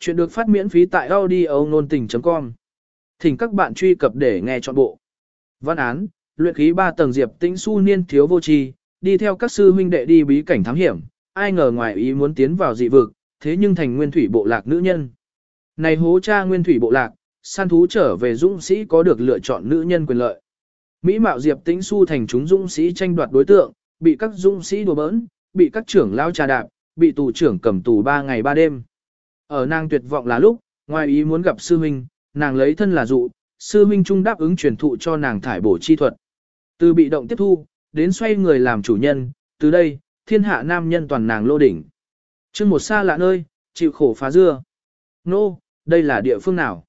Chuyện được phát miễn phí tại audio nôn tình.com. Thỉnh các bạn truy cập để nghe trọn bộ. Văn án, luyện khí 3 tầng Diệp Tĩnh Xu niên thiếu vô tri, đi theo các sư huynh đệ đi bí cảnh thám hiểm, ai ngờ ngoài ý muốn tiến vào dị vực, thế nhưng thành nguyên thủy bộ lạc nữ nhân. Này hố cha nguyên thủy bộ lạc, săn thú trở về dũng sĩ có được lựa chọn nữ nhân quyền lợi. Mỹ mạo Diệp Tĩnh Xu thành chúng dũng sĩ tranh đoạt đối tượng, bị các dũng sĩ đùa bỡn, bị các trưởng lao trà đạp, bị tù trưởng cầm tù 3 ngày 3 đêm. Ở nàng tuyệt vọng là lúc, ngoài ý muốn gặp sư huynh, nàng lấy thân là dụ, sư huynh trung đáp ứng truyền thụ cho nàng thải bổ chi thuật. Từ bị động tiếp thu, đến xoay người làm chủ nhân, từ đây, thiên hạ nam nhân toàn nàng lô đỉnh. chương một xa lạ nơi, chịu khổ phá dưa. Nô, no, đây là địa phương nào?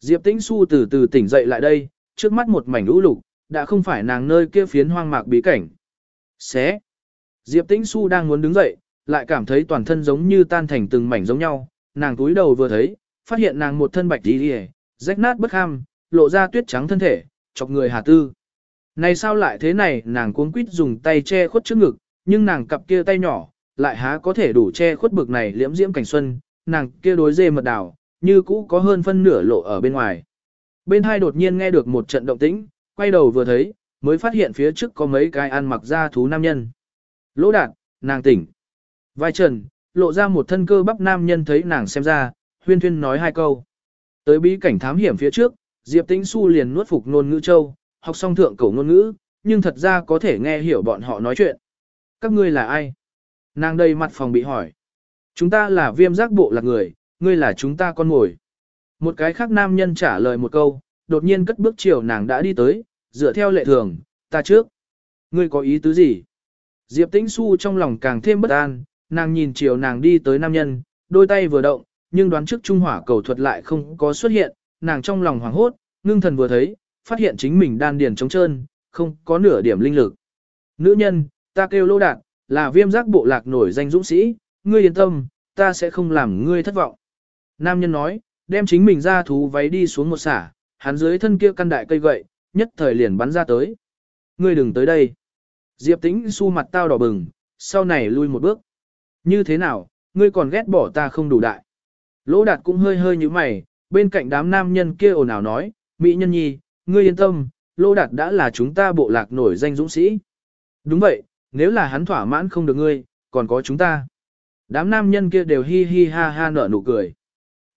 Diệp Tĩnh Xu từ từ tỉnh dậy lại đây, trước mắt một mảnh lũ lục, đã không phải nàng nơi kia phiến hoang mạc bí cảnh. Xé. Diệp Tĩnh Xu đang muốn đứng dậy, lại cảm thấy toàn thân giống như tan thành từng mảnh giống nhau, nàng túi đầu vừa thấy, phát hiện nàng một thân bạch đi đi rách nát bất ham, lộ ra tuyết trắng thân thể, chọc người hà tư. Này sao lại thế này, nàng cuống quýt dùng tay che khuất trước ngực, nhưng nàng cặp kia tay nhỏ, lại há có thể đủ che khuất bực này liễm diễm cảnh xuân, nàng kia đối dê mật đảo, như cũ có hơn phân nửa lộ ở bên ngoài. Bên hai đột nhiên nghe được một trận động tĩnh, quay đầu vừa thấy, mới phát hiện phía trước có mấy cái ăn mặc da thú nam nhân. Lỗ đạt, nàng tỉnh. Vai trần, lộ ra một thân cơ bắp nam nhân thấy nàng xem ra, huyên thuyên nói hai câu. Tới bí cảnh thám hiểm phía trước, Diệp Tĩnh Xu liền nuốt phục ngôn ngữ châu, học xong thượng cổ ngôn ngữ, nhưng thật ra có thể nghe hiểu bọn họ nói chuyện. Các ngươi là ai? Nàng đây mặt phòng bị hỏi. Chúng ta là viêm giác bộ lạc người, ngươi là chúng ta con ngồi. Một cái khác nam nhân trả lời một câu, đột nhiên cất bước chiều nàng đã đi tới, dựa theo lệ thường, ta trước. Ngươi có ý tứ gì? Diệp Tĩnh Xu trong lòng càng thêm bất an, nàng nhìn chiều nàng đi tới nam nhân, đôi tay vừa động, nhưng đoán trước trung hỏa cầu thuật lại không có xuất hiện, nàng trong lòng hoảng hốt, ngưng thần vừa thấy, phát hiện chính mình đan điền trống trơn, không có nửa điểm linh lực. Nữ nhân, ta kêu lô đạt, là viêm giác bộ lạc nổi danh dũng sĩ, ngươi yên tâm, ta sẽ không làm ngươi thất vọng. Nam nhân nói, đem chính mình ra thú váy đi xuống một xả, hắn dưới thân kia căn đại cây gậy, nhất thời liền bắn ra tới. Ngươi đừng tới đây. Diệp tĩnh su mặt tao đỏ bừng, sau này lui một bước. Như thế nào, ngươi còn ghét bỏ ta không đủ đại. Lỗ đạt cũng hơi hơi như mày, bên cạnh đám nam nhân kia ồn ào nói, Mỹ nhân nhi, ngươi yên tâm, Lỗ đạt đã là chúng ta bộ lạc nổi danh dũng sĩ. Đúng vậy, nếu là hắn thỏa mãn không được ngươi, còn có chúng ta. Đám nam nhân kia đều hi hi ha ha nở nụ cười.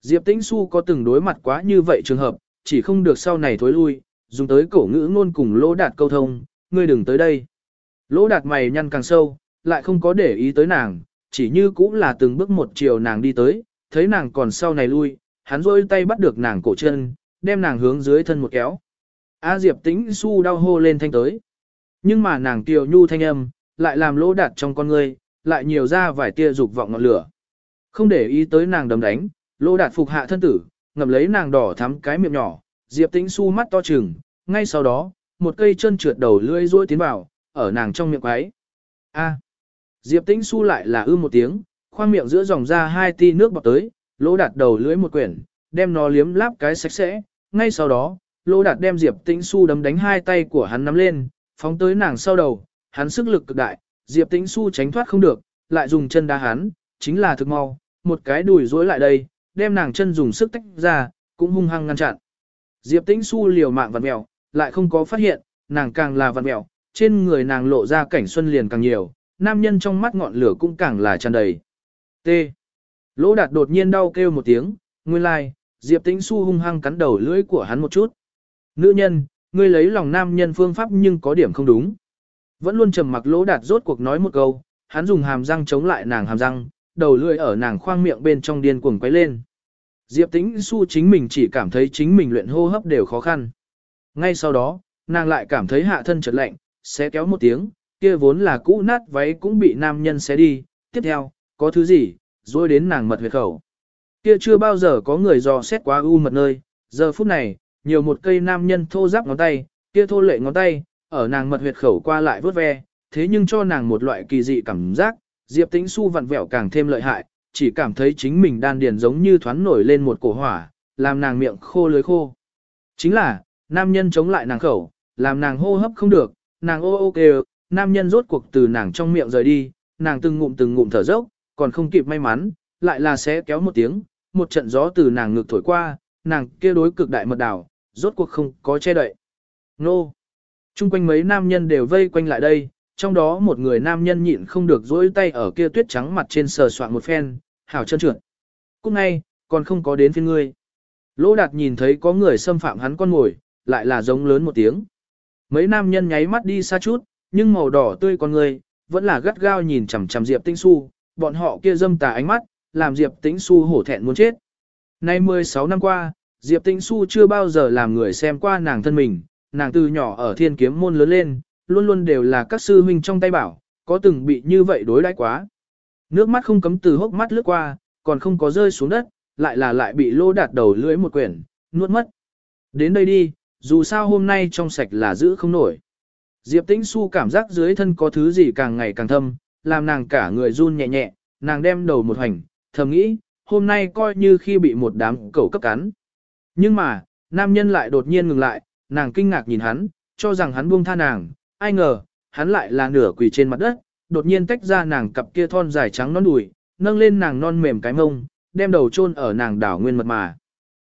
Diệp Tĩnh Xu có từng đối mặt quá như vậy trường hợp, chỉ không được sau này thối lui, dùng tới cổ ngữ ngôn cùng Lỗ Đạt câu thông, ngươi đừng tới đây. Lỗ Đạt mày nhăn càng sâu, lại không có để ý tới nàng, chỉ như cũng là từng bước một chiều nàng đi tới, thấy nàng còn sau này lui, hắn rôi tay bắt được nàng cổ chân, đem nàng hướng dưới thân một kéo. A Diệp tĩnh su đau hô lên thanh tới. Nhưng mà nàng tiểu nhu thanh âm, lại làm lỗ đạt trong con ngươi, lại nhiều ra vài tia dục vọng ngọn lửa. Không để ý tới nàng đấm đánh, lỗ đạt phục hạ thân tử, ngậm lấy nàng đỏ thắm cái miệng nhỏ, Diệp tĩnh su mắt to trừng, ngay sau đó, một cây chân trượt đầu lưỡi duỗi tiến vào, ở nàng trong miệng quái. A. Diệp Tĩnh Xu lại là ư một tiếng, khoang miệng giữa dòng ra hai ti nước bọt tới, lỗ đạt đầu lưỡi một quyển, đem nó liếm láp cái sạch sẽ. Ngay sau đó, lỗ đạt đem Diệp Tĩnh Xu đấm đánh hai tay của hắn nắm lên, phóng tới nàng sau đầu, hắn sức lực cực đại, Diệp Tĩnh Xu tránh thoát không được, lại dùng chân đá hắn, chính là thực mau, một cái đùi rối lại đây, đem nàng chân dùng sức tách ra, cũng hung hăng ngăn chặn. Diệp Tĩnh Xu liều mạng vặn mèo, lại không có phát hiện, nàng càng là vặn mèo, trên người nàng lộ ra cảnh xuân liền càng nhiều, nam nhân trong mắt ngọn lửa cũng càng là tràn đầy. T. Lỗ đạt đột nhiên đau kêu một tiếng, nguyên lai, like, Diệp Tĩnh Xu hung hăng cắn đầu lưỡi của hắn một chút. Nữ nhân, ngươi lấy lòng nam nhân phương pháp nhưng có điểm không đúng. Vẫn luôn trầm mặc lỗ đạt rốt cuộc nói một câu, hắn dùng hàm răng chống lại nàng hàm răng, đầu lưỡi ở nàng khoang miệng bên trong điên cuồng quấy lên. Diệp Tĩnh Xu chính mình chỉ cảm thấy chính mình luyện hô hấp đều khó khăn. Ngay sau đó, nàng lại cảm thấy hạ thân chợt lạnh, sẽ kéo một tiếng, kia vốn là cũ nát váy cũng bị nam nhân xé đi, tiếp theo, có thứ gì, rồi đến nàng mật huyệt khẩu. Kia chưa bao giờ có người dò xét quá u mật nơi, giờ phút này, nhiều một cây nam nhân thô giáp ngón tay, kia thô lệ ngón tay, ở nàng mật huyệt khẩu qua lại vớt ve, thế nhưng cho nàng một loại kỳ dị cảm giác, Diệp Tĩnh Xu vặn vẹo càng thêm lợi hại, chỉ cảm thấy chính mình đan điền giống như thoáng nổi lên một cổ hỏa, làm nàng miệng khô lưới khô. Chính là, nam nhân chống lại nàng khẩu, làm nàng hô hấp không được, nàng ô ô kêu, nam nhân rốt cuộc từ nàng trong miệng rời đi, nàng từng ngụm từng ngụm thở dốc, còn không kịp may mắn, lại là sẽ kéo một tiếng, một trận gió từ nàng ngực thổi qua, nàng kia đối cực đại mật đảo, rốt cuộc không có che đậy. Nô! Trung quanh mấy nam nhân đều vây quanh lại đây, trong đó một người nam nhân nhịn không được dỗi tay ở kia tuyết trắng mặt trên sờ soạn một phen, hảo chân trượt. Cúc ngay, còn không có đến phiên ngươi. Lỗ đạt nhìn thấy có người xâm phạm hắn con ngồi, lại là giống lớn một tiếng. Mấy nam nhân nháy mắt đi xa chút, nhưng màu đỏ tươi con người, vẫn là gắt gao nhìn chằm chằm Diệp Tĩnh Xu, bọn họ kia dâm tà ánh mắt, làm Diệp Tĩnh Xu hổ thẹn muốn chết. Nay 16 năm qua, Diệp Tĩnh Xu chưa bao giờ làm người xem qua nàng thân mình, nàng từ nhỏ ở thiên kiếm môn lớn lên, luôn luôn đều là các sư huynh trong tay bảo, có từng bị như vậy đối đãi quá. Nước mắt không cấm từ hốc mắt lướt qua, còn không có rơi xuống đất, lại là lại bị lô đạt đầu lưỡi một quyển, nuốt mất. Đến đây đi, dù sao hôm nay trong sạch là giữ không nổi. Diệp Tĩnh Xu cảm giác dưới thân có thứ gì càng ngày càng thâm, làm nàng cả người run nhẹ nhẹ, nàng đem đầu một hành, thầm nghĩ, hôm nay coi như khi bị một đám cẩu cấp cắn. Nhưng mà, nam nhân lại đột nhiên ngừng lại, nàng kinh ngạc nhìn hắn, cho rằng hắn buông tha nàng, ai ngờ, hắn lại là nửa quỳ trên mặt đất, đột nhiên tách ra nàng cặp kia thon dài trắng non đùi, nâng lên nàng non mềm cái mông, đem đầu chôn ở nàng đảo nguyên mật mà.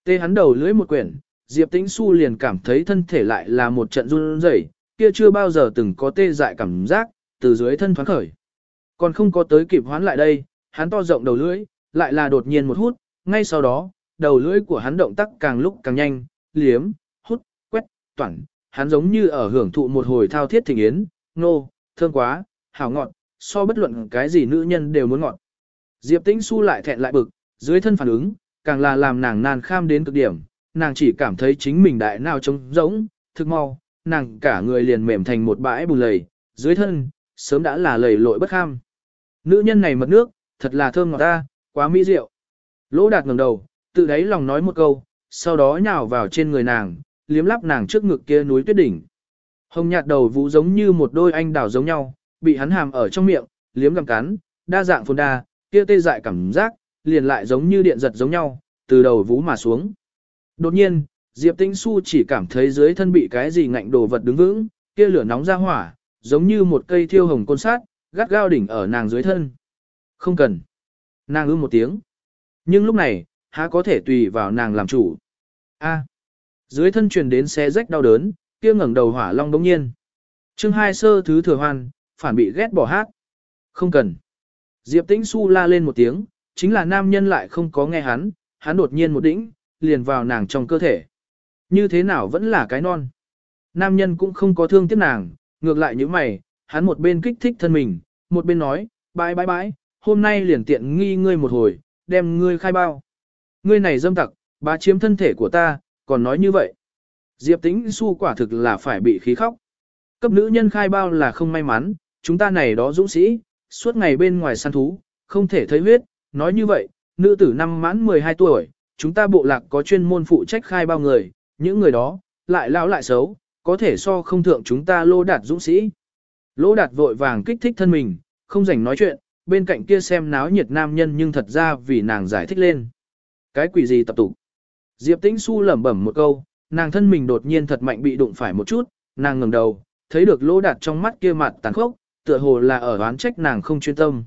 Tê hắn đầu lưỡi một quyển, Diệp Tĩnh Xu liền cảm thấy thân thể lại là một trận run rẩy, kia chưa bao giờ từng có tê dại cảm giác, từ dưới thân thoáng khởi. Còn không có tới kịp hoán lại đây, hắn to rộng đầu lưỡi, lại là đột nhiên một hút, ngay sau đó, đầu lưỡi của hắn động tác càng lúc càng nhanh, liếm, hút, quét, toản, hắn giống như ở hưởng thụ một hồi thao thiết thịnh yến, nô, thơm quá, hảo ngọt, so bất luận cái gì nữ nhân đều muốn ngọt. Diệp Tĩnh Xu lại thẹn lại bực, dưới thân phản ứng, càng là làm nàng nàn kham đến cực điểm, nàng chỉ cảm thấy chính mình đại nào trống rỗng, thực mau, nàng cả người liền mềm thành một bãi bùn lầy, dưới thân, sớm đã là lầy lội bất kham. Nữ nhân này mật nước, thật là thơm ngọt ta, quá mỹ diệu. Lỗ đạt ngẩng đầu, tự đáy lòng nói một câu, sau đó nhào vào trên người nàng, liếm lắp nàng trước ngực kia núi tuyết đỉnh. Hồng nhạt đầu vũ giống như một đôi anh đào giống nhau, bị hắn hàm ở trong miệng, liếm gặm cắn, đa dạng phồn đa, kia tê dại cảm giác, liền lại giống như điện giật giống nhau, từ đầu vũ mà xuống. Đột nhiên, Diệp Tĩnh Xu chỉ cảm thấy dưới thân bị cái gì ngạnh đồ vật đứng vững, kia lửa nóng ra hỏa, giống như một cây thiêu hồng côn sát, gắt gao đỉnh ở nàng dưới thân. Không cần. Nàng ư một tiếng. Nhưng lúc này, há có thể tùy vào nàng làm chủ. A. Dưới thân truyền đến xé rách đau đớn, kia ngẩng đầu hỏa long đống nhiên. Chương hai sơ thứ thừa hoan, phản bị ghét bỏ hát. Không cần. Diệp Tĩnh Xu la lên một tiếng, chính là nam nhân lại không có nghe hắn, hắn đột nhiên một đĩnh, liền vào nàng trong cơ thể. Như thế nào vẫn là cái non. Nam nhân cũng không có thương tiếc nàng, ngược lại như mày, hắn một bên kích thích thân mình, một bên nói, bãi bãi bãi, hôm nay liền tiện nghi ngươi một hồi, đem ngươi khai bao. Ngươi này dâm tặc, bá chiếm thân thể của ta, còn nói như vậy. Diệp tĩnh su quả thực là phải bị khí khóc. Cấp nữ nhân khai bao là không may mắn, chúng ta này đó dũng sĩ, suốt ngày bên ngoài săn thú, không thể thấy huyết, nói như vậy, nữ tử năm mãn 12 tuổi, chúng ta bộ lạc có chuyên môn phụ trách khai bao người, những người đó, lại lão lại xấu, có thể so không thượng chúng ta lô đạt dũng sĩ. Lô đạt vội vàng kích thích thân mình, không rảnh nói chuyện, bên cạnh kia xem náo nhiệt nam nhân nhưng thật ra vì nàng giải thích lên. Cái quỷ gì tập tụ? Diệp Tĩnh Xu lẩm bẩm một câu, nàng thân mình đột nhiên thật mạnh bị đụng phải một chút, nàng ngẩng đầu, thấy được lỗ đạt trong mắt kia mặt tàn khốc, tựa hồ là ở oán trách nàng không chuyên tâm.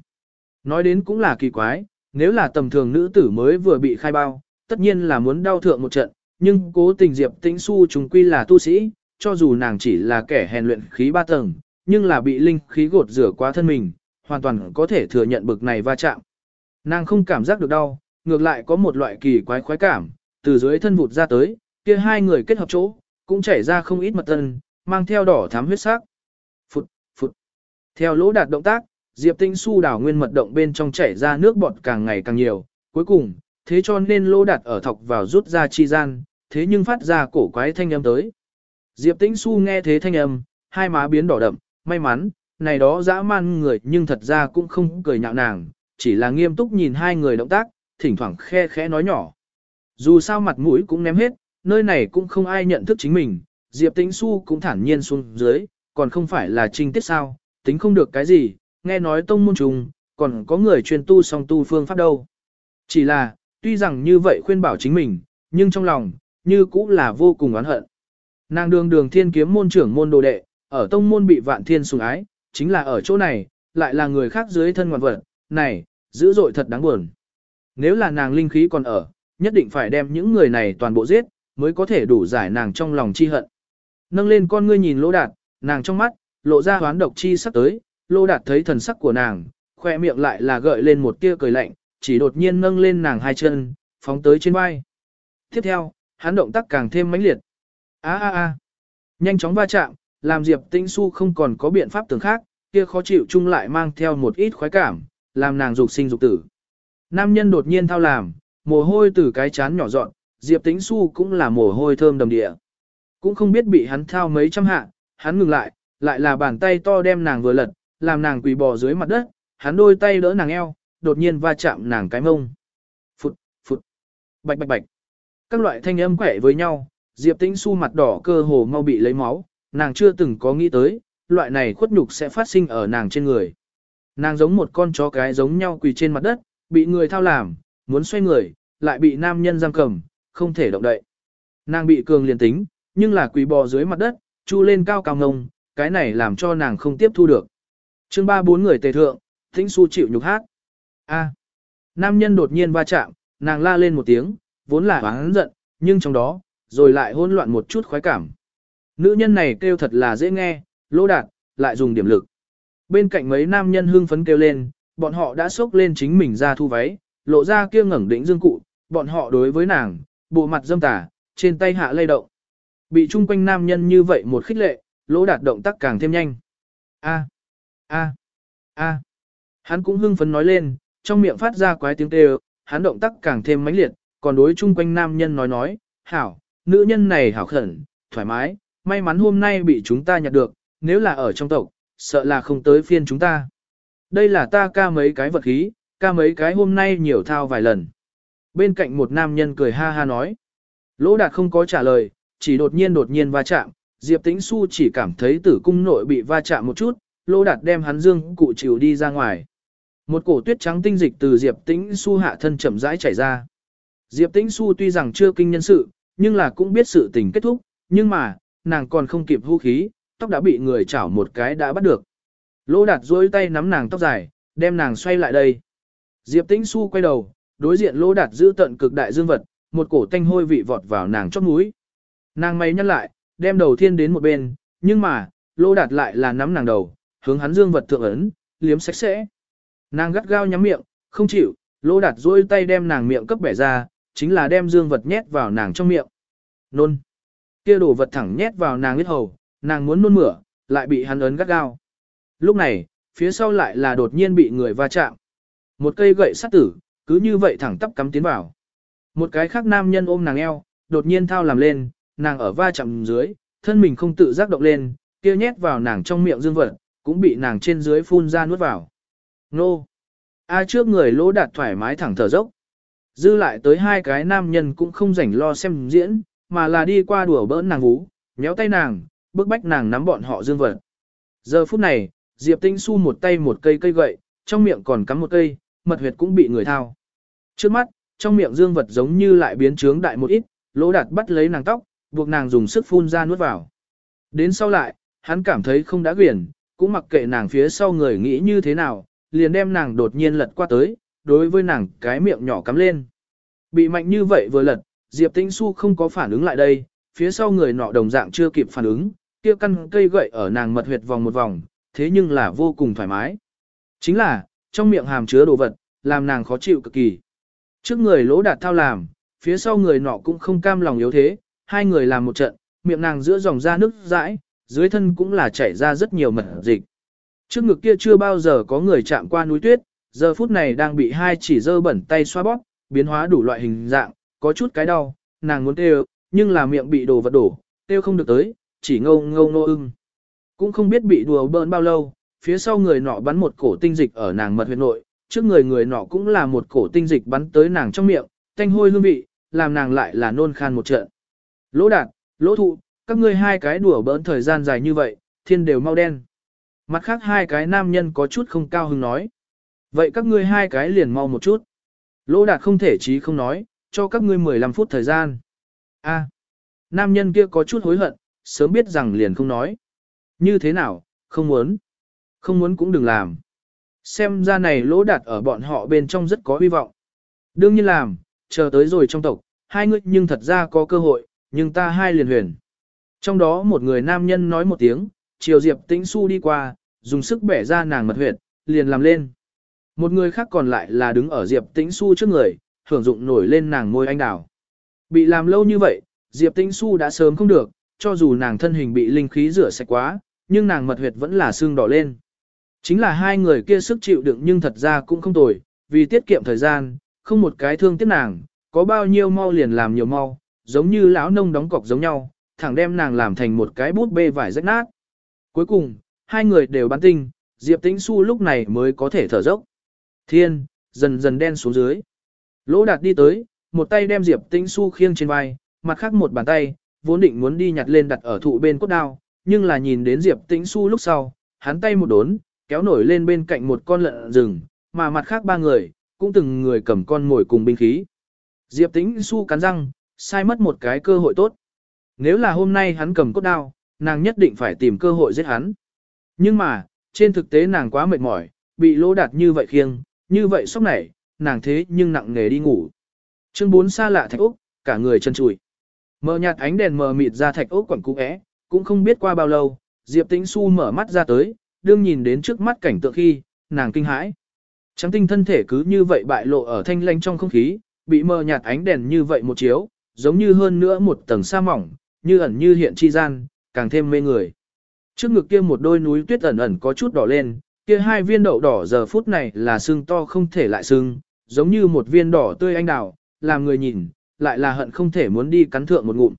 Nói đến cũng là kỳ quái, nếu là tầm thường nữ tử mới vừa bị khai bao, tất nhiên là muốn đau thượng một trận, nhưng cố tình Diệp Tĩnh Xu trùng quy là tu sĩ, cho dù nàng chỉ là kẻ hèn luyện khí ba tầng, nhưng là bị linh khí gột rửa quá thân mình, hoàn toàn có thể thừa nhận bực này va chạm. Nàng không cảm giác được đau, ngược lại có một loại kỳ quái khoái cảm, từ dưới thân vụt ra tới, kia hai người kết hợp chỗ, cũng chảy ra không ít mật tân, mang theo đỏ thám huyết sắc. Phụt, phụt. Theo lỗ đạt động tác, Diệp Tinh Su đảo nguyên mật động bên trong chảy ra nước bọt càng ngày càng nhiều, cuối cùng, thế cho nên lô đặt ở thọc vào rút ra chi gian, thế nhưng phát ra cổ quái thanh âm tới. Diệp Tĩnh Su nghe thế thanh âm, hai má biến đỏ đậm, may mắn, này đó dã man người nhưng thật ra cũng không cười nhạo nàng, chỉ là nghiêm túc nhìn hai người động tác, thỉnh thoảng khe khẽ nói nhỏ. Dù sao mặt mũi cũng ném hết, nơi này cũng không ai nhận thức chính mình, Diệp Tĩnh Su cũng thản nhiên xuống dưới, còn không phải là trinh tiết sao, tính không được cái gì, nghe nói tông môn trùng, còn có người truyền tu song tu phương pháp đâu. Chỉ là, tuy rằng như vậy khuyên bảo chính mình, nhưng trong lòng, như cũng là vô cùng oán hận. Nàng đường đường thiên kiếm môn trưởng môn đồ đệ, ở tông môn bị vạn thiên sùng ái, chính là ở chỗ này, lại là người khác dưới thân ngoạn vật, này, dữ dội thật đáng buồn. Nếu là nàng linh khí còn ở, nhất định phải đem những người này toàn bộ giết, mới có thể đủ giải nàng trong lòng chi hận. Nâng lên con ngươi nhìn lỗ đạt, nàng trong mắt, lộ ra hoán độc chi sắc tới, lỗ đạt thấy thần sắc của nàng, khoe miệng lại là gợi lên một tia cười lạnh, chỉ đột nhiên nâng lên nàng hai chân, phóng tới trên vai. Tiếp theo, hắn động tác càng thêm mãnh liệt. A a a. Nhanh chóng va chạm, làm Diệp Tĩnh Xu không còn có biện pháp tưởng khác, kia khó chịu chung lại mang theo một ít khoái cảm, làm nàng dục sinh dục tử. Nam nhân đột nhiên thao làm, mồ hôi từ cái chán nhỏ dọn, Diệp Tĩnh Xu cũng là mồ hôi thơm đầm địa. Cũng không biết bị hắn thao mấy trăm hạ, hắn ngừng lại, lại là bàn tay to đem nàng vừa lật, làm nàng quỳ bò dưới mặt đất, hắn đôi tay đỡ nàng eo, đột nhiên va chạm nàng cái mông. Phụt, phụt, bạch bạch bạch. Các loại thanh âm quẻ với nhau, Diệp Tĩnh Xu mặt đỏ cơ hồ mau bị lấy máu, nàng chưa từng có nghĩ tới, loại này khuất nhục sẽ phát sinh ở nàng trên người. Nàng giống một con chó cái giống nhau quỳ trên mặt đất, bị người thao làm, muốn xoay người, lại bị nam nhân giam cầm, không thể động đậy. Nàng bị cường liền tính, nhưng là quỳ bò dưới mặt đất, chu lên cao cao ngông, cái này làm cho nàng không tiếp thu được. chương ba bốn người tề thượng, Tĩnh Xu chịu nhục hát. A. Nam nhân đột nhiên va chạm, nàng la lên một tiếng, vốn là oán giận, nhưng trong đó, rồi lại hỗn loạn một chút khoái cảm. Nữ nhân này kêu thật là dễ nghe, lỗ đạt, lại dùng điểm lực. Bên cạnh mấy nam nhân hưng phấn kêu lên, bọn họ đã xốc lên chính mình ra thu váy, lộ ra kia ngẩng đỉnh dương cụ, bọn họ đối với nàng, bộ mặt dâm tả, trên tay hạ lay động. Bị chung quanh nam nhân như vậy một khích lệ, lỗ đạt động tác càng thêm nhanh. A, a, a. Hắn cũng hưng phấn nói lên, trong miệng phát ra quái tiếng kêu, hắn động tác càng thêm mãnh liệt, còn đối chung quanh nam nhân nói nói, hảo, nữ nhân này hảo khẩn, thoải mái, may mắn hôm nay bị chúng ta nhặt được, nếu là ở trong tộc, sợ là không tới phiên chúng ta. Đây là ta ca mấy cái vật khí, ca mấy cái hôm nay nhiều thao vài lần. Bên cạnh một nam nhân cười ha ha nói. Lỗ đạt không có trả lời, chỉ đột nhiên đột nhiên va chạm, Diệp Tĩnh Xu chỉ cảm thấy tử cung nội bị va chạm một chút, lỗ đạt đem hắn dương cụ chịu đi ra ngoài. Một cổ tuyết trắng tinh dịch từ Diệp Tĩnh Xu hạ thân chậm rãi chảy ra. Diệp Tĩnh Xu tuy rằng chưa kinh nhân sự, nhưng là cũng biết sự tình kết thúc, nhưng mà, nàng còn không kịp hưu khí, tóc đã bị người chảo một cái đã bắt được. Lô đạt duỗi tay nắm nàng tóc dài, đem nàng xoay lại đây. Diệp Tĩnh Xu quay đầu, đối diện Lô đạt giữ tận cực đại dương vật, một cổ tanh hôi vị vọt vào nàng chót mũi. Nàng mày nhăn lại, đem đầu thiên đến một bên, nhưng mà, Lô đạt lại là nắm nàng đầu, hướng hắn dương vật thượng ấn, liếm sạch sẽ. Nàng gắt gao nhắm miệng, không chịu, lỗ đạt duỗi tay đem nàng miệng cấp bẻ ra, chính là đem dương vật nhét vào nàng trong miệng. Nôn. Kia đổ vật thẳng nhét vào nàng huyết hầu, nàng muốn nôn mửa, lại bị hắn ấn gắt gao. Lúc này, phía sau lại là đột nhiên bị người va chạm. Một cây gậy sắt tử, cứ như vậy thẳng tắp cắm tiến vào. Một cái khác nam nhân ôm nàng eo, đột nhiên thao làm lên, nàng ở va chạm dưới, thân mình không tự giác động lên, kia nhét vào nàng trong miệng dương vật, cũng bị nàng trên dưới phun ra nuốt vào. Nô! A trước người lỗ đạt thoải mái thẳng thở dốc. Dư lại tới hai cái nam nhân cũng không rảnh lo xem diễn, mà là đi qua đùa bỡn nàng vú, nhéo tay nàng, bức bách nàng nắm bọn họ dương vật. Giờ phút này, Diệp Tinh Xu một tay một cây cây gậy, trong miệng còn cắm một cây, mật huyệt cũng bị người thao. Trước mắt, trong miệng dương vật giống như lại biến trướng đại một ít, lỗ đạt bắt lấy nàng tóc, buộc nàng dùng sức phun ra nuốt vào. Đến sau lại, hắn cảm thấy không đã quyển, cũng mặc kệ nàng phía sau người nghĩ như thế nào, liền đem nàng đột nhiên lật qua tới, đối với nàng cái miệng nhỏ cắm lên. Bị mạnh như vậy vừa lật, Diệp Tĩnh Xu không có phản ứng lại đây, phía sau người nọ đồng dạng chưa kịp phản ứng, kia căn cây gậy ở nàng mật huyệt vòng một vòng, thế nhưng là vô cùng thoải mái. Chính là, trong miệng hàm chứa đồ vật, làm nàng khó chịu cực kỳ. Trước người lỗ đạt thao làm, phía sau người nọ cũng không cam lòng yếu thế, hai người làm một trận, miệng nàng giữa dòng ra nước dãi, dưới thân cũng là chảy ra rất nhiều mật dịch. Trước ngực kia chưa bao giờ có người chạm qua núi tuyết, giờ phút này đang bị hai chỉ dơ bẩn tay xoa bóp, biến hóa đủ loại hình dạng, có chút cái đau, nàng muốn kêu, nhưng là miệng bị đồ vật đổ, kêu không được tới, chỉ ngâu ngâu nô ưng. Cũng không biết bị đùa bỡn bao lâu, phía sau người nọ bắn một cổ tinh dịch ở nàng mật huyệt nội, trước người người nọ cũng là một cổ tinh dịch bắn tới nàng trong miệng, thanh hôi hương vị, làm nàng lại là nôn khan một trận. Lỗ đạt, lỗ thụ, các ngươi hai cái đùa bỡn thời gian dài như vậy, thiên đều mau đen. Mặt khác hai cái nam nhân có chút không cao hứng nói. Vậy các ngươi hai cái liền mau một chút. Lỗ đạt không thể chí không nói, cho các ngươi 15 phút thời gian. A. À, nam nhân kia có chút hối hận, sớm biết rằng liền không nói. Như thế nào, không muốn. Không muốn cũng đừng làm. Xem ra này lỗ đạt ở bọn họ bên trong rất có hy vọng. Đương nhiên làm, chờ tới rồi trong tộc, hai người nhưng thật ra có cơ hội, nhưng ta hai liền huyền. Trong đó một người nam nhân nói một tiếng, chiều Diệp Tĩnh Xu đi qua, dùng sức bẻ ra nàng mật huyệt, liền làm lên. Một người khác còn lại là đứng ở Diệp Tĩnh Xu trước người, hưởng dụng nổi lên nàng môi anh đào. Bị làm lâu như vậy, Diệp Tĩnh Xu đã sớm không được, cho dù nàng thân hình bị linh khí rửa sạch quá, nhưng nàng mật huyệt vẫn là xương đỏ lên. Chính là hai người kia sức chịu đựng nhưng thật ra cũng không tồi, vì tiết kiệm thời gian, không một cái thương tiếc nàng, có bao nhiêu mau liền làm nhiều mau, giống như lão nông đóng cọc giống nhau, thẳng đem nàng làm thành một cái bút bê vải rách nát. Cuối cùng, hai người đều bán tinh, Diệp Tĩnh Xu lúc này mới có thể thở dốc. Thiên, dần dần đen xuống dưới. Lỗ đạt đi tới, một tay đem Diệp Tĩnh Xu khiêng trên vai, mặt khác một bàn tay, vốn định muốn đi nhặt lên đặt ở thụ bên cốt đao, nhưng là nhìn đến Diệp Tĩnh Xu lúc sau, hắn tay một đốn, kéo nổi lên bên cạnh một con lợn rừng, mà mặt khác ba người, cũng từng người cầm con mồi cùng binh khí. Diệp Tĩnh Xu cắn răng, sai mất một cái cơ hội tốt. Nếu là hôm nay hắn cầm cốt đao, nàng nhất định phải tìm cơ hội giết hắn. Nhưng mà, trên thực tế nàng quá mệt mỏi, bị lỗ đạt như vậy khiêng, như vậy sốc nảy, nàng thế nhưng nặng nghề đi ngủ. Chương 4 xa lạ thạch úc, cả người chân trùi. Mờ nhạt ánh đèn mờ mịt ra thạch úc quẩn cũ é, cũng không biết qua bao lâu, Diệp Tĩnh Xu mở mắt ra tới, đương nhìn đến trước mắt cảnh tượng khi, nàng kinh hãi. Trắng tinh thân thể cứ như vậy bại lộ ở thanh lanh trong không khí, bị mờ nhạt ánh đèn như vậy một chiếu, giống như hơn nữa một tầng sa mỏng, như ẩn như hiện chi gian, càng thêm mê người. Trước ngực kia một đôi núi tuyết ẩn ẩn có chút đỏ lên, kia hai viên đậu đỏ giờ phút này là sưng to không thể lại sưng, giống như một viên đỏ tươi anh đào, làm người nhìn, lại là hận không thể muốn đi cắn thượng một ngụm.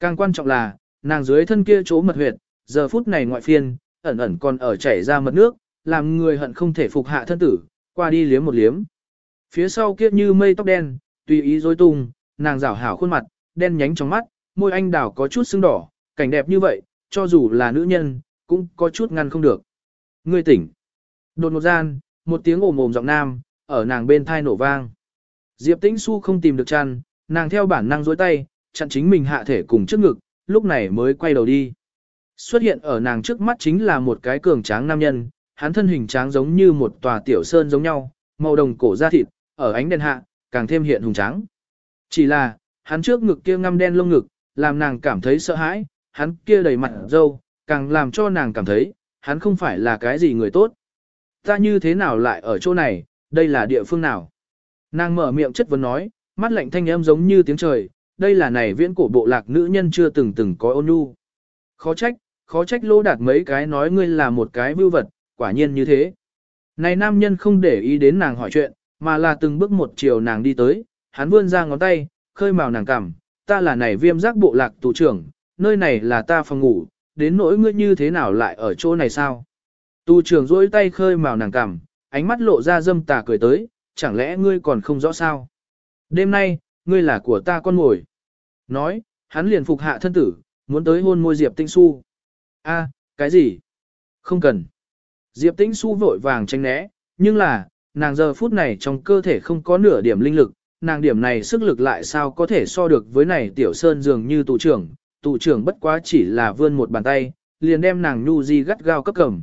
Càng quan trọng là, nàng dưới thân kia chỗ mật huyệt, giờ phút này ngoại phiên, ẩn ẩn còn ở chảy ra mật nước, làm người hận không thể phục hạ thân tử, qua đi liếm một liếm. Phía sau kia như mây tóc đen, tùy ý rối tung, nàng rảo hảo khuôn mặt, đen nhánh trong mắt, môi anh đào có chút sưng đỏ, cảnh đẹp như vậy, cho dù là nữ nhân, cũng có chút ngăn không được. Ngươi tỉnh. Đột một gian, một tiếng ồm ồm giọng nam, ở nàng bên thai nổ vang. Diệp Tĩnh Xu không tìm được chăn, nàng theo bản năng dối tay, chặn chính mình hạ thể cùng trước ngực, lúc này mới quay đầu đi. Xuất hiện ở nàng trước mắt chính là một cái cường tráng nam nhân, hắn thân hình tráng giống như một tòa tiểu sơn giống nhau, màu đồng cổ da thịt, ở ánh đèn hạ, càng thêm hiện hùng tráng. Chỉ là, hắn trước ngực kia ngăm đen lông ngực, làm nàng cảm thấy sợ hãi, hắn kia đầy mặt dâu, càng làm cho nàng cảm thấy, hắn không phải là cái gì người tốt. Ta như thế nào lại ở chỗ này, đây là địa phương nào? Nàng mở miệng chất vấn nói, mắt lạnh thanh âm giống như tiếng trời, đây là này viễn cổ bộ lạc nữ nhân chưa từng từng có ôn nhu. Khó trách, khó trách lô đạt mấy cái nói ngươi là một cái vưu vật, quả nhiên như thế. Này nam nhân không để ý đến nàng hỏi chuyện, mà là từng bước một chiều nàng đi tới, hắn vươn ra ngón tay, khơi màu nàng cằm, ta là này viêm giác bộ lạc tù trưởng, nơi này là ta phòng ngủ, đến nỗi ngươi như thế nào lại ở chỗ này sao? Tu trưởng duỗi tay khơi màu nàng cằm, ánh mắt lộ ra dâm tà cười tới, chẳng lẽ ngươi còn không rõ sao? Đêm nay, ngươi là của ta con ngồi. Nói, hắn liền phục hạ thân tử, muốn tới hôn môi Diệp Tinh Xu. A, cái gì? Không cần. Diệp Tĩnh Xu vội vàng tránh né, nhưng là, nàng giờ phút này trong cơ thể không có nửa điểm linh lực, nàng điểm này sức lực lại sao có thể so được với này tiểu sơn dường như tù trưởng, tù trưởng bất quá chỉ là vươn một bàn tay, liền đem nàng nhu di gắt gao cấp cầm.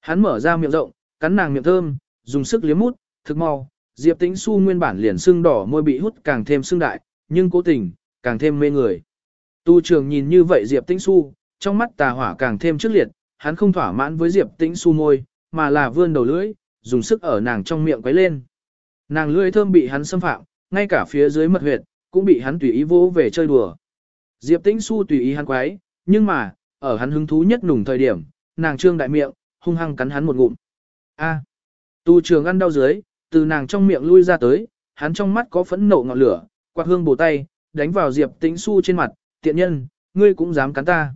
Hắn mở ra miệng rộng, cắn nàng miệng thơm, dùng sức liếm mút, thực mau, Diệp Tĩnh Xu nguyên bản liền sưng đỏ môi bị hút càng thêm sưng đại, nhưng cố tình, càng thêm mê người. Tu trưởng nhìn như vậy Diệp Tĩnh Xu, trong mắt tà hỏa càng thêm trước liệt, hắn không thỏa mãn với Diệp Tĩnh Xu môi, mà là vươn đầu lưỡi, dùng sức ở nàng trong miệng quấy lên. Nàng lưỡi thơm bị hắn xâm phạm, ngay cả phía dưới mật huyệt, cũng bị hắn tùy ý vỗ về chơi đùa. Diệp Tĩnh Xu tùy ý hắn quấy, nhưng mà, ở hắn hứng thú nhất nùng thời điểm, nàng trương đại miệng, hung hăng cắn hắn một ngụm. A. Tu trường ăn đau dưới, từ nàng trong miệng lui ra tới, hắn trong mắt có phẫn nộ ngọn lửa, quạt hương bổ tay, đánh vào Diệp Tĩnh Xu trên mặt, tiện nhân, ngươi cũng dám cắn ta.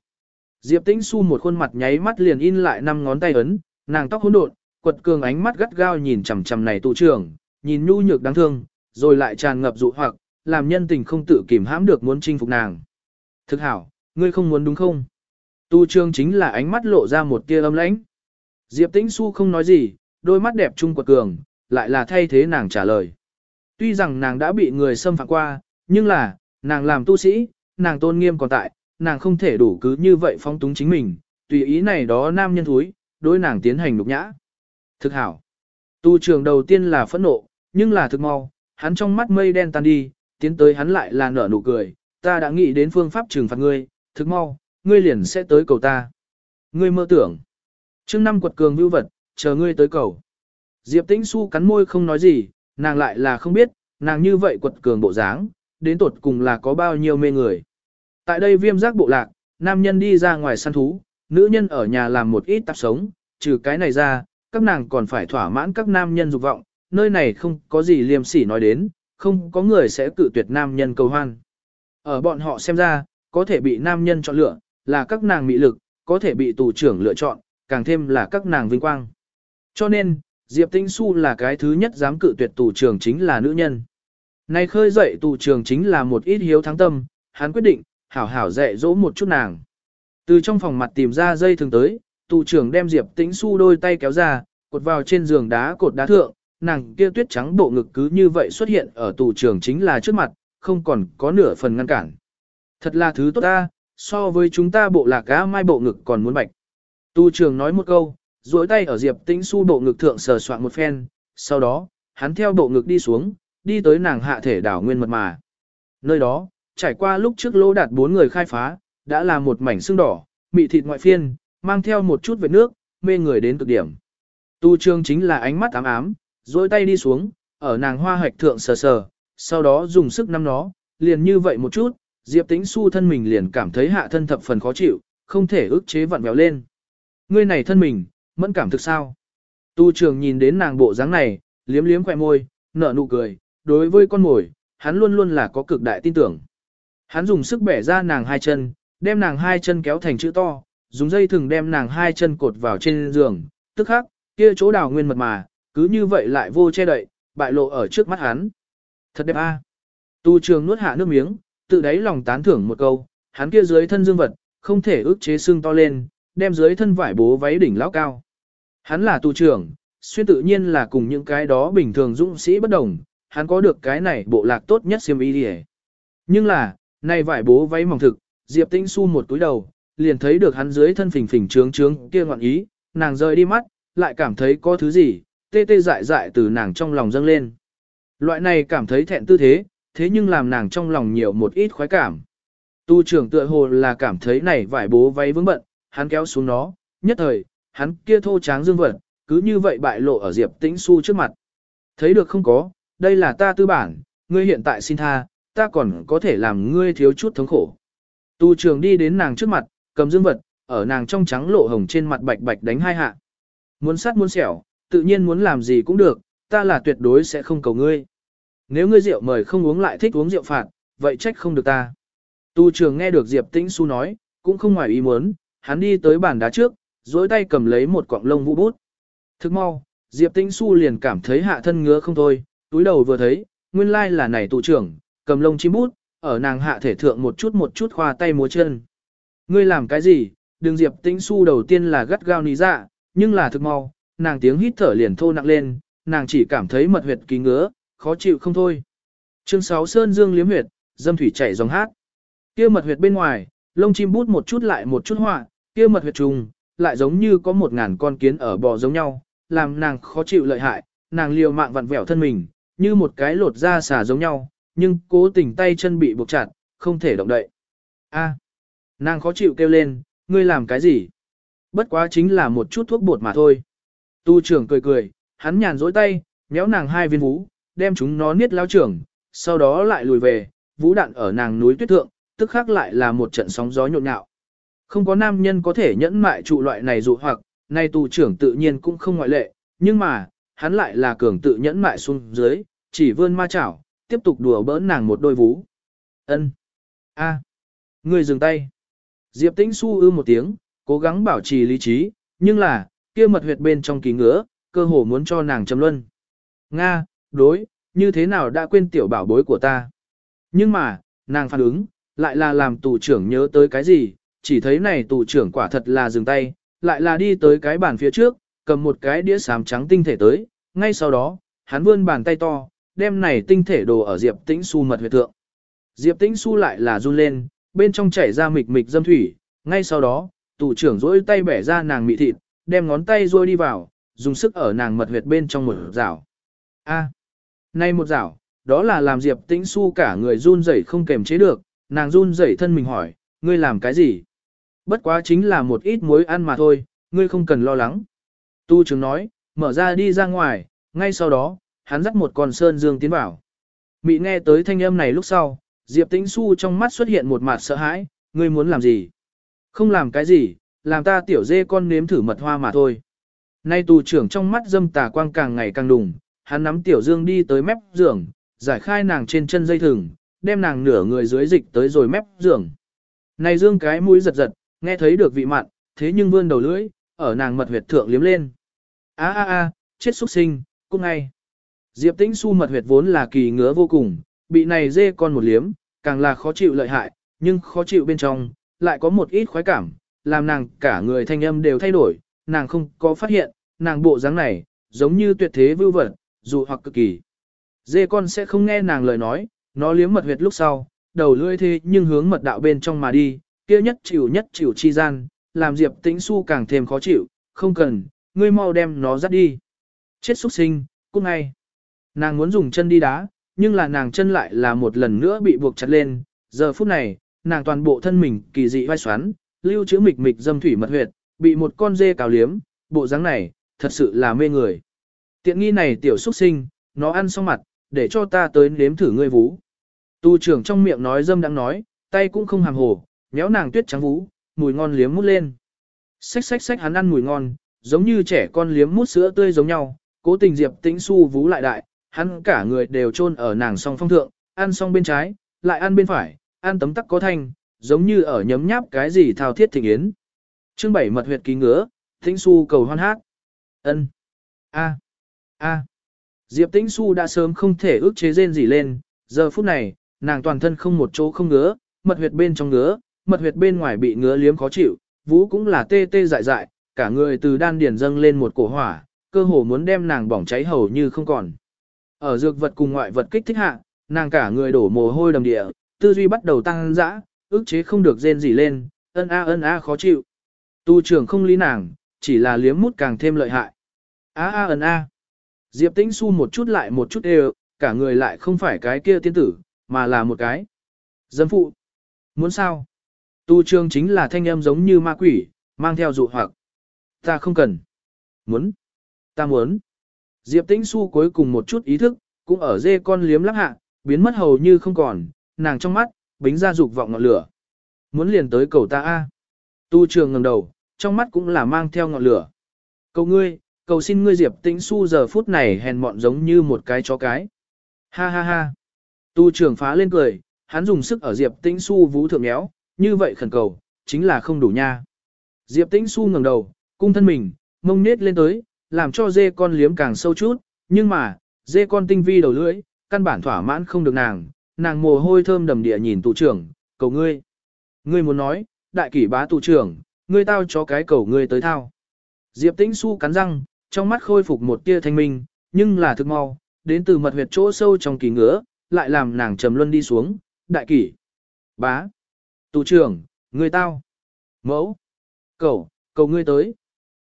Diệp Tĩnh Xu một khuôn mặt nháy mắt liền in lại năm ngón tay ấn, nàng tóc hỗn độn, quật cường ánh mắt gắt gao nhìn chằm chằm này tu trưởng, nhìn nhu nhược đáng thương, rồi lại tràn ngập dụ hoặc, làm nhân tình không tự kìm hãm được muốn chinh phục nàng. Thực hảo, ngươi không muốn đúng không? Tu trương chính là ánh mắt lộ ra một tia âm lãnh. Diệp Tĩnh Xu không nói gì, đôi mắt đẹp trung quật cường, lại là thay thế nàng trả lời. Tuy rằng nàng đã bị người xâm phạm qua, nhưng là, nàng làm tu sĩ, nàng tôn nghiêm còn tại, nàng không thể đủ cứ như vậy phóng túng chính mình, tùy ý này đó nam nhân thúi, đối nàng tiến hành nục nhã. Thực hảo. Tu trường đầu tiên là phẫn nộ, nhưng là thực mau, hắn trong mắt mây đen tan đi, tiến tới hắn lại là nở nụ cười, ta đã nghĩ đến phương pháp trừng phạt ngươi, thực mau, ngươi liền sẽ tới cầu ta. Ngươi mơ tưởng. trước năm quật cường vưu vật, chờ ngươi tới cầu. Diệp Tĩnh Xu cắn môi không nói gì, nàng lại là không biết, nàng như vậy quật cường bộ dáng, đến tột cùng là có bao nhiêu mê người. Tại đây viêm giác bộ lạc, nam nhân đi ra ngoài săn thú, nữ nhân ở nhà làm một ít tạp sống, trừ cái này ra, các nàng còn phải thỏa mãn các nam nhân dục vọng, nơi này không có gì liêm sỉ nói đến, không có người sẽ cự tuyệt nam nhân cầu hoan. Ở bọn họ xem ra, có thể bị nam nhân chọn lựa, là các nàng mỹ lực, có thể bị tù trưởng lựa chọn, càng thêm là các nàng vinh quang. Cho nên, Diệp Tinh Xu là cái thứ nhất dám cự tuyệt tù trưởng chính là nữ nhân. Này khơi dậy tù trưởng chính là một ít hiếu thắng tâm, hắn quyết định, hảo hảo dạy dỗ một chút nàng. Từ trong phòng mặt tìm ra dây thường tới, tù trưởng đem Diệp Tĩnh Xu đôi tay kéo ra, cột vào trên giường đá cột đá thượng, nàng kia tuyết trắng bộ ngực cứ như vậy xuất hiện ở tù trưởng chính là trước mặt, không còn có nửa phần ngăn cản. Thật là thứ tốt ta, so với chúng ta bộ lạc cá mai bộ ngực còn muốn bạch. Tu trường nói một câu, duỗi tay ở Diệp Tĩnh Xu bộ ngực thượng sờ soạn một phen, sau đó, hắn theo bộ ngực đi xuống, đi tới nàng hạ thể đảo nguyên mật mà. Nơi đó, trải qua lúc trước lô đạt bốn người khai phá, đã là một mảnh xương đỏ, mị thịt ngoại phiên, mang theo một chút vệt nước, mê người đến cực điểm. Tu trường chính là ánh mắt ám ám, duỗi tay đi xuống, ở nàng hoa hạch thượng sờ sờ, sau đó dùng sức nắm nó, liền như vậy một chút, Diệp Tĩnh Xu thân mình liền cảm thấy hạ thân thập phần khó chịu, không thể ức chế vặn vẹo lên. Ngươi này thân mình, mẫn cảm thực sao? Tu trường nhìn đến nàng bộ dáng này, liếm liếm khỏe môi, nở nụ cười, đối với con mồi, hắn luôn luôn là có cực đại tin tưởng. Hắn dùng sức bẻ ra nàng hai chân, đem nàng hai chân kéo thành chữ to, dùng dây thừng đem nàng hai chân cột vào trên giường, tức khắc, kia chỗ đào nguyên mật mà, cứ như vậy lại vô che đậy, bại lộ ở trước mắt hắn. Thật đẹp a. Tu trường nuốt hạ nước miếng, tự đáy lòng tán thưởng một câu, hắn kia dưới thân dương vật, không thể ức chế xương to lên, đem dưới thân vải bố váy đỉnh lão cao. Hắn là tu trưởng, xuyên tự nhiên là cùng những cái đó bình thường dũng sĩ bất đồng, hắn có được cái này bộ lạc tốt nhất xiêm y đi Nhưng là, này vải bố váy mỏng thực, Diệp Tĩnh Xu một túi đầu, liền thấy được hắn dưới thân phình phình trướng trướng kia ngọn ý, nàng rời đi mắt, lại cảm thấy có thứ gì, tê tê dại dại từ nàng trong lòng dâng lên. Loại này cảm thấy thẹn tư thế, thế nhưng làm nàng trong lòng nhiều một ít khoái cảm. Tu trưởng tựa hồ là cảm thấy này vải bố váy vướng bận, hắn kéo xuống nó, nhất thời, hắn kia thô tráng dương vật, cứ như vậy bại lộ ở Diệp Tĩnh Xu trước mặt. Thấy được không có, đây là ta tư bản, ngươi hiện tại xin tha, ta còn có thể làm ngươi thiếu chút thống khổ. Tu trưởng đi đến nàng trước mặt, cầm dương vật, ở nàng trong trắng lộ hồng trên mặt bạch bạch đánh hai hạ. Muốn sát muốn xẻo, tự nhiên muốn làm gì cũng được, ta là tuyệt đối sẽ không cầu ngươi. Nếu ngươi rượu mời không uống lại thích uống rượu phạt, vậy trách không được ta. Tu trường nghe được Diệp Tĩnh Xu nói, cũng không ngoài ý muốn, hắn đi tới bàn đá trước, dối tay cầm lấy một quặng lông vũ bút. Thức mau, Diệp Tĩnh Xu liền cảm thấy hạ thân ngứa không thôi, túi đầu vừa thấy, nguyên lai là này tu trưởng, cầm lông chim bút, ở nàng hạ thể thượng một chút một chút khoa tay múa chân. Ngươi làm cái gì? Đường Diệp Tĩnh Xu đầu tiên là gắt gao ní dạ, nhưng là thực mau, nàng tiếng hít thở liền thô nặng lên, nàng chỉ cảm thấy mật huyệt kỳ ngứa, khó chịu không thôi. Chương 6 Sơn Dương liếm huyệt, dâm thủy chảy dòng hát. Kia mật huyệt bên ngoài, lông chim bút một chút lại một chút họa, kia mật huyệt trùng, lại giống như có một ngàn con kiến ở bò giống nhau, làm nàng khó chịu lợi hại, nàng liều mạng vặn vẹo thân mình, như một cái lột da xà giống nhau, nhưng cố tình tay chân bị buộc chặt, không thể động đậy. A, nàng khó chịu kêu lên, ngươi làm cái gì? Bất quá chính là một chút thuốc bột mà thôi. Tu trưởng cười cười, hắn nhàn rỗi tay, méo nàng hai viên vú, đem chúng nó niết lao trưởng, sau đó lại lùi về, vũ đạn ở nàng núi tuyết thượng, tức khác lại là một trận sóng gió nhộn nhạo. Không có nam nhân có thể nhẫn mại trụ loại này dụ hoặc, nay tù trưởng tự nhiên cũng không ngoại lệ, nhưng mà, hắn lại là cường tự nhẫn mại xuống dưới, chỉ vươn ma chảo, tiếp tục đùa bỡn nàng một đôi vú. Ân, a, à. người dừng tay. Diệp Tĩnh su ư một tiếng, cố gắng bảo trì lý trí, nhưng là, kia mật huyệt bên trong kỳ ngứa, cơ hồ muốn cho nàng châm luân. Nga, đối, như thế nào đã quên tiểu bảo bối của ta. Nhưng mà, nàng phản ứng, lại là làm tù trưởng nhớ tới cái gì, chỉ thấy này tù trưởng quả thật là dừng tay, lại là đi tới cái bàn phía trước, cầm một cái đĩa xám trắng tinh thể tới, ngay sau đó, hắn vươn bàn tay to, đem này tinh thể đồ ở Diệp Tĩnh Xu mật huyệt thượng. Diệp Tĩnh Xu lại là run lên, bên trong chảy ra mịch mịch dâm thủy, ngay sau đó, tù trưởng rỗi tay bẻ ra nàng mị thịt, đem ngón tay rôi đi vào, dùng sức ở nàng mật huyệt bên trong một rảo. A. Nay một rảo, đó là làm Diệp Tĩnh Xu cả người run rẩy không kềm chế được, nàng run rẩy thân mình hỏi, ngươi làm cái gì? Bất quá chính là một ít muối ăn mà thôi, ngươi không cần lo lắng. Tu trưởng nói, mở ra đi ra ngoài, ngay sau đó, hắn dắt một con sơn dương tiến vào. Mị nghe tới thanh âm này lúc sau, Diệp Tĩnh Xu trong mắt xuất hiện một mặt sợ hãi, ngươi muốn làm gì? Không làm cái gì, làm ta tiểu dê con nếm thử mật hoa mà thôi. Nay tù trưởng trong mắt dâm tà quang càng ngày càng đùng, hắn nắm tiểu dương đi tới mép giường, giải khai nàng trên chân dây thừng, đem nàng nửa người dưới dịch tới rồi mép giường. Này dương cái mũi giật giật, nghe thấy được vị mặn, thế nhưng vươn đầu lưỡi, ở nàng mật huyệt thượng liếm lên. A a a, chết xuất sinh, cũng ngay. Diệp Tĩnh Xu mật huyệt vốn là kỳ ngứa vô cùng, bị này dê con một liếm, càng là khó chịu lợi hại, nhưng khó chịu bên trong, lại có một ít khoái cảm, làm nàng cả người thanh âm đều thay đổi, nàng không có phát hiện, nàng bộ dáng này, giống như tuyệt thế vưu vật, dù hoặc cực kỳ. Dê con sẽ không nghe nàng lời nói, nó liếm mật huyệt lúc sau, đầu lưỡi thế nhưng hướng mật đạo bên trong mà đi, kia nhất chịu nhất chịu chi gian, làm Diệp Tĩnh Xu càng thêm khó chịu, không cần, ngươi mau đem nó dắt đi. Chết xuất sinh, cút ngay. Nàng muốn dùng chân đi đá, nhưng là nàng chân lại là một lần nữa bị buộc chặt lên, giờ phút này, nàng toàn bộ thân mình kỳ dị vai xoắn, lưu trữ mịch mịch dâm thủy mật huyệt, bị một con dê cào liếm, bộ dáng này, thật sự là mê người. Tiện nghi này tiểu xuất sinh, nó ăn xong mặt, để cho ta tới nếm thử ngươi vú. Tu trưởng trong miệng nói dâm đang nói, tay cũng không hàm hồ, nhéo nàng tuyết trắng vú, mùi ngon liếm mút lên. Xách xách xách hắn ăn mùi ngon, giống như trẻ con liếm mút sữa tươi giống nhau, cố tình Diệp Tĩnh su vú lại đại, hắn cả người đều chôn ở nàng song phong thượng, ăn xong bên trái, lại ăn bên phải, ăn tấm tắc có thanh, giống như ở nhấm nháp cái gì thao thiết thịnh yến. Chương bảy mật huyệt ký ngứa, Tĩnh Xu cầu hoan hát. Ân. A. A. Diệp Tĩnh Xu đã sớm không thể ước chế rên gì lên, giờ phút này, nàng toàn thân không một chỗ không ngứa, mật huyệt bên trong ngứa, mật huyệt bên ngoài bị ngứa liếm khó chịu, vũ cũng là tê tê dại dại, cả người từ đan điền dâng lên một cổ hỏa, cơ hồ muốn đem nàng bỏng cháy hầu như không còn. Ở dược vật cùng ngoại vật kích thích hạ, nàng cả người đổ mồ hôi đầm địa, tư duy bắt đầu tăng dã, ức chế không được rên gì lên, ân a ân a khó chịu. Tu trưởng không lý nàng, chỉ là liếm mút càng thêm lợi hại. A a ẩn a. Diệp Tĩnh Xu một chút lại một chút đều, cả người lại không phải cái kia tiên tử, mà là một cái. Dâm phụ. Muốn sao? Tu trường chính là thanh âm giống như ma quỷ, mang theo dụ hoặc. Ta không cần. Muốn. Ta muốn. Diệp Tĩnh Xu cuối cùng một chút ý thức, cũng ở dê con liếm lắc hạ, biến mất hầu như không còn, nàng trong mắt, bính ra dục vọng ngọn lửa. Muốn liền tới cầu ta a. Tu trường ngẩng đầu, trong mắt cũng là mang theo ngọn lửa. Cầu ngươi, cầu xin ngươi Diệp Tĩnh Xu giờ phút này hèn mọn giống như một cái chó cái. Ha ha ha. Tu trưởng phá lên cười, hắn dùng sức ở Diệp Tĩnh Xu vú thượng méo, như vậy khẩn cầu, chính là không đủ nha. Diệp Tĩnh Xu ngẩng đầu, cung thân mình, mông nết lên tới, làm cho dê con liếm càng sâu chút, nhưng mà, dê con tinh vi đầu lưỡi, căn bản thỏa mãn không được nàng, nàng mồ hôi thơm đầm địa nhìn Tu trưởng, cầu ngươi. Ngươi muốn nói, đại kỷ bá Tu trưởng, ngươi tao cho cái cầu ngươi tới thao. Diệp Tĩnh Xu cắn răng, trong mắt khôi phục một tia thanh minh, nhưng là thực mau, đến từ mật huyệt chỗ sâu trong kỳ ngứa, lại làm nàng trầm luân đi xuống, đại kỷ. Bá. Tù trưởng, ngươi tao. Mẫu. Cầu, cầu ngươi tới.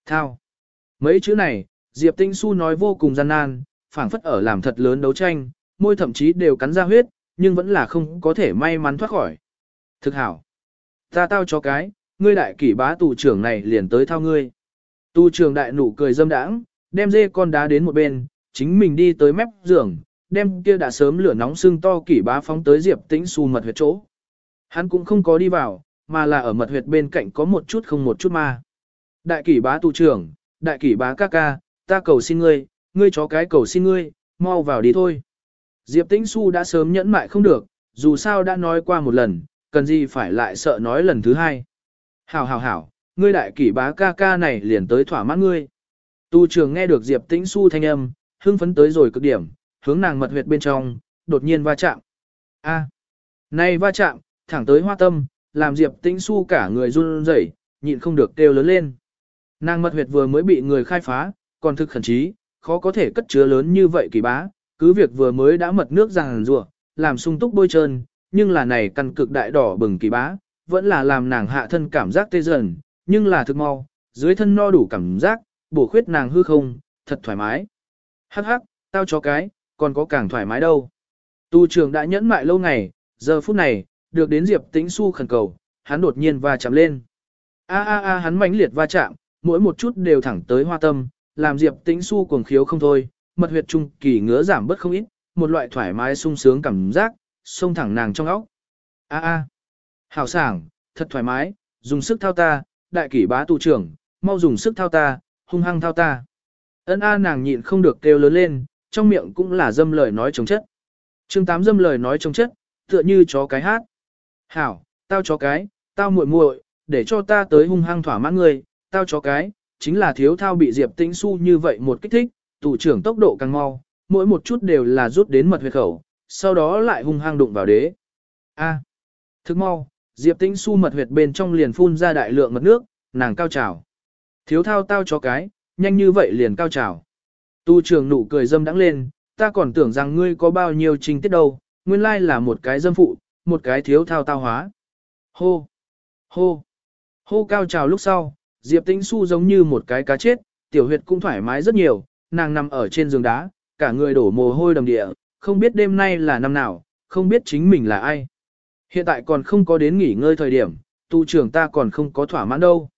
Thao. Mấy chữ này, Diệp Tĩnh Xu nói vô cùng gian nan, phảng phất ở làm thật lớn đấu tranh, môi thậm chí đều cắn ra huyết, nhưng vẫn là không có thể may mắn thoát khỏi. Thực hảo. Ta tao cho cái, ngươi đại kỷ bá tù trưởng này liền tới thao ngươi. Tù trưởng đại nụ cười dâm đãng, đem dê con đá đến một bên, chính mình đi tới mép giường, đem kia đã sớm lửa nóng sưng to kỷ bá phóng tới Diệp Tĩnh Xu mật huyệt chỗ. Hắn cũng không có đi vào, mà là ở mật huyệt bên cạnh có một chút không một chút ma. Đại kỷ bá tù trưởng, đại kỷ bá ca ca, ta cầu xin ngươi, ngươi chó cái cầu xin ngươi, mau vào đi thôi. Diệp Tĩnh Xu đã sớm nhẫn mại không được, dù sao đã nói qua một lần, cần gì phải lại sợ nói lần thứ hai. Hảo hảo hảo, ngươi đại kỷ bá ca ca này liền tới thỏa mãn ngươi. Tu trường nghe được Diệp Tĩnh Xu thanh âm, hưng phấn tới rồi cực điểm, hướng nàng mật huyệt bên trong, đột nhiên va chạm. A, này va chạm, thẳng tới hoa tâm, làm Diệp Tĩnh Xu cả người run rẩy, nhịn không được kêu lớn lên. Nàng mật huyệt vừa mới bị người khai phá, còn thực khẩn trí, khó có thể cất chứa lớn như vậy kỳ bá, cứ việc vừa mới đã mật nước ràng rùa, làm sung túc bôi trơn, nhưng là này căn cực đại đỏ bừng kỳ bá, vẫn là làm nàng hạ thân cảm giác tê dần, nhưng là thực mau, dưới thân no đủ cảm giác, bổ khuyết nàng hư không, thật thoải mái. Hắc hắc, tao cho cái, còn có càng thoải mái đâu. Tu trường đã nhẫn mại lâu ngày, giờ phút này, được đến Diệp Tĩnh Xu khẩn cầu, hắn đột nhiên va chạm lên. A a a hắn mãnh liệt va chạm, mỗi một chút đều thẳng tới hoa tâm, làm Diệp Tĩnh Xu cuồng khiếu không thôi, mật huyệt trung kỳ ngứa giảm bớt không ít, một loại thoải mái sung sướng cảm giác, xông thẳng nàng trong óc. A a, hảo sảng, thật thoải mái, dùng sức thao ta, đại kỷ bá tù trưởng, mau dùng sức thao ta, hung hăng thao ta. Ân a nàng nhịn không được kêu lớn lên, trong miệng cũng là dâm lời nói chống chất. chương 8 dâm lời nói chống chất, tựa như chó cái hát. Hảo, tao chó cái, tao muội muội, để cho ta tới hung hăng thỏa mãn người, tao chó cái, chính là thiếu thao bị Diệp Tĩnh Xu như vậy một kích thích, tù trưởng tốc độ càng mau, mỗi một chút đều là rút đến mật huyệt khẩu, sau đó lại hung hăng đụng vào đế. A. Thức mau, Diệp Tĩnh su mật huyệt bên trong liền phun ra đại lượng mật nước, nàng cao trào. Thiếu thao tao cho cái, nhanh như vậy liền cao trào. Tu trường nụ cười dâm đắng lên, ta còn tưởng rằng ngươi có bao nhiêu trình tiết đâu, nguyên lai là một cái dâm phụ, một cái thiếu thao tao hóa. Hô, hô, hô cao trào lúc sau, Diệp Tĩnh su giống như một cái cá chết, tiểu huyệt cũng thoải mái rất nhiều, nàng nằm ở trên giường đá, cả người đổ mồ hôi đầm địa, không biết đêm nay là năm nào, không biết chính mình là ai. Hiện tại còn không có đến nghỉ ngơi thời điểm, tu trưởng ta còn không có thỏa mãn đâu.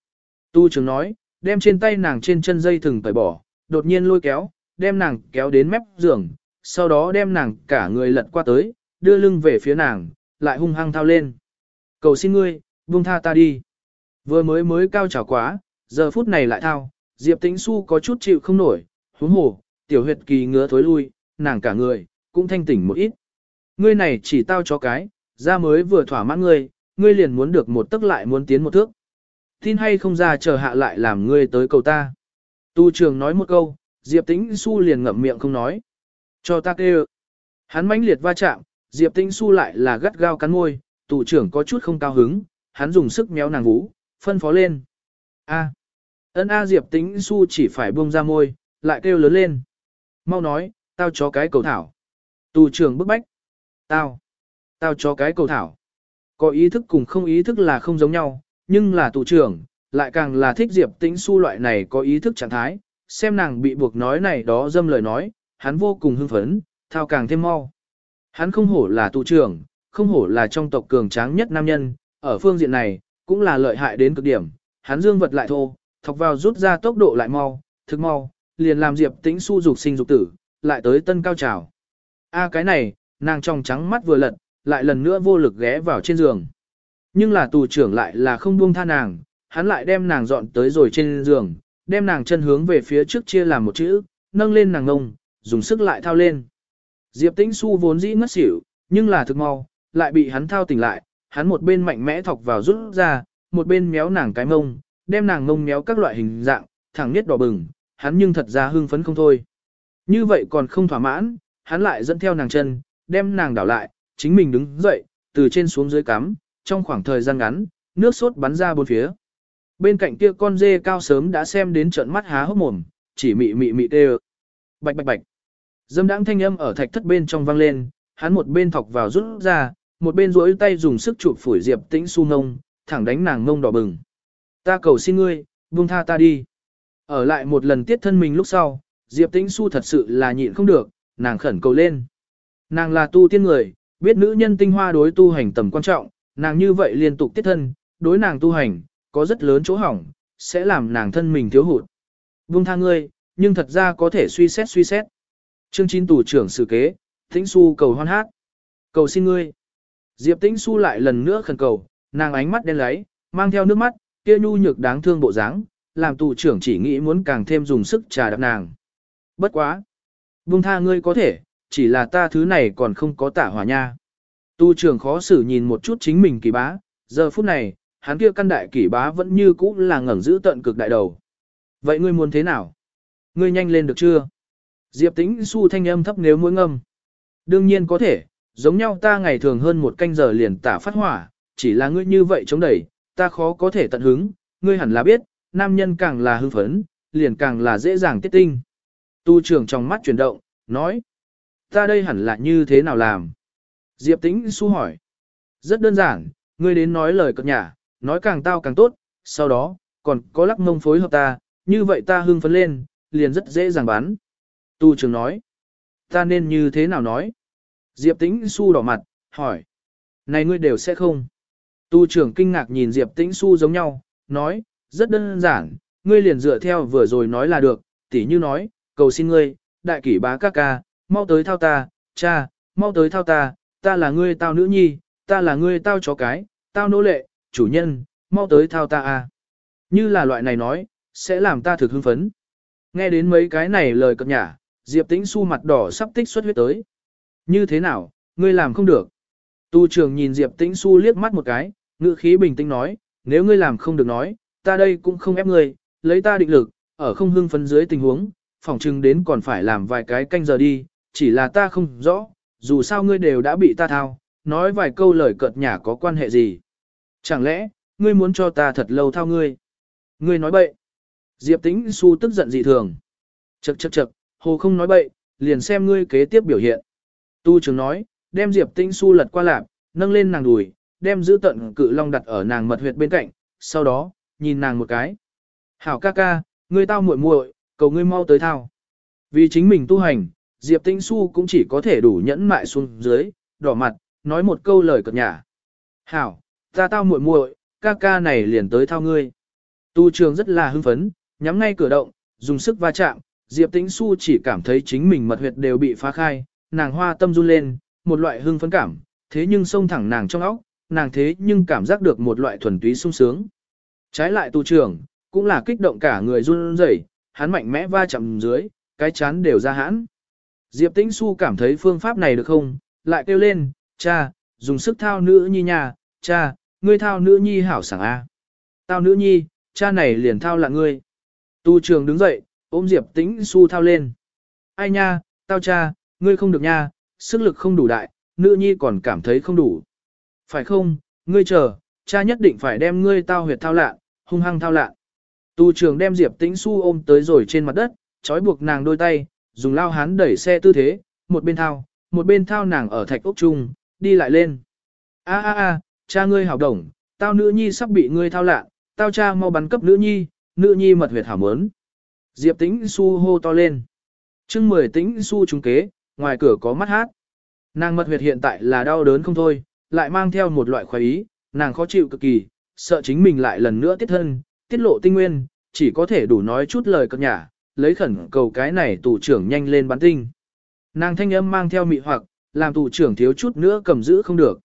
Tu trưởng nói, đem trên tay nàng trên chân dây thừng tẩy bỏ, đột nhiên lôi kéo, đem nàng kéo đến mép giường, sau đó đem nàng cả người lật qua tới, đưa lưng về phía nàng, lại hung hăng thao lên. Cầu xin ngươi, buông tha ta đi. Vừa mới mới cao trào quá, giờ phút này lại thao, Diệp Tĩnh Xu có chút chịu không nổi, huống hồ, tiểu huyệt kỳ ngứa thối lui, nàng cả người, cũng thanh tỉnh một ít. Ngươi này chỉ tao cho cái, ra mới vừa thỏa mãn ngươi, ngươi liền muốn được một tức lại muốn tiến một thước. Tin hay không ra chờ hạ lại làm ngươi tới cầu ta. Tu trường nói một câu, Diệp Tĩnh Xu liền ngậm miệng không nói. Cho ta kêu. Hắn mãnh liệt va chạm, Diệp Tĩnh Xu lại là gắt gao cắn môi, tù trưởng có chút không cao hứng, hắn dùng sức méo nàng vũ, phân phó lên. A. Ân A Diệp Tĩnh Xu chỉ phải buông ra môi, lại kêu lớn lên. Mau nói, tao cho cái cầu thảo. Tù trưởng bức bách. Tao. Tao cho cái cầu thảo. Có ý thức cùng không ý thức là không giống nhau, nhưng là tù trưởng, lại càng là thích Diệp Tĩnh Xu loại này có ý thức trạng thái, xem nàng bị buộc nói này đó dâm lời nói, hắn vô cùng hưng phấn, thao càng thêm mau. Hắn không hổ là tù trưởng, không hổ là trong tộc cường tráng nhất nam nhân, ở phương diện này, cũng là lợi hại đến cực điểm, hắn dương vật lại thô, thọc vào rút ra tốc độ lại mau, thực mau, liền làm Diệp Tĩnh Xu dục sinh dục tử, lại tới tân cao trào. A cái này, nàng trong trắng mắt vừa lật, lại lần nữa vô lực ghé vào trên giường. Nhưng là tù trưởng lại là không buông tha nàng, hắn lại đem nàng dọn tới rồi trên giường, đem nàng chân hướng về phía trước chia làm một chữ, nâng lên nàng ngông, dùng sức lại thao lên. Diệp Tĩnh Xu vốn dĩ ngất xỉu, nhưng là thực mau, lại bị hắn thao tỉnh lại, hắn một bên mạnh mẽ thọc vào rút ra, một bên méo nàng cái mông, đem nàng ngông méo các loại hình dạng, thẳng nhất đỏ bừng, hắn nhưng thật ra hưng phấn không thôi. Như vậy còn không thỏa mãn, hắn lại dẫn theo nàng chân, đem nàng đảo lại, chính mình đứng dậy, từ trên xuống dưới cắm, trong khoảng thời gian ngắn, nước sốt bắn ra bốn phía. Bên cạnh kia con dê cao sớm đã xem đến trận mắt há hốc mồm, chỉ mị mị mị tê Bạch bạch bạch. Dâm đãng thanh âm ở thạch thất bên trong vang lên, hắn một bên thọc vào rút ra, một bên duỗi tay dùng sức chụp phủi Diệp Tĩnh su ngông, thẳng đánh nàng ngông đỏ bừng. Ta cầu xin ngươi, buông tha ta đi. Ở lại một lần tiết thân mình lúc sau, Diệp Tĩnh su thật sự là nhịn không được, nàng khẩn cầu lên. Nàng là tu tiên người, biết nữ nhân tinh hoa đối tu hành tầm quan trọng, nàng như vậy liên tục tiết thân, đối nàng tu hành, có rất lớn chỗ hỏng, sẽ làm nàng thân mình thiếu hụt. Vương tha ngươi, nhưng thật ra có thể suy xét suy xét. Chương chín tù trưởng xử kế, Tĩnh Xu cầu hoan hát. Cầu xin ngươi. Diệp Tĩnh Xu lại lần nữa khẩn cầu, nàng ánh mắt đen lấy, mang theo nước mắt, kia nhu nhược đáng thương bộ dáng, làm tù trưởng chỉ nghĩ muốn càng thêm dùng sức trà đạp nàng. Bất quá. Vương tha ngươi có thể, chỉ là ta thứ này còn không có tả hỏa nha. Tu trưởng khó xử nhìn một chút chính mình kỳ bá, giờ phút này, hắn kia căn đại kỳ bá vẫn như cũ là ngẩng giữ tận cực đại đầu. Vậy ngươi muốn thế nào? Ngươi nhanh lên được chưa? Diệp tĩnh su thanh âm thấp nếu mũi ngâm. Đương nhiên có thể, giống nhau ta ngày thường hơn một canh giờ liền tả phát hỏa, chỉ là ngươi như vậy chống đẩy, ta khó có thể tận hứng, ngươi hẳn là biết, nam nhân càng là hư phấn, liền càng là dễ dàng tiết tinh. Tu trưởng trong mắt chuyển động, nói, ta đây hẳn là như thế nào làm? Diệp tĩnh su hỏi, rất đơn giản, ngươi đến nói lời cập nhả, nói càng tao càng tốt, sau đó, còn có lắc mông phối hợp ta, như vậy ta hưng phấn lên, liền rất dễ dàng bán. Tu trường nói, ta nên như thế nào nói? Diệp Tĩnh Su đỏ mặt, hỏi. Này ngươi đều sẽ không. Tu trưởng kinh ngạc nhìn Diệp Tĩnh Su giống nhau, nói, rất đơn giản, ngươi liền dựa theo vừa rồi nói là được, tỉ như nói, cầu xin ngươi, đại kỷ bá ca ca, mau tới thao ta, cha, mau tới thao ta, ta là ngươi tao nữ nhi, ta là ngươi tao chó cái, tao nô lệ, chủ nhân, mau tới thao ta à. Như là loại này nói, sẽ làm ta thực hưng phấn. Nghe đến mấy cái này lời cập nhả, Diệp Tĩnh Xu mặt đỏ sắp tích xuất huyết tới. Như thế nào, ngươi làm không được. Tu trưởng nhìn Diệp Tĩnh Xu liếc mắt một cái, ngữ khí bình tĩnh nói, nếu ngươi làm không được nói, ta đây cũng không ép ngươi, lấy ta định lực, ở không hưng phấn dưới tình huống, phỏng chừng đến còn phải làm vài cái canh giờ đi, chỉ là ta không rõ, dù sao ngươi đều đã bị ta thao, nói vài câu lời cợt nhả có quan hệ gì. Chẳng lẽ, ngươi muốn cho ta thật lâu thao ngươi? Ngươi nói bậy. Diệp Tĩnh Su tức giận dị thường. Chậc chậc chậc, hồ không nói bậy, liền xem ngươi kế tiếp biểu hiện. Tu trường nói, đem Diệp Tĩnh Su lật qua lạp, nâng lên nàng đùi, đem giữ tận cự long đặt ở nàng mật huyệt bên cạnh, sau đó, nhìn nàng một cái. Hảo ca ca, ngươi tao muội muội, cầu ngươi mau tới thao. Vì chính mình tu hành, Diệp Tĩnh Xu cũng chỉ có thể đủ nhẫn mại xuống dưới, đỏ mặt, nói một câu lời cợt nhả. Hảo, ta tao muội muội, ca ca này liền tới thao ngươi. Tu trường rất là hưng phấn, nhắm ngay cửa động, dùng sức va chạm, Diệp Tĩnh Xu chỉ cảm thấy chính mình mật huyệt đều bị phá khai, nàng hoa tâm run lên, một loại hưng phấn cảm, thế nhưng xông thẳng nàng trong óc, nàng thế nhưng cảm giác được một loại thuần túy sung sướng. Trái lại tu trưởng, cũng là kích động cả người run rẩy, hắn mạnh mẽ va chạm dưới, cái chán đều ra hãn. Diệp Tĩnh Xu cảm thấy phương pháp này được không, lại kêu lên, cha, dùng sức thao nữ nhi nhà, cha, ngươi thao nữ nhi hảo sảng A. Tao nữ nhi, cha này liền thao là ngươi. Tu trường đứng dậy, ôm Diệp Tĩnh Xu thao lên. Ai nha, tao cha, ngươi không được nha, sức lực không đủ đại, nữ nhi còn cảm thấy không đủ. Phải không, ngươi chờ, cha nhất định phải đem ngươi tao huyệt thao lạ, hung hăng thao lạ. Tu trường đem Diệp Tĩnh Xu ôm tới rồi trên mặt đất, trói buộc nàng đôi tay, dùng lao hán đẩy xe tư thế, một bên thao, một bên thao nàng ở thạch ốc trung, đi lại lên. A a a, cha ngươi hảo đồng, tao nữ nhi sắp bị ngươi thao lạ, tao cha mau bắn cấp nữ nhi, nữ nhi mật huyệt hảo mớn. Diệp Tĩnh su hô to lên. chương mười Tĩnh su trúng kế, ngoài cửa có mắt hát. Nàng mật huyệt hiện tại là đau đớn không thôi, lại mang theo một loại khoái ý, nàng khó chịu cực kỳ, sợ chính mình lại lần nữa tiết thân, tiết lộ tinh nguyên, chỉ có thể đủ nói chút lời cập nhả, lấy khẩn cầu cái này tù trưởng nhanh lên bắn tinh. Nàng thanh âm mang theo mị hoặc, làm tù trưởng thiếu chút nữa cầm giữ không được.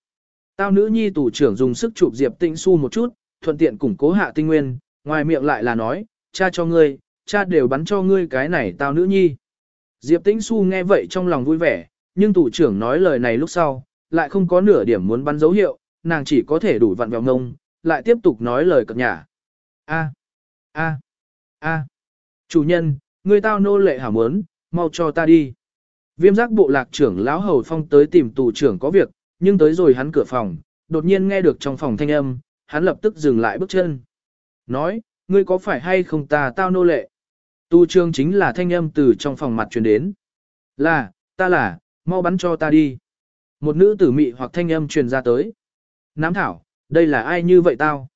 Tao nữ nhi tù trưởng dùng sức chụp Diệp Tĩnh Xu một chút, thuận tiện củng cố hạ tinh nguyên, ngoài miệng lại là nói, cha cho ngươi, cha đều bắn cho ngươi cái này tao nữ nhi. Diệp Tĩnh Xu nghe vậy trong lòng vui vẻ, nhưng tù trưởng nói lời này lúc sau, lại không có nửa điểm muốn bắn dấu hiệu, nàng chỉ có thể đủ vặn vẹo ngông, lại tiếp tục nói lời cập nhả. A, a, a, chủ nhân, người tao nô lệ hảo muốn, mau cho ta đi. Viêm giác bộ lạc trưởng lão hầu phong tới tìm tù trưởng có việc, nhưng tới rồi hắn cửa phòng, đột nhiên nghe được trong phòng thanh âm, hắn lập tức dừng lại bước chân. Nói, ngươi có phải hay không ta tao nô lệ? Tu trương chính là thanh âm từ trong phòng mặt truyền đến. Là, ta là, mau bắn cho ta đi. Một nữ tử mị hoặc thanh âm truyền ra tới. Nám thảo, đây là ai như vậy tao?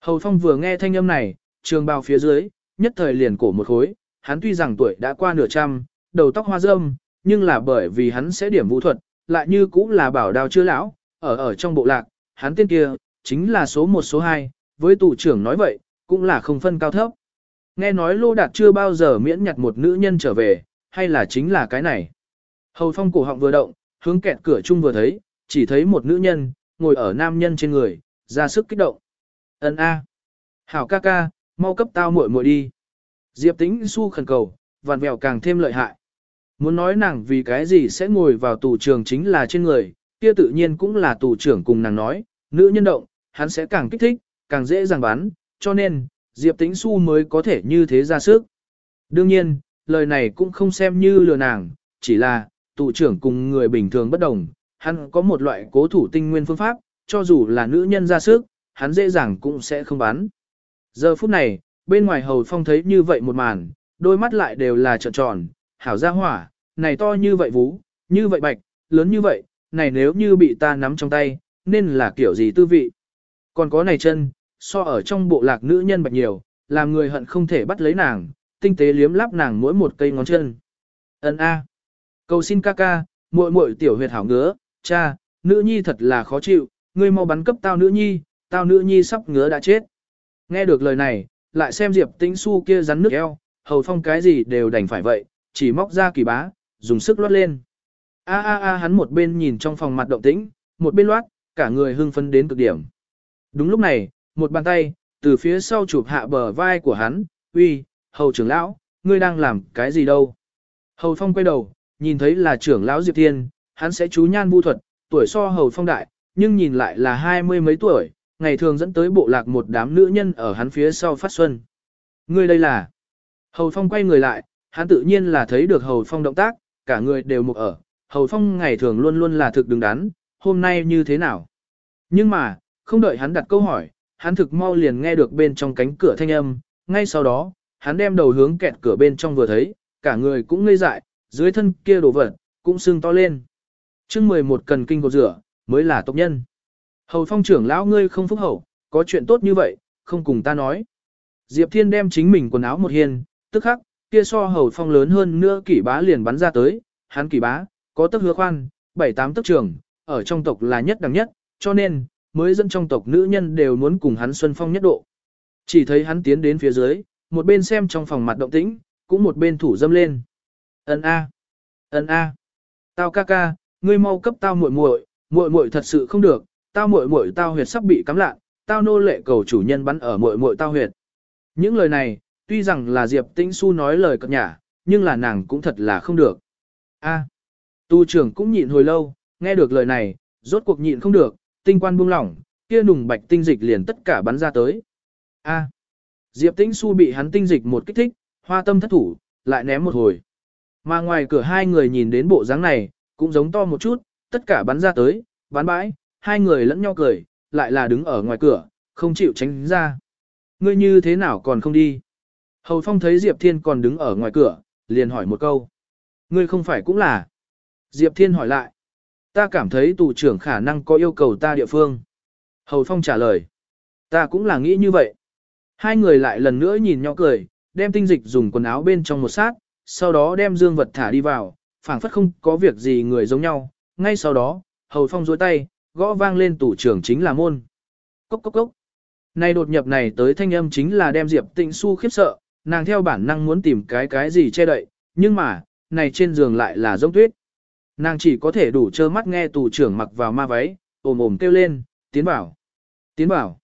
Hầu phong vừa nghe thanh âm này, trường bào phía dưới, nhất thời liền cổ một khối, hắn tuy rằng tuổi đã qua nửa trăm, đầu tóc hoa râm, nhưng là bởi vì hắn sẽ điểm vũ thuật, lại như cũng là bảo đao chưa lão, ở ở trong bộ lạc, hắn tên kia, chính là số một số hai, với tù trưởng nói vậy, cũng là không phân cao thấp. Nghe nói Lô Đạt chưa bao giờ miễn nhặt một nữ nhân trở về, hay là chính là cái này. Hầu phong cổ họng vừa động, hướng kẹt cửa chung vừa thấy, chỉ thấy một nữ nhân, ngồi ở nam nhân trên người, ra sức kích động. Ấn A. Hảo ca ca, mau cấp tao muội muội đi. Diệp tĩnh su khẩn cầu, vặn vẹo càng thêm lợi hại. Muốn nói nàng vì cái gì sẽ ngồi vào tù trường chính là trên người, kia tự nhiên cũng là tù trưởng cùng nàng nói, nữ nhân động, hắn sẽ càng kích thích, càng dễ dàng bán, cho nên, Diệp Tĩnh Xu mới có thể như thế ra sức. Đương nhiên, lời này cũng không xem như lừa nàng, chỉ là, tù trưởng cùng người bình thường bất đồng, hắn có một loại cố thủ tinh nguyên phương pháp, cho dù là nữ nhân ra sức, hắn dễ dàng cũng sẽ không bán. Giờ phút này, bên ngoài hầu phong thấy như vậy một màn, đôi mắt lại đều là trợn tròn, hảo ra hỏa, này to như vậy vú, như vậy bạch, lớn như vậy, này nếu như bị ta nắm trong tay, nên là kiểu gì tư vị. Còn có này chân, so ở trong bộ lạc nữ nhân bạch nhiều, làm người hận không thể bắt lấy nàng, tinh tế liếm lắp nàng mỗi một cây ngón chân. Ấn A. Cầu xin ca ca, muội muội tiểu huyệt hảo ngứa, cha, nữ nhi thật là khó chịu, ngươi mau bắn cấp tao nữ nhi, tao nữ nhi sắp ngứa đã chết. Nghe được lời này, lại xem Diệp Tĩnh Xu kia rắn nước eo, hầu phong cái gì đều đành phải vậy, chỉ móc ra kỳ bá, dùng sức loát lên. A a a hắn một bên nhìn trong phòng mặt động tĩnh, một bên loát, cả người hưng phấn đến cực điểm. Đúng lúc này, một bàn tay, từ phía sau chụp hạ bờ vai của hắn, uy, hầu trưởng lão, ngươi đang làm cái gì đâu? Hầu phong quay đầu, nhìn thấy là trưởng lão Diệp Thiên, hắn sẽ chú nhan vu thuật, tuổi so hầu phong đại, nhưng nhìn lại là hai mươi mấy tuổi, ngày thường dẫn tới bộ lạc một đám nữ nhân ở hắn phía sau phát xuân. Ngươi đây là... Hầu phong quay người lại, hắn tự nhiên là thấy được hầu phong động tác, cả người đều mục ở. Hầu phong ngày thường luôn luôn là thực đứng đắn, hôm nay như thế nào? Nhưng mà, không đợi hắn đặt câu hỏi, hắn thực mau liền nghe được bên trong cánh cửa thanh âm, ngay sau đó, hắn đem đầu hướng kẹt cửa bên trong vừa thấy, cả người cũng ngây dại, dưới thân kia đổ vật, cũng sưng to lên. chương 11 cần kinh cột rửa, mới là tộc nhân. Hầu phong trưởng lão ngươi không phúc hậu, có chuyện tốt như vậy, không cùng ta nói. Diệp Thiên đem chính mình quần áo một hiên, tức khắc, kia so hầu phong lớn hơn nữa kỷ bá liền bắn ra tới, hắn kỷ bá, có tức hứa khoan, bảy tám tức trưởng, ở trong tộc là nhất đẳng nhất, cho nên, mới dẫn trong tộc nữ nhân đều muốn cùng hắn xuân phong nhất độ. Chỉ thấy hắn tiến đến phía dưới, một bên xem trong phòng mặt động tĩnh, cũng một bên thủ dâm lên. Ấn a, Ấn a, tao ca ca, ngươi mau cấp tao muội muội, muội muội thật sự không được, tao muội muội tao huyệt sắp bị cắm lạ, tao nô lệ cầu chủ nhân bắn ở muội muội tao huyệt. Những lời này, tuy rằng là Diệp Tĩnh Xu nói lời cập nhả, nhưng là nàng cũng thật là không được. A, tu trưởng cũng nhịn hồi lâu, nghe được lời này, rốt cuộc nhịn không được, tinh quan buông lỏng, kia nùng bạch tinh dịch liền tất cả bắn ra tới. A, Diệp Tĩnh Xu bị hắn tinh dịch một kích thích, hoa tâm thất thủ, lại ném một hồi. Mà ngoài cửa hai người nhìn đến bộ dáng này, cũng giống to một chút, tất cả bắn ra tới, bắn bãi, hai người lẫn nhau cười, lại là đứng ở ngoài cửa, không chịu tránh ra. Ngươi như thế nào còn không đi? Hầu Phong thấy Diệp Thiên còn đứng ở ngoài cửa, liền hỏi một câu. Ngươi không phải cũng là? Diệp Thiên hỏi lại. Ta cảm thấy tù trưởng khả năng có yêu cầu ta địa phương. Hầu Phong trả lời. Ta cũng là nghĩ như vậy. Hai người lại lần nữa nhìn nhau cười, đem tinh dịch dùng quần áo bên trong một sát, sau đó đem dương vật thả đi vào, phảng phất không có việc gì người giống nhau. Ngay sau đó, Hầu Phong duỗi tay, gõ vang lên tủ trưởng chính là môn. Cốc cốc cốc. Này đột nhập này tới thanh âm chính là đem Diệp Tịnh Xu khiếp sợ, nàng theo bản năng muốn tìm cái cái gì che đậy, nhưng mà, này trên giường lại là giống tuyết. Nàng chỉ có thể đủ trơ mắt nghe tù trưởng mặc vào ma váy, ồm ồm kêu lên, tiến bảo, tiến bảo.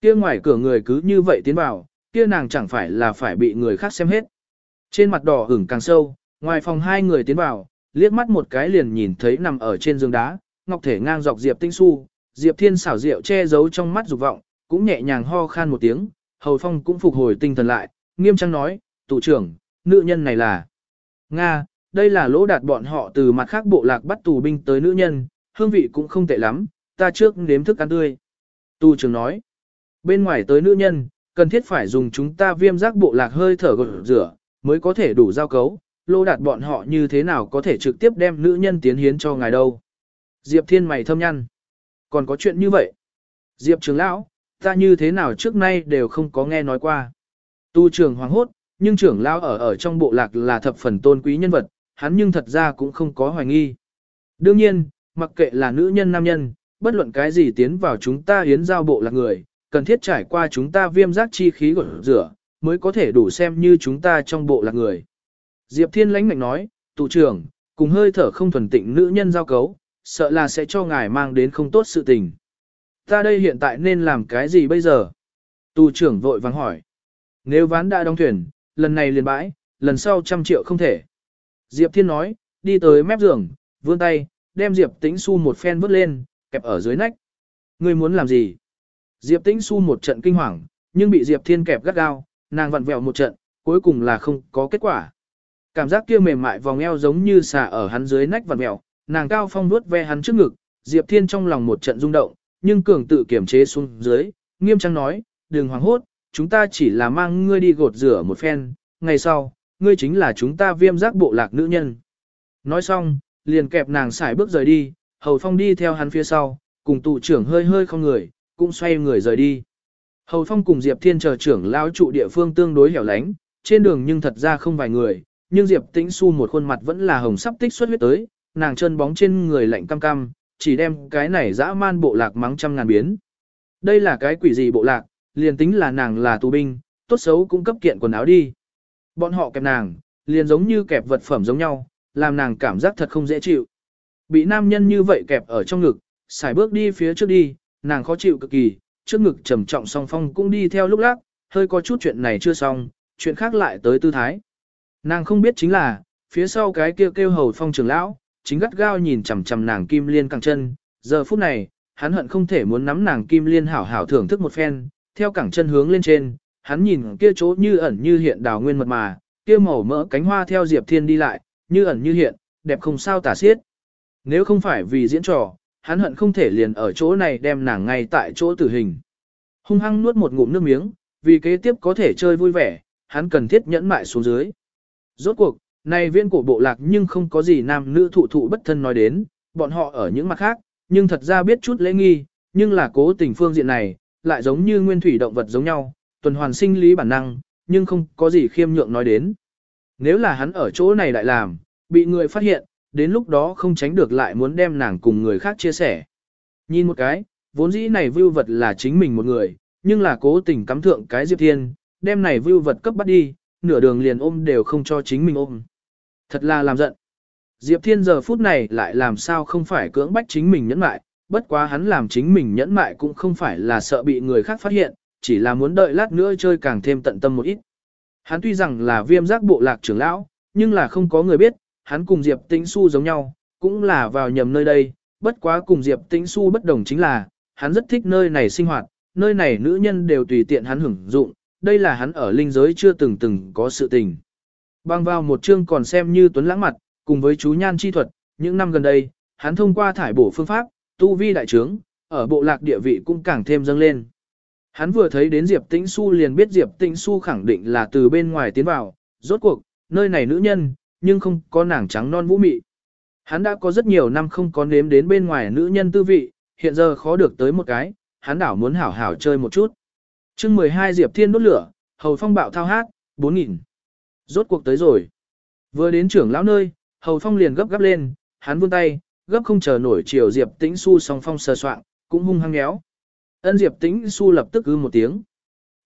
Kia ngoài cửa người cứ như vậy tiến bảo, kia nàng chẳng phải là phải bị người khác xem hết. Trên mặt đỏ ửng càng sâu, ngoài phòng hai người tiến vào, liếc mắt một cái liền nhìn thấy nằm ở trên giường đá, ngọc thể ngang dọc Diệp Tinh Xu, Diệp Thiên xảo diệu che giấu trong mắt dục vọng, cũng nhẹ nhàng ho khan một tiếng, Hầu Phong cũng phục hồi tinh thần lại, nghiêm trang nói, tù trưởng, nữ nhân này là Nga, đây là lỗ đạt bọn họ từ mặt khác bộ lạc bắt tù binh tới nữ nhân, hương vị cũng không tệ lắm, ta trước nếm thức ăn tươi. Tù trưởng nói, bên ngoài tới nữ nhân, cần thiết phải dùng chúng ta viêm giác bộ lạc hơi thở gột rửa, mới có thể đủ giao cấu, lỗ đạt bọn họ như thế nào có thể trực tiếp đem nữ nhân tiến hiến cho ngài đâu. Diệp Thiên mày thâm nhăn. Còn có chuyện như vậy? Diệp trưởng lão, ta như thế nào trước nay đều không có nghe nói qua. Tu trưởng hoàng hốt, nhưng trưởng lão ở ở trong bộ lạc là thập phần tôn quý nhân vật, hắn nhưng thật ra cũng không có hoài nghi. Đương nhiên, mặc kệ là nữ nhân nam nhân, bất luận cái gì tiến vào chúng ta hiến giao bộ lạc người, cần thiết trải qua chúng ta viêm giác chi khí của rửa, mới có thể đủ xem như chúng ta trong bộ lạc người. Diệp Thiên lãnh mệnh nói, tụ trưởng, cùng hơi thở không thuần tịnh nữ nhân giao cấu, sợ là sẽ cho ngài mang đến không tốt sự tình. Ta đây hiện tại nên làm cái gì bây giờ? Tù trưởng vội vàng hỏi. Nếu ván đã đóng thuyền, lần này liền bãi, lần sau trăm triệu không thể. Diệp Thiên nói, đi tới mép giường, vươn tay, đem Diệp Tĩnh Xu một phen vứt lên, kẹp ở dưới nách. Ngươi muốn làm gì? Diệp Tĩnh Xu một trận kinh hoàng, nhưng bị Diệp Thiên kẹp gắt gao, nàng vặn vẹo một trận, cuối cùng là không có kết quả. Cảm giác kia mềm mại vòng eo giống như xà ở hắn dưới nách vặn vẹo, nàng cao phong nuốt ve hắn trước ngực, Diệp Thiên trong lòng một trận rung động, nhưng cường tự kiểm chế xuống dưới, nghiêm trang nói, đừng hoảng hốt, chúng ta chỉ là mang ngươi đi gột rửa một phen, ngày sau, ngươi chính là chúng ta viêm giác bộ lạc nữ nhân. Nói xong, liền kẹp nàng xài bước rời đi, Hầu Phong đi theo hắn phía sau, cùng tụ trưởng hơi hơi không người, cũng xoay người rời đi. Hầu Phong cùng Diệp Thiên chờ trưởng lao trụ địa phương tương đối hẻo lánh, trên đường nhưng thật ra không vài người, nhưng Diệp Tĩnh Xu một khuôn mặt vẫn là hồng sắp tích xuất huyết tới, nàng chân bóng trên người lạnh cam cam, chỉ đem cái này dã man bộ lạc mắng trăm ngàn biến. Đây là cái quỷ gì bộ lạc, liền tính là nàng là tù binh, tốt xấu cũng cấp kiện quần áo đi. Bọn họ kẹp nàng, liền giống như kẹp vật phẩm giống nhau, làm nàng cảm giác thật không dễ chịu. Bị nam nhân như vậy kẹp ở trong ngực, xài bước đi phía trước đi, nàng khó chịu cực kỳ, trước ngực trầm trọng song phong cũng đi theo lúc lắc, hơi có chút chuyện này chưa xong, chuyện khác lại tới tư thái. Nàng không biết chính là, phía sau cái kia kêu, kêu hầu phong trưởng lão, chính gắt gao nhìn chằm chằm nàng kim liên cẳng chân, giờ phút này, hắn hận không thể muốn nắm nàng kim liên hảo hảo thưởng thức một phen, theo cẳng chân hướng lên trên, hắn nhìn kia chỗ như ẩn như hiện đào nguyên mật mà, kia màu mỡ cánh hoa theo Diệp Thiên đi lại, như ẩn như hiện, đẹp không sao tả xiết. Nếu không phải vì diễn trò, hắn hận không thể liền ở chỗ này đem nàng ngay tại chỗ tử hình. Hung hăng nuốt một ngụm nước miếng, vì kế tiếp có thể chơi vui vẻ, hắn cần thiết nhẫn mại xuống dưới. Rốt cuộc, này viên cổ bộ lạc nhưng không có gì nam nữ thụ thụ bất thân nói đến, bọn họ ở những mặt khác, nhưng thật ra biết chút lễ nghi, nhưng là cố tình phương diện này, lại giống như nguyên thủy động vật giống nhau, tuần hoàn sinh lý bản năng, nhưng không có gì khiêm nhượng nói đến. Nếu là hắn ở chỗ này lại làm, bị người phát hiện, đến lúc đó không tránh được lại muốn đem nàng cùng người khác chia sẻ. Nhìn một cái, vốn dĩ này vưu vật là chính mình một người, nhưng là cố tình cắm thượng cái Diệp Thiên, đem này vưu vật cấp bắt đi, nửa đường liền ôm đều không cho chính mình ôm. Thật là làm giận. Diệp Thiên giờ phút này lại làm sao không phải cưỡng bách chính mình nhẫn mại, bất quá hắn làm chính mình nhẫn mại cũng không phải là sợ bị người khác phát hiện, chỉ là muốn đợi lát nữa chơi càng thêm tận tâm một ít. Hắn tuy rằng là viêm giác bộ lạc trưởng lão, nhưng là không có người biết, hắn cùng Diệp Tĩnh Xu giống nhau, cũng là vào nhầm nơi đây, bất quá cùng Diệp Tĩnh Xu bất đồng chính là, hắn rất thích nơi này sinh hoạt, nơi này nữ nhân đều tùy tiện hắn hưởng dụng, đây là hắn ở linh giới chưa từng từng có sự tình. Bang vào một chương còn xem như tuấn lãng mặt, cùng với chú nhan chi thuật, những năm gần đây, hắn thông qua thải bổ phương pháp, tu vi đại trướng, ở bộ lạc địa vị cũng càng thêm dâng lên. Hắn vừa thấy đến Diệp Tĩnh Xu liền biết Diệp Tĩnh Xu khẳng định là từ bên ngoài tiến vào, rốt cuộc, nơi này nữ nhân, nhưng không có nàng trắng non vũ mị. Hắn đã có rất nhiều năm không có nếm đến bên ngoài nữ nhân tư vị, hiện giờ khó được tới một cái, hắn đảo muốn hảo hảo chơi một chút. chương 12 Diệp Thiên đốt lửa, hầu phong bạo thao hát, 4.000. Rốt cuộc tới rồi. Vừa đến trưởng lão nơi, hầu phong liền gấp gáp lên, hắn vươn tay, gấp không chờ nổi chiều Diệp Tĩnh Xu song phong sờ soạn, cũng hung hăng nhéo. Ân Diệp Tĩnh Xu lập tức ư một tiếng.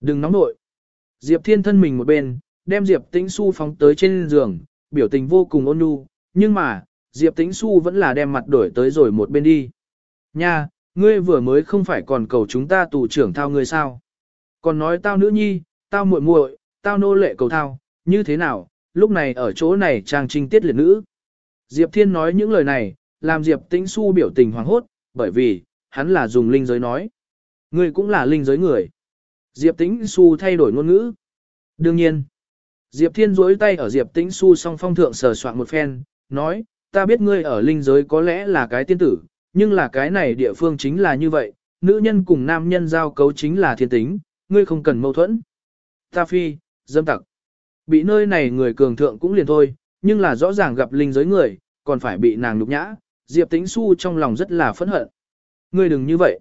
Đừng nóng nội. Diệp Thiên thân mình một bên, đem Diệp Tĩnh Xu phóng tới trên giường, biểu tình vô cùng ôn nhu, nhưng mà, Diệp Tĩnh Xu vẫn là đem mặt đổi tới rồi một bên đi. Nha, ngươi vừa mới không phải còn cầu chúng ta tù trưởng thao ngươi sao? Còn nói tao nữ nhi, tao muội muội, tao nô lệ cầu thao, như thế nào, lúc này ở chỗ này trang trinh tiết liệt nữ. Diệp Thiên nói những lời này, làm Diệp Tĩnh Xu biểu tình hoàng hốt, bởi vì, hắn là dùng linh giới nói. Ngươi cũng là linh giới người. Diệp Tĩnh Xu thay đổi ngôn ngữ. Đương nhiên, Diệp Thiên duỗi tay ở Diệp Tĩnh Xu song phong thượng sờ soạn một phen, nói, ta biết ngươi ở linh giới có lẽ là cái tiên tử, nhưng là cái này địa phương chính là như vậy, nữ nhân cùng nam nhân giao cấu chính là thiên tính, ngươi không cần mâu thuẫn. Ta phi, dâm tặc. Bị nơi này người cường thượng cũng liền thôi, nhưng là rõ ràng gặp linh giới người, còn phải bị nàng nhục nhã, Diệp Tĩnh Xu trong lòng rất là phẫn hận. Ngươi đừng như vậy.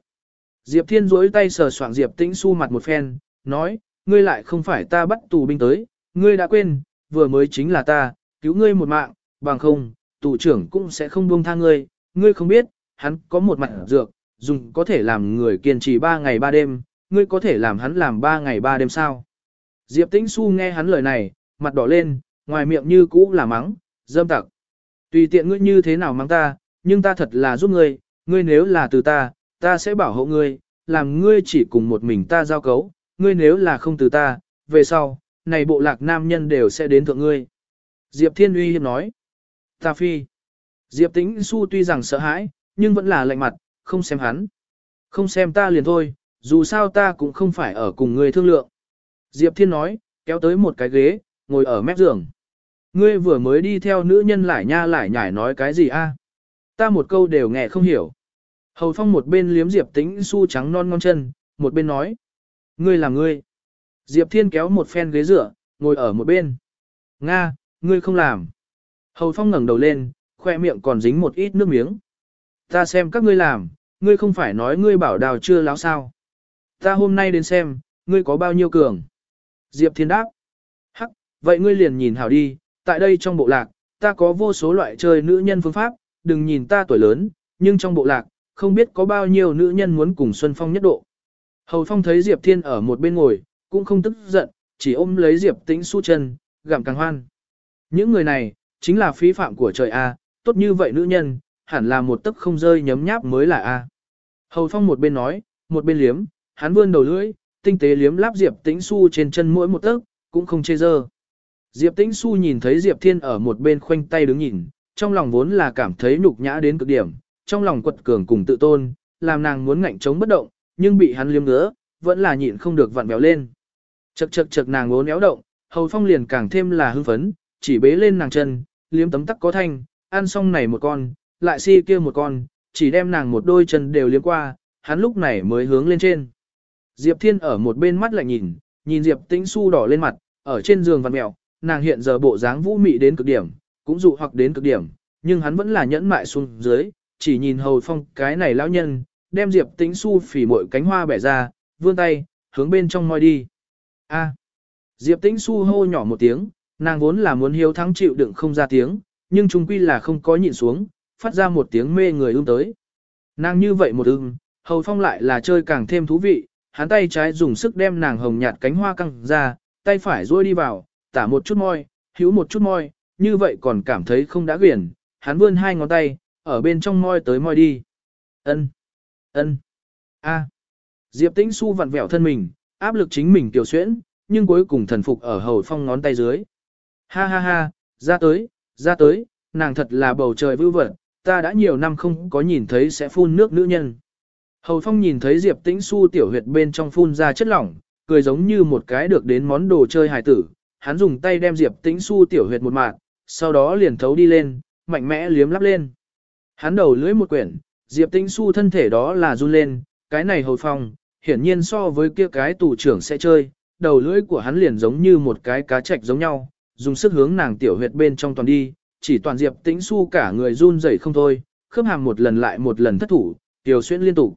Diệp Thiên duỗi tay sờ soạng Diệp Tĩnh Xu mặt một phen, nói, ngươi lại không phải ta bắt tù binh tới, ngươi đã quên, vừa mới chính là ta, cứu ngươi một mạng, bằng không, tù trưởng cũng sẽ không buông tha ngươi, ngươi không biết, hắn có một mặt dược, dùng có thể làm người kiên trì ba ngày ba đêm, ngươi có thể làm hắn làm ba ngày ba đêm sao. Diệp Tĩnh Xu nghe hắn lời này, mặt đỏ lên, ngoài miệng như cũ là mắng, dâm tặc. Tùy tiện ngươi như thế nào mắng ta, nhưng ta thật là giúp ngươi, ngươi nếu là từ ta, ta sẽ bảo hộ ngươi, làm ngươi chỉ cùng một mình ta giao cấu, ngươi nếu là không từ ta, về sau, này bộ lạc nam nhân đều sẽ đến thượng ngươi. Diệp Thiên uy hiếp nói. Ta phi. Diệp Tĩnh Xu tuy rằng sợ hãi, nhưng vẫn là lạnh mặt, không xem hắn. Không xem ta liền thôi, dù sao ta cũng không phải ở cùng ngươi thương lượng. Diệp Thiên nói, kéo tới một cái ghế, ngồi ở mép giường. Ngươi vừa mới đi theo nữ nhân lại nha lại nhải nói cái gì a? Ta một câu đều nghe không hiểu. Hầu Phong một bên liếm Diệp Tĩnh su trắng non ngon chân, một bên nói. Ngươi là ngươi. Diệp Thiên kéo một phen ghế dựa, ngồi ở một bên. Nga, ngươi không làm. Hầu Phong ngẩng đầu lên, khoe miệng còn dính một ít nước miếng. Ta xem các ngươi làm, ngươi không phải nói ngươi bảo đào chưa láo sao. Ta hôm nay đến xem, ngươi có bao nhiêu cường. Diệp Thiên đáp. Vậy ngươi liền nhìn hảo đi, tại đây trong bộ lạc, ta có vô số loại chơi nữ nhân phương pháp, đừng nhìn ta tuổi lớn, nhưng trong bộ lạc, không biết có bao nhiêu nữ nhân muốn cùng Xuân Phong nhất độ. Hầu Phong thấy Diệp Thiên ở một bên ngồi, cũng không tức giận, chỉ ôm lấy Diệp Tĩnh su chân, gặm càng hoan. Những người này, chính là phí phạm của trời A, tốt như vậy nữ nhân, hẳn là một tấc không rơi nhấm nháp mới là A. Hầu Phong một bên nói, một bên liếm, hắn vươn đầu lưỡi, tinh tế liếm láp Diệp Tĩnh su trên chân mỗi một tấc, cũng không chê dơ. Diệp Tĩnh su nhìn thấy Diệp Thiên ở một bên khoanh tay đứng nhìn, trong lòng vốn là cảm thấy nhục nhã đến cực điểm, trong lòng quật cường cùng tự tôn, làm nàng muốn ngạnh chống bất động, nhưng bị hắn liếm ngứa, vẫn là nhịn không được vặn béo lên. Chậc chậc chậc nàng muốn éo động, Hầu Phong liền càng thêm là hưng phấn, chỉ bế lên nàng chân, liếm tấm tắc có thanh, ăn xong này một con, lại si kia một con, chỉ đem nàng một đôi chân đều liếm qua, hắn lúc này mới hướng lên trên. Diệp Thiên ở một bên mắt lại nhìn, nhìn Diệp Tĩnh Xu đỏ lên mặt, ở trên giường vặn mèo, nàng hiện giờ bộ dáng vũ mị đến cực điểm, cũng dụ hoặc đến cực điểm, nhưng hắn vẫn là nhẫn mại xuống dưới, chỉ nhìn Hầu Phong cái này lão nhân, đem Diệp Tĩnh Xu phỉ mội cánh hoa bẻ ra, vươn tay, hướng bên trong moi đi. A. Diệp Tĩnh Xu hô nhỏ một tiếng, nàng vốn là muốn hiếu thắng chịu đựng không ra tiếng, nhưng trung quy là không có nhịn xuống, phát ra một tiếng mê người ưm tới. Nàng như vậy một ưm, Hầu Phong lại là chơi càng thêm thú vị, hắn tay trái dùng sức đem nàng hồng nhạt cánh hoa căng ra, tay phải duỗi đi vào, tả một chút môi, hữu một chút môi, như vậy còn cảm thấy không đã quyển, hắn vươn hai ngón tay, ở bên trong môi tới môi đi. Ân, ân, a. Diệp Tĩnh Xu vặn vẹo thân mình, áp lực chính mình tiểu xuyễn, nhưng cuối cùng thần phục ở hầu phong ngón tay dưới. Ha ha ha, ra tới, ra tới, nàng thật là bầu trời vưu vật, ta đã nhiều năm không có nhìn thấy sẽ phun nước nữ nhân. Hầu phong nhìn thấy Diệp Tĩnh Xu tiểu huyệt bên trong phun ra chất lỏng, cười giống như một cái được đến món đồ chơi hài tử, hắn dùng tay đem Diệp Tĩnh Xu tiểu huyệt một mạng, sau đó liền thấu đi lên, mạnh mẽ liếm lắp lên. Hắn đầu lưỡi một quyển, Diệp Tĩnh Xu thân thể đó là run lên, cái này hồi phong, hiển nhiên so với kia cái tù trưởng sẽ chơi, đầu lưỡi của hắn liền giống như một cái cá trạch giống nhau, dùng sức hướng nàng tiểu huyệt bên trong toàn đi, chỉ toàn Diệp Tĩnh Xu cả người run rẩy không thôi, khớp hàm một lần lại một lần thất thủ, tiểu xuyên liên tục.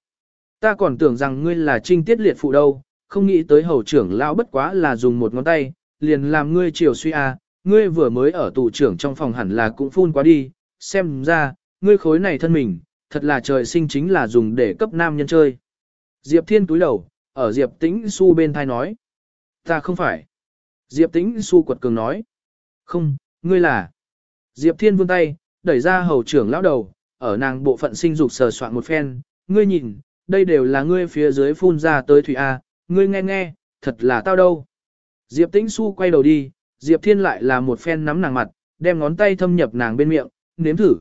Ta còn tưởng rằng ngươi là trinh tiết liệt phụ đâu, không nghĩ tới hầu trưởng lão bất quá là dùng một ngón tay, liền làm ngươi chiều suy a, ngươi vừa mới ở tù trưởng trong phòng hẳn là cũng phun quá đi, xem ra, ngươi khối này thân mình, thật là trời sinh chính là dùng để cấp nam nhân chơi. Diệp Thiên túi đầu, ở Diệp Tĩnh Xu bên thai nói. Ta không phải. Diệp Tĩnh Xu quật cường nói. Không, ngươi là. Diệp Thiên vươn tay, đẩy ra hầu trưởng lão đầu, ở nàng bộ phận sinh dục sờ soạn một phen. Ngươi nhìn, đây đều là ngươi phía dưới phun ra tới Thủy A, ngươi nghe nghe, thật là tao đâu. Diệp Tĩnh Xu quay đầu đi, Diệp Thiên lại là một phen nắm nàng mặt, đem ngón tay thâm nhập nàng bên miệng, nếm thử.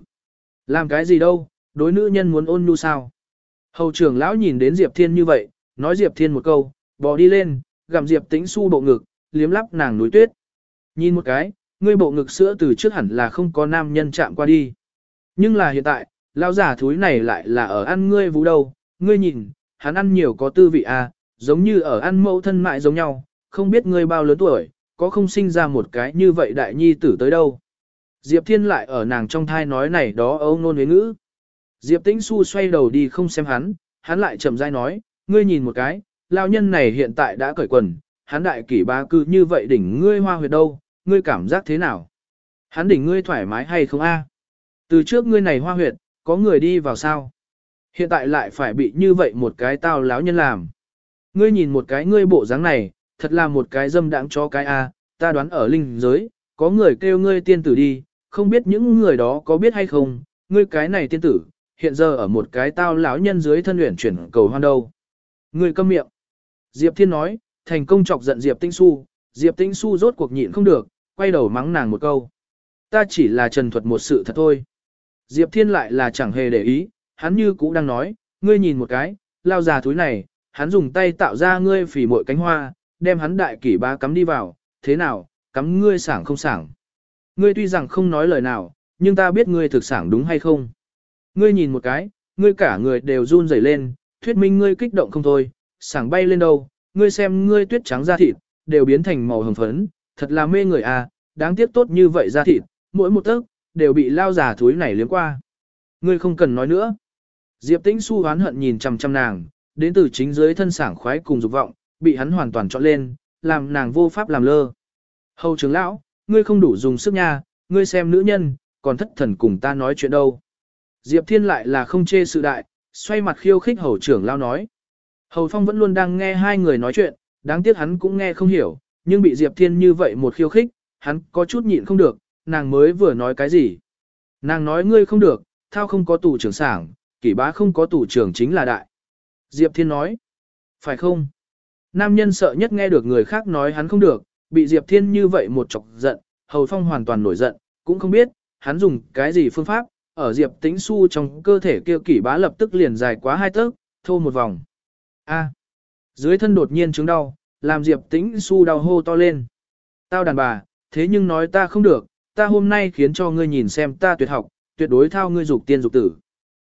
Làm cái gì đâu, đối nữ nhân muốn ôn nhu sao. Hầu trưởng lão nhìn đến Diệp Thiên như vậy, nói Diệp Thiên một câu, bò đi lên, gặm Diệp Tĩnh Xu bộ ngực, liếm lắp nàng núi tuyết. Nhìn một cái, ngươi bộ ngực sữa từ trước hẳn là không có nam nhân chạm qua đi. Nhưng là hiện tại, lão giả thúi này lại là ở ăn ngươi vũ đâu, ngươi nhìn, hắn ăn nhiều có tư vị à, giống như ở ăn mẫu thân mại giống nhau, không biết ngươi bao lớn tuổi, có không sinh ra một cái như vậy đại nhi tử tới đâu. Diệp Thiên lại ở nàng trong thai nói này đó âu nôn với ngữ. Diệp Tĩnh Xu xoay đầu đi không xem hắn, hắn lại chậm rãi nói, ngươi nhìn một cái, lao nhân này hiện tại đã cởi quần, hắn đại kỷ ba cư như vậy đỉnh ngươi hoa huyệt đâu, ngươi cảm giác thế nào? Hắn đỉnh ngươi thoải mái hay không a? Từ trước ngươi này hoa huyệt, có người đi vào sao? Hiện tại lại phải bị như vậy một cái tao láo nhân làm. Ngươi nhìn một cái ngươi bộ dáng này, thật là một cái dâm đãng cho cái a, ta đoán ở linh giới, có người kêu ngươi tiên tử đi, không biết những người đó có biết hay không, ngươi cái này tiên tử, hiện giờ ở một cái tao lão nhân dưới thân luyện chuyển cầu hoan đâu. Ngươi câm miệng. Diệp Thiên nói, thành công chọc giận Diệp Tinh Xu, Diệp Tinh Xu rốt cuộc nhịn không được, quay đầu mắng nàng một câu. Ta chỉ là trần thuật một sự thật thôi. Diệp Thiên lại là chẳng hề để ý, hắn như cũ đang nói, ngươi nhìn một cái, lao già túi này, hắn dùng tay tạo ra ngươi phỉ mội cánh hoa, đem hắn đại kỷ ba cắm đi vào, thế nào, cắm ngươi sảng không sảng. Ngươi tuy rằng không nói lời nào, nhưng ta biết ngươi thực sảng đúng hay không. Ngươi nhìn một cái, ngươi cả người đều run rẩy lên, thuyết minh ngươi kích động không thôi, sảng bay lên đâu, ngươi xem ngươi tuyết trắng da thịt, đều biến thành màu hồng phấn, thật là mê người à, đáng tiếc tốt như vậy da thịt, mỗi một tấc, đều bị lao giả thúi này liếm qua. Ngươi không cần nói nữa. Diệp Tĩnh Xu hoán hận nhìn chằm chằm nàng, đến từ chính dưới thân sảng khoái cùng dục vọng, bị hắn hoàn toàn chọn lên, làm nàng vô pháp làm lơ. Hầu trưởng lão, ngươi không đủ dùng sức nha, ngươi xem nữ nhân, còn thất thần cùng ta nói chuyện đâu. Diệp Thiên lại là không chê sự đại, xoay mặt khiêu khích hầu trưởng lao nói. Hầu Phong vẫn luôn đang nghe hai người nói chuyện, đáng tiếc hắn cũng nghe không hiểu, nhưng bị Diệp Thiên như vậy một khiêu khích, hắn có chút nhịn không được, nàng mới vừa nói cái gì. Nàng nói ngươi không được, thao không có tủ trưởng sảng, kỷ bá không có tủ trưởng chính là đại. Diệp Thiên nói, phải không? Nam nhân sợ nhất nghe được người khác nói hắn không được, bị Diệp Thiên như vậy một chọc giận, Hầu Phong hoàn toàn nổi giận, cũng không biết, hắn dùng cái gì phương pháp, ở Diệp Tĩnh Xu trong cơ thể kia kỷ bá lập tức liền dài quá hai tấc, thô một vòng. A. Dưới thân đột nhiên chứng đau, làm Diệp Tĩnh Xu đau hô to lên. Tao đàn bà, thế nhưng nói ta không được, ta hôm nay khiến cho ngươi nhìn xem ta tuyệt học, tuyệt đối thao ngươi dục tiên dục tử.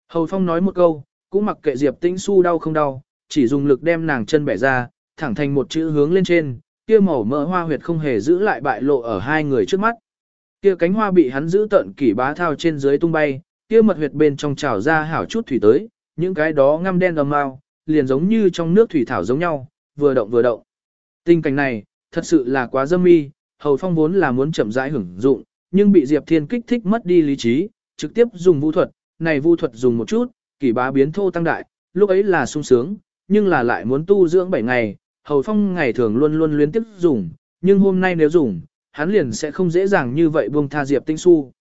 Hầu Phong nói một câu, cũng mặc kệ Diệp Tĩnh Xu đau không đau, chỉ dùng lực đem nàng chân bẻ ra, thẳng thành một chữ hướng lên trên, kia màu mỡ hoa huyệt không hề giữ lại bại lộ ở hai người trước mắt. Kia cánh hoa bị hắn giữ tận kỷ bá thao trên dưới tung bay, kia mật huyệt bên trong trào ra hảo chút thủy tới, những cái đó ngăm đen ầm mau, liền giống như trong nước thủy thảo giống nhau, vừa động vừa động. Tình cảnh này, thật sự là quá dâm mi, Hầu Phong vốn là muốn chậm rãi hưởng dụng, nhưng bị Diệp Thiên kích thích mất đi lý trí, trực tiếp dùng vu thuật, này vu thuật dùng một chút, kỷ bá biến thô tăng đại, lúc ấy là sung sướng, nhưng là lại muốn tu dưỡng 7 ngày, Hầu Phong ngày thường luôn luôn luyến tiếp dùng, nhưng hôm nay nếu dùng, hắn liền sẽ không dễ dàng như vậy buông tha Diệp Tinh Xu.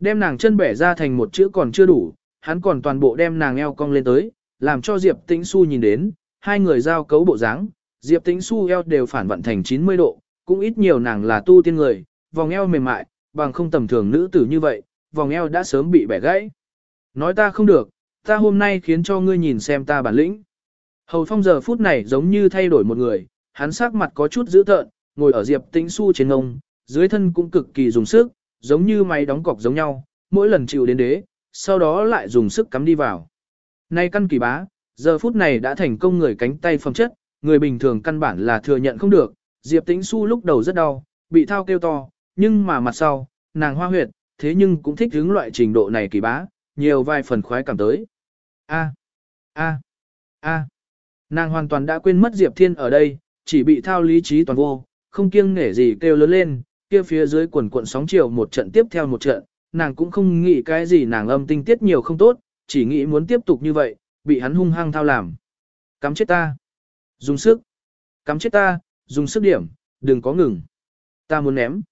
Đem nàng chân bẻ ra thành một chữ còn chưa đủ, hắn còn toàn bộ đem nàng eo cong lên tới, làm cho Diệp Tĩnh Xu nhìn đến, hai người giao cấu bộ dáng, Diệp Tĩnh Xu eo đều phản vận thành 90 độ, cũng ít nhiều nàng là tu tiên người, vòng eo mềm mại, bằng không tầm thường nữ tử như vậy, vòng eo đã sớm bị bẻ gãy. Nói ta không được, ta hôm nay khiến cho ngươi nhìn xem ta bản lĩnh. Hầu Phong giờ phút này giống như thay đổi một người, hắn sắc mặt có chút dữ tợn, ngồi ở Diệp Tĩnh Xu trên ngông, dưới thân cũng cực kỳ dùng sức, giống như máy đóng cọc giống nhau, mỗi lần chịu đến đế, sau đó lại dùng sức cắm đi vào. Nay căn kỳ bá, giờ phút này đã thành công người cánh tay phẩm chất, người bình thường căn bản là thừa nhận không được, Diệp Tĩnh Xu lúc đầu rất đau, bị thao kêu to, nhưng mà mặt sau, nàng hoa huyệt, thế nhưng cũng thích hứng loại trình độ này kỳ bá, nhiều vài phần khoái cảm tới. A, a, a. Nàng hoàn toàn đã quên mất Diệp Thiên ở đây, chỉ bị thao lý trí toàn vô, không kiêng nể gì kêu lớn lên, kia phía dưới quần cuộn sóng chiều một trận tiếp theo một trận, nàng cũng không nghĩ cái gì nàng âm tinh tiết nhiều không tốt, chỉ nghĩ muốn tiếp tục như vậy, bị hắn hung hăng thao làm. Cắm chết ta. Dùng sức. Cắm chết ta, dùng sức điểm, đừng có ngừng. Ta muốn ném.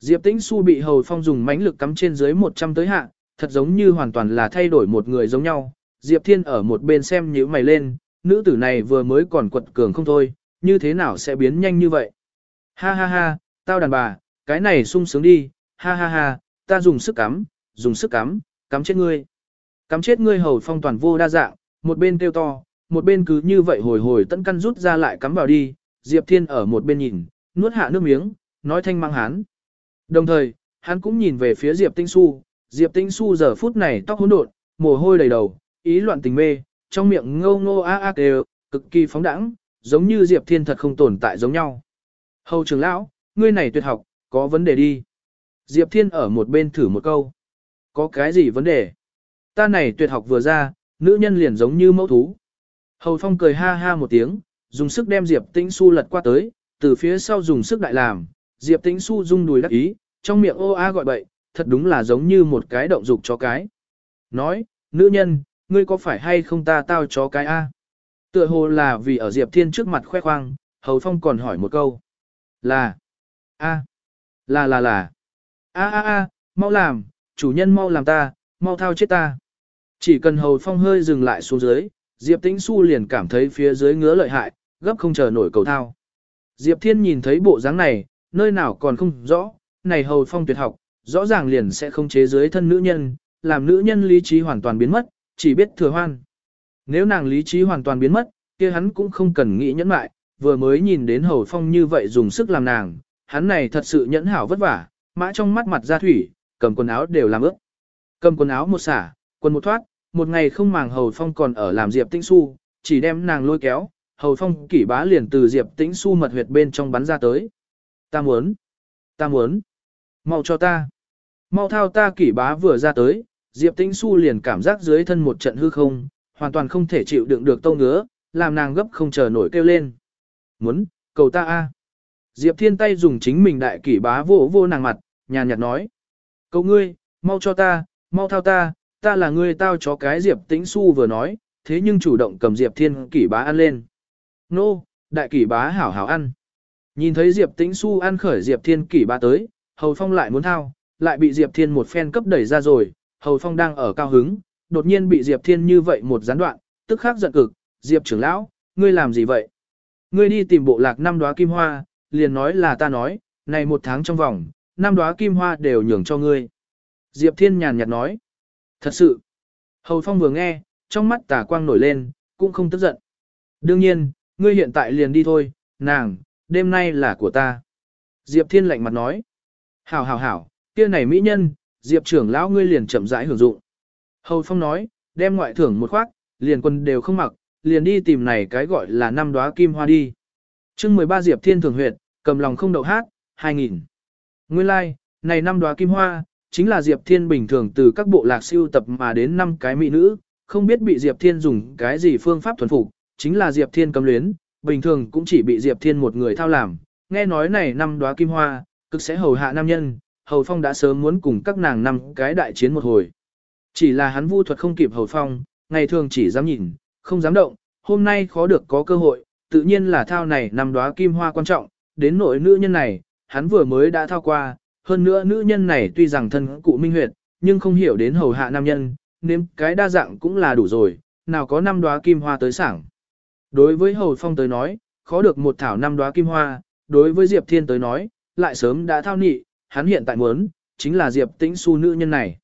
Diệp Tĩnh Xu bị Hầu Phong dùng mãnh lực cắm trên dưới 100 tới hạ, thật giống như hoàn toàn là thay đổi một người giống nhau. Diệp Thiên ở một bên xem nhíu mày lên, nữ tử này vừa mới còn quật cường không thôi, như thế nào sẽ biến nhanh như vậy? Ha ha ha, tao đàn bà, cái này sung sướng đi, ha ha ha, ta dùng sức cắm, dùng sức cắm, cắm chết ngươi. Cắm chết ngươi hầu phong toàn vô đa dạng, một bên kêu to, một bên cứ như vậy hồi hồi tận căn rút ra lại cắm vào đi, Diệp Thiên ở một bên nhìn, nuốt hạ nước miếng, nói thanh mang hán. Đồng thời, hắn cũng nhìn về phía Diệp Tinh Xu, Diệp Tinh Xu giờ phút này tóc hỗn độn, mồ hôi đầy đầu, ý loạn tình mê, trong miệng ngâu ngô a a đều, cực kỳ phóng đẳng, giống như Diệp Thiên thật không tồn tại giống nhau. Hầu trưởng lão, ngươi này tuyệt học, có vấn đề đi. Diệp Thiên ở một bên thử một câu. Có cái gì vấn đề? Ta này tuyệt học vừa ra, nữ nhân liền giống như mẫu thú. Hầu Phong cười ha ha một tiếng, dùng sức đem Diệp Tĩnh Xu lật qua tới, từ phía sau dùng sức đại làm, Diệp Tĩnh Xu rung đùi đắc ý, trong miệng ô a gọi bậy, thật đúng là giống như một cái động dục cho cái. Nói, nữ nhân, ngươi có phải hay không ta tao chó cái a? Tựa hồ là vì ở Diệp Thiên trước mặt khoe khoang, Hầu Phong còn hỏi một câu. Là, a, là là là, a a a, mau làm, chủ nhân mau làm ta, mau thao chết ta. Chỉ cần Hầu Phong hơi dừng lại xuống dưới, Diệp Tĩnh Xu liền cảm thấy phía dưới ngứa lợi hại, gấp không chờ nổi cầu thao. Diệp Thiên nhìn thấy bộ dáng này, nơi nào còn không rõ, này Hầu Phong tuyệt học, rõ ràng liền sẽ không chế dưới thân nữ nhân, làm nữ nhân lý trí hoàn toàn biến mất, chỉ biết thừa hoan. Nếu nàng lý trí hoàn toàn biến mất, kia hắn cũng không cần nghĩ nhẫn mại, vừa mới nhìn đến Hầu Phong như vậy dùng sức làm nàng, hắn này thật sự nhẫn hảo vất vả, mã trong mắt mặt ra thủy, cầm quần áo đều làm ướt. Cầm quần áo một xả, quần một thoát, một ngày không màng Hầu Phong còn ở làm Diệp Tĩnh su chỉ đem nàng lôi kéo, Hầu Phong kỷ bá liền từ Diệp Tĩnh su mật huyệt bên trong bắn ra tới. Ta muốn, ta muốn, mau cho ta, mau thao ta kỷ bá vừa ra tới, Diệp Tĩnh Xu liền cảm giác dưới thân một trận hư không, hoàn toàn không thể chịu đựng được tâu ngứa, làm nàng gấp không chờ nổi kêu lên. Muốn, cầu ta a. Diệp Thiên tay dùng chính mình đại kỷ bá vô vô nàng mặt, nhàn nhạt nói. Cầu ngươi, mau cho ta, mau thao ta, ta là ngươi tao chó cái Diệp Tĩnh Xu vừa nói, thế nhưng chủ động cầm Diệp Thiên kỷ bá ăn lên. Nô, đại kỷ bá hảo hảo ăn. Nhìn thấy Diệp Tĩnh Xu ăn khởi Diệp Thiên kỷ bá tới, Hầu Phong lại muốn thao, lại bị Diệp Thiên một phen cấp đẩy ra rồi, Hầu Phong đang ở cao hứng, đột nhiên bị Diệp Thiên như vậy một gián đoạn, tức khắc giận cực, Diệp trưởng lão, ngươi làm gì vậy? Ngươi đi tìm bộ lạc năm đóa kim hoa, liền nói là ta nói, này một tháng trong vòng, năm đóa kim hoa đều nhường cho ngươi. Diệp Thiên nhàn nhạt nói, thật sự. Hầu Phong vừa nghe, trong mắt tà quang nổi lên, cũng không tức giận. Đương nhiên, ngươi hiện tại liền đi thôi, nàng, đêm nay là của ta. Diệp Thiên lạnh mặt nói, hảo hảo hảo, kia này mỹ nhân, Diệp trưởng lão ngươi liền chậm rãi hưởng dụng. Hầu Phong nói, đem ngoại thưởng một khoác, liền quân đều không mặc, liền đi tìm này cái gọi là năm đóa kim hoa đi. chương 13 Diệp Thiên Thường Huyệt, cầm lòng không đậu hát, 2000. Nguyên lai, like, này năm đóa kim hoa, chính là Diệp Thiên bình thường từ các bộ lạc siêu tập mà đến năm cái mỹ nữ, không biết bị Diệp Thiên dùng cái gì phương pháp thuần phục, chính là Diệp Thiên cấm luyến, bình thường cũng chỉ bị Diệp Thiên một người thao làm. Nghe nói này năm đóa kim hoa, cực sẽ hầu hạ nam nhân, Hầu Phong đã sớm muốn cùng các nàng năm cái đại chiến một hồi. Chỉ là hắn vu thuật không kịp Hầu Phong, ngày thường chỉ dám nhìn, không dám động, hôm nay khó được có cơ hội, tự nhiên là thao này năm đóa kim hoa quan trọng, đến nội nữ nhân này, hắn vừa mới đã thao qua, hơn nữa nữ nhân này tuy rằng thân cụ minh huyệt, nhưng không hiểu đến hầu hạ nam nhân, nên cái đa dạng cũng là đủ rồi, nào có năm đóa kim hoa tới sảng. Đối với Hầu Phong tới nói, khó được một thảo năm đóa kim hoa, đối với Diệp Thiên tới nói, lại sớm đã thao nị, hắn hiện tại muốn, chính là Diệp Tĩnh Xu nữ nhân này.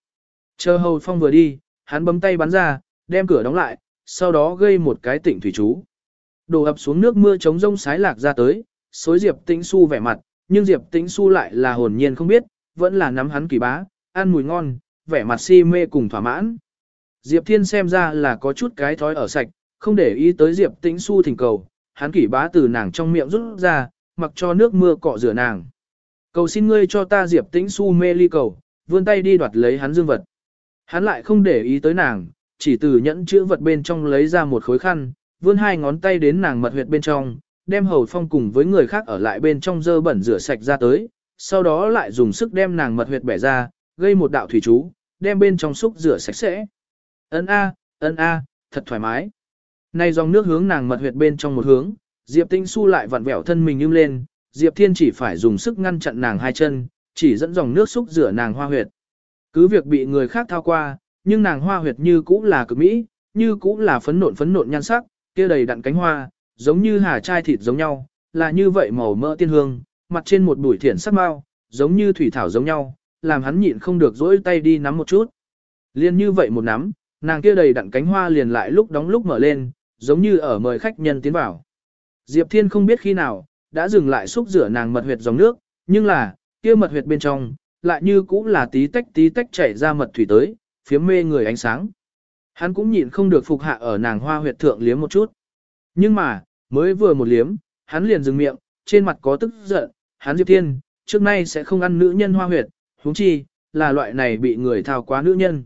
Chờ Hầu Phong vừa đi, hắn bấm tay bắn ra, đem cửa đóng lại, sau đó gây một cái tỉnh thủy chú. Đổ ập xuống nước mưa chống rông sái lạc ra tới, xối Diệp Tĩnh Xu vẻ mặt, nhưng Diệp Tĩnh Xu lại là hồn nhiên không biết, vẫn là nắm hắn kỳ bá, ăn mùi ngon, vẻ mặt si mê cùng thỏa mãn. Diệp Thiên xem ra là có chút cái thói ở sạch, không để ý tới Diệp Tĩnh Xu thỉnh cầu, hắn kỳ bá từ nàng trong miệng rút ra, mặc cho nước mưa cọ rửa nàng. Cầu xin ngươi cho ta Diệp Tĩnh Su mê ly cầu, vươn tay đi đoạt lấy hắn dương vật. Hắn lại không để ý tới nàng, chỉ từ nhẫn chữ vật bên trong lấy ra một khối khăn, vươn hai ngón tay đến nàng mật huyệt bên trong, đem hầu phong cùng với người khác ở lại bên trong dơ bẩn rửa sạch ra tới, sau đó lại dùng sức đem nàng mật huyệt bẻ ra, gây một đạo thủy chú, đem bên trong xúc rửa sạch sẽ. Ân a, ân a, thật thoải mái. Này dòng nước hướng nàng mật huyệt bên trong một hướng, Diệp Tinh Xu lại vặn vẹo thân mình im lên, Diệp Thiên chỉ phải dùng sức ngăn chặn nàng hai chân, chỉ dẫn dòng nước xúc rửa nàng hoa huyệt. Cứ việc bị người khác thao qua, nhưng nàng hoa huyệt như cũ là cực mỹ, như cũ là phấn nộn phấn nộn nhan sắc, kia đầy đặn cánh hoa, giống như hà chai thịt giống nhau, là như vậy màu mỡ tiên hương, mặt trên một bụi thiển sắc mau, giống như thủy thảo giống nhau, làm hắn nhịn không được dỗi tay đi nắm một chút. Liên như vậy một nắm, nàng kia đầy đặn cánh hoa liền lại lúc đóng lúc mở lên, giống như ở mời khách nhân tiến vào. Diệp Thiên không biết khi nào, đã dừng lại xúc rửa nàng mật huyệt dòng nước, nhưng là, kia mật huyệt bên trong, lại như cũng là tí tách tí tách chảy ra mật thủy tới, phía mê người ánh sáng. Hắn cũng nhịn không được phục hạ ở nàng hoa huyệt thượng liếm một chút. Nhưng mà, mới vừa một liếm, hắn liền dừng miệng, trên mặt có tức giận, hắn Diệp Thiên, trước nay sẽ không ăn nữ nhân hoa huyệt, huống chi, là loại này bị người thao quá nữ nhân.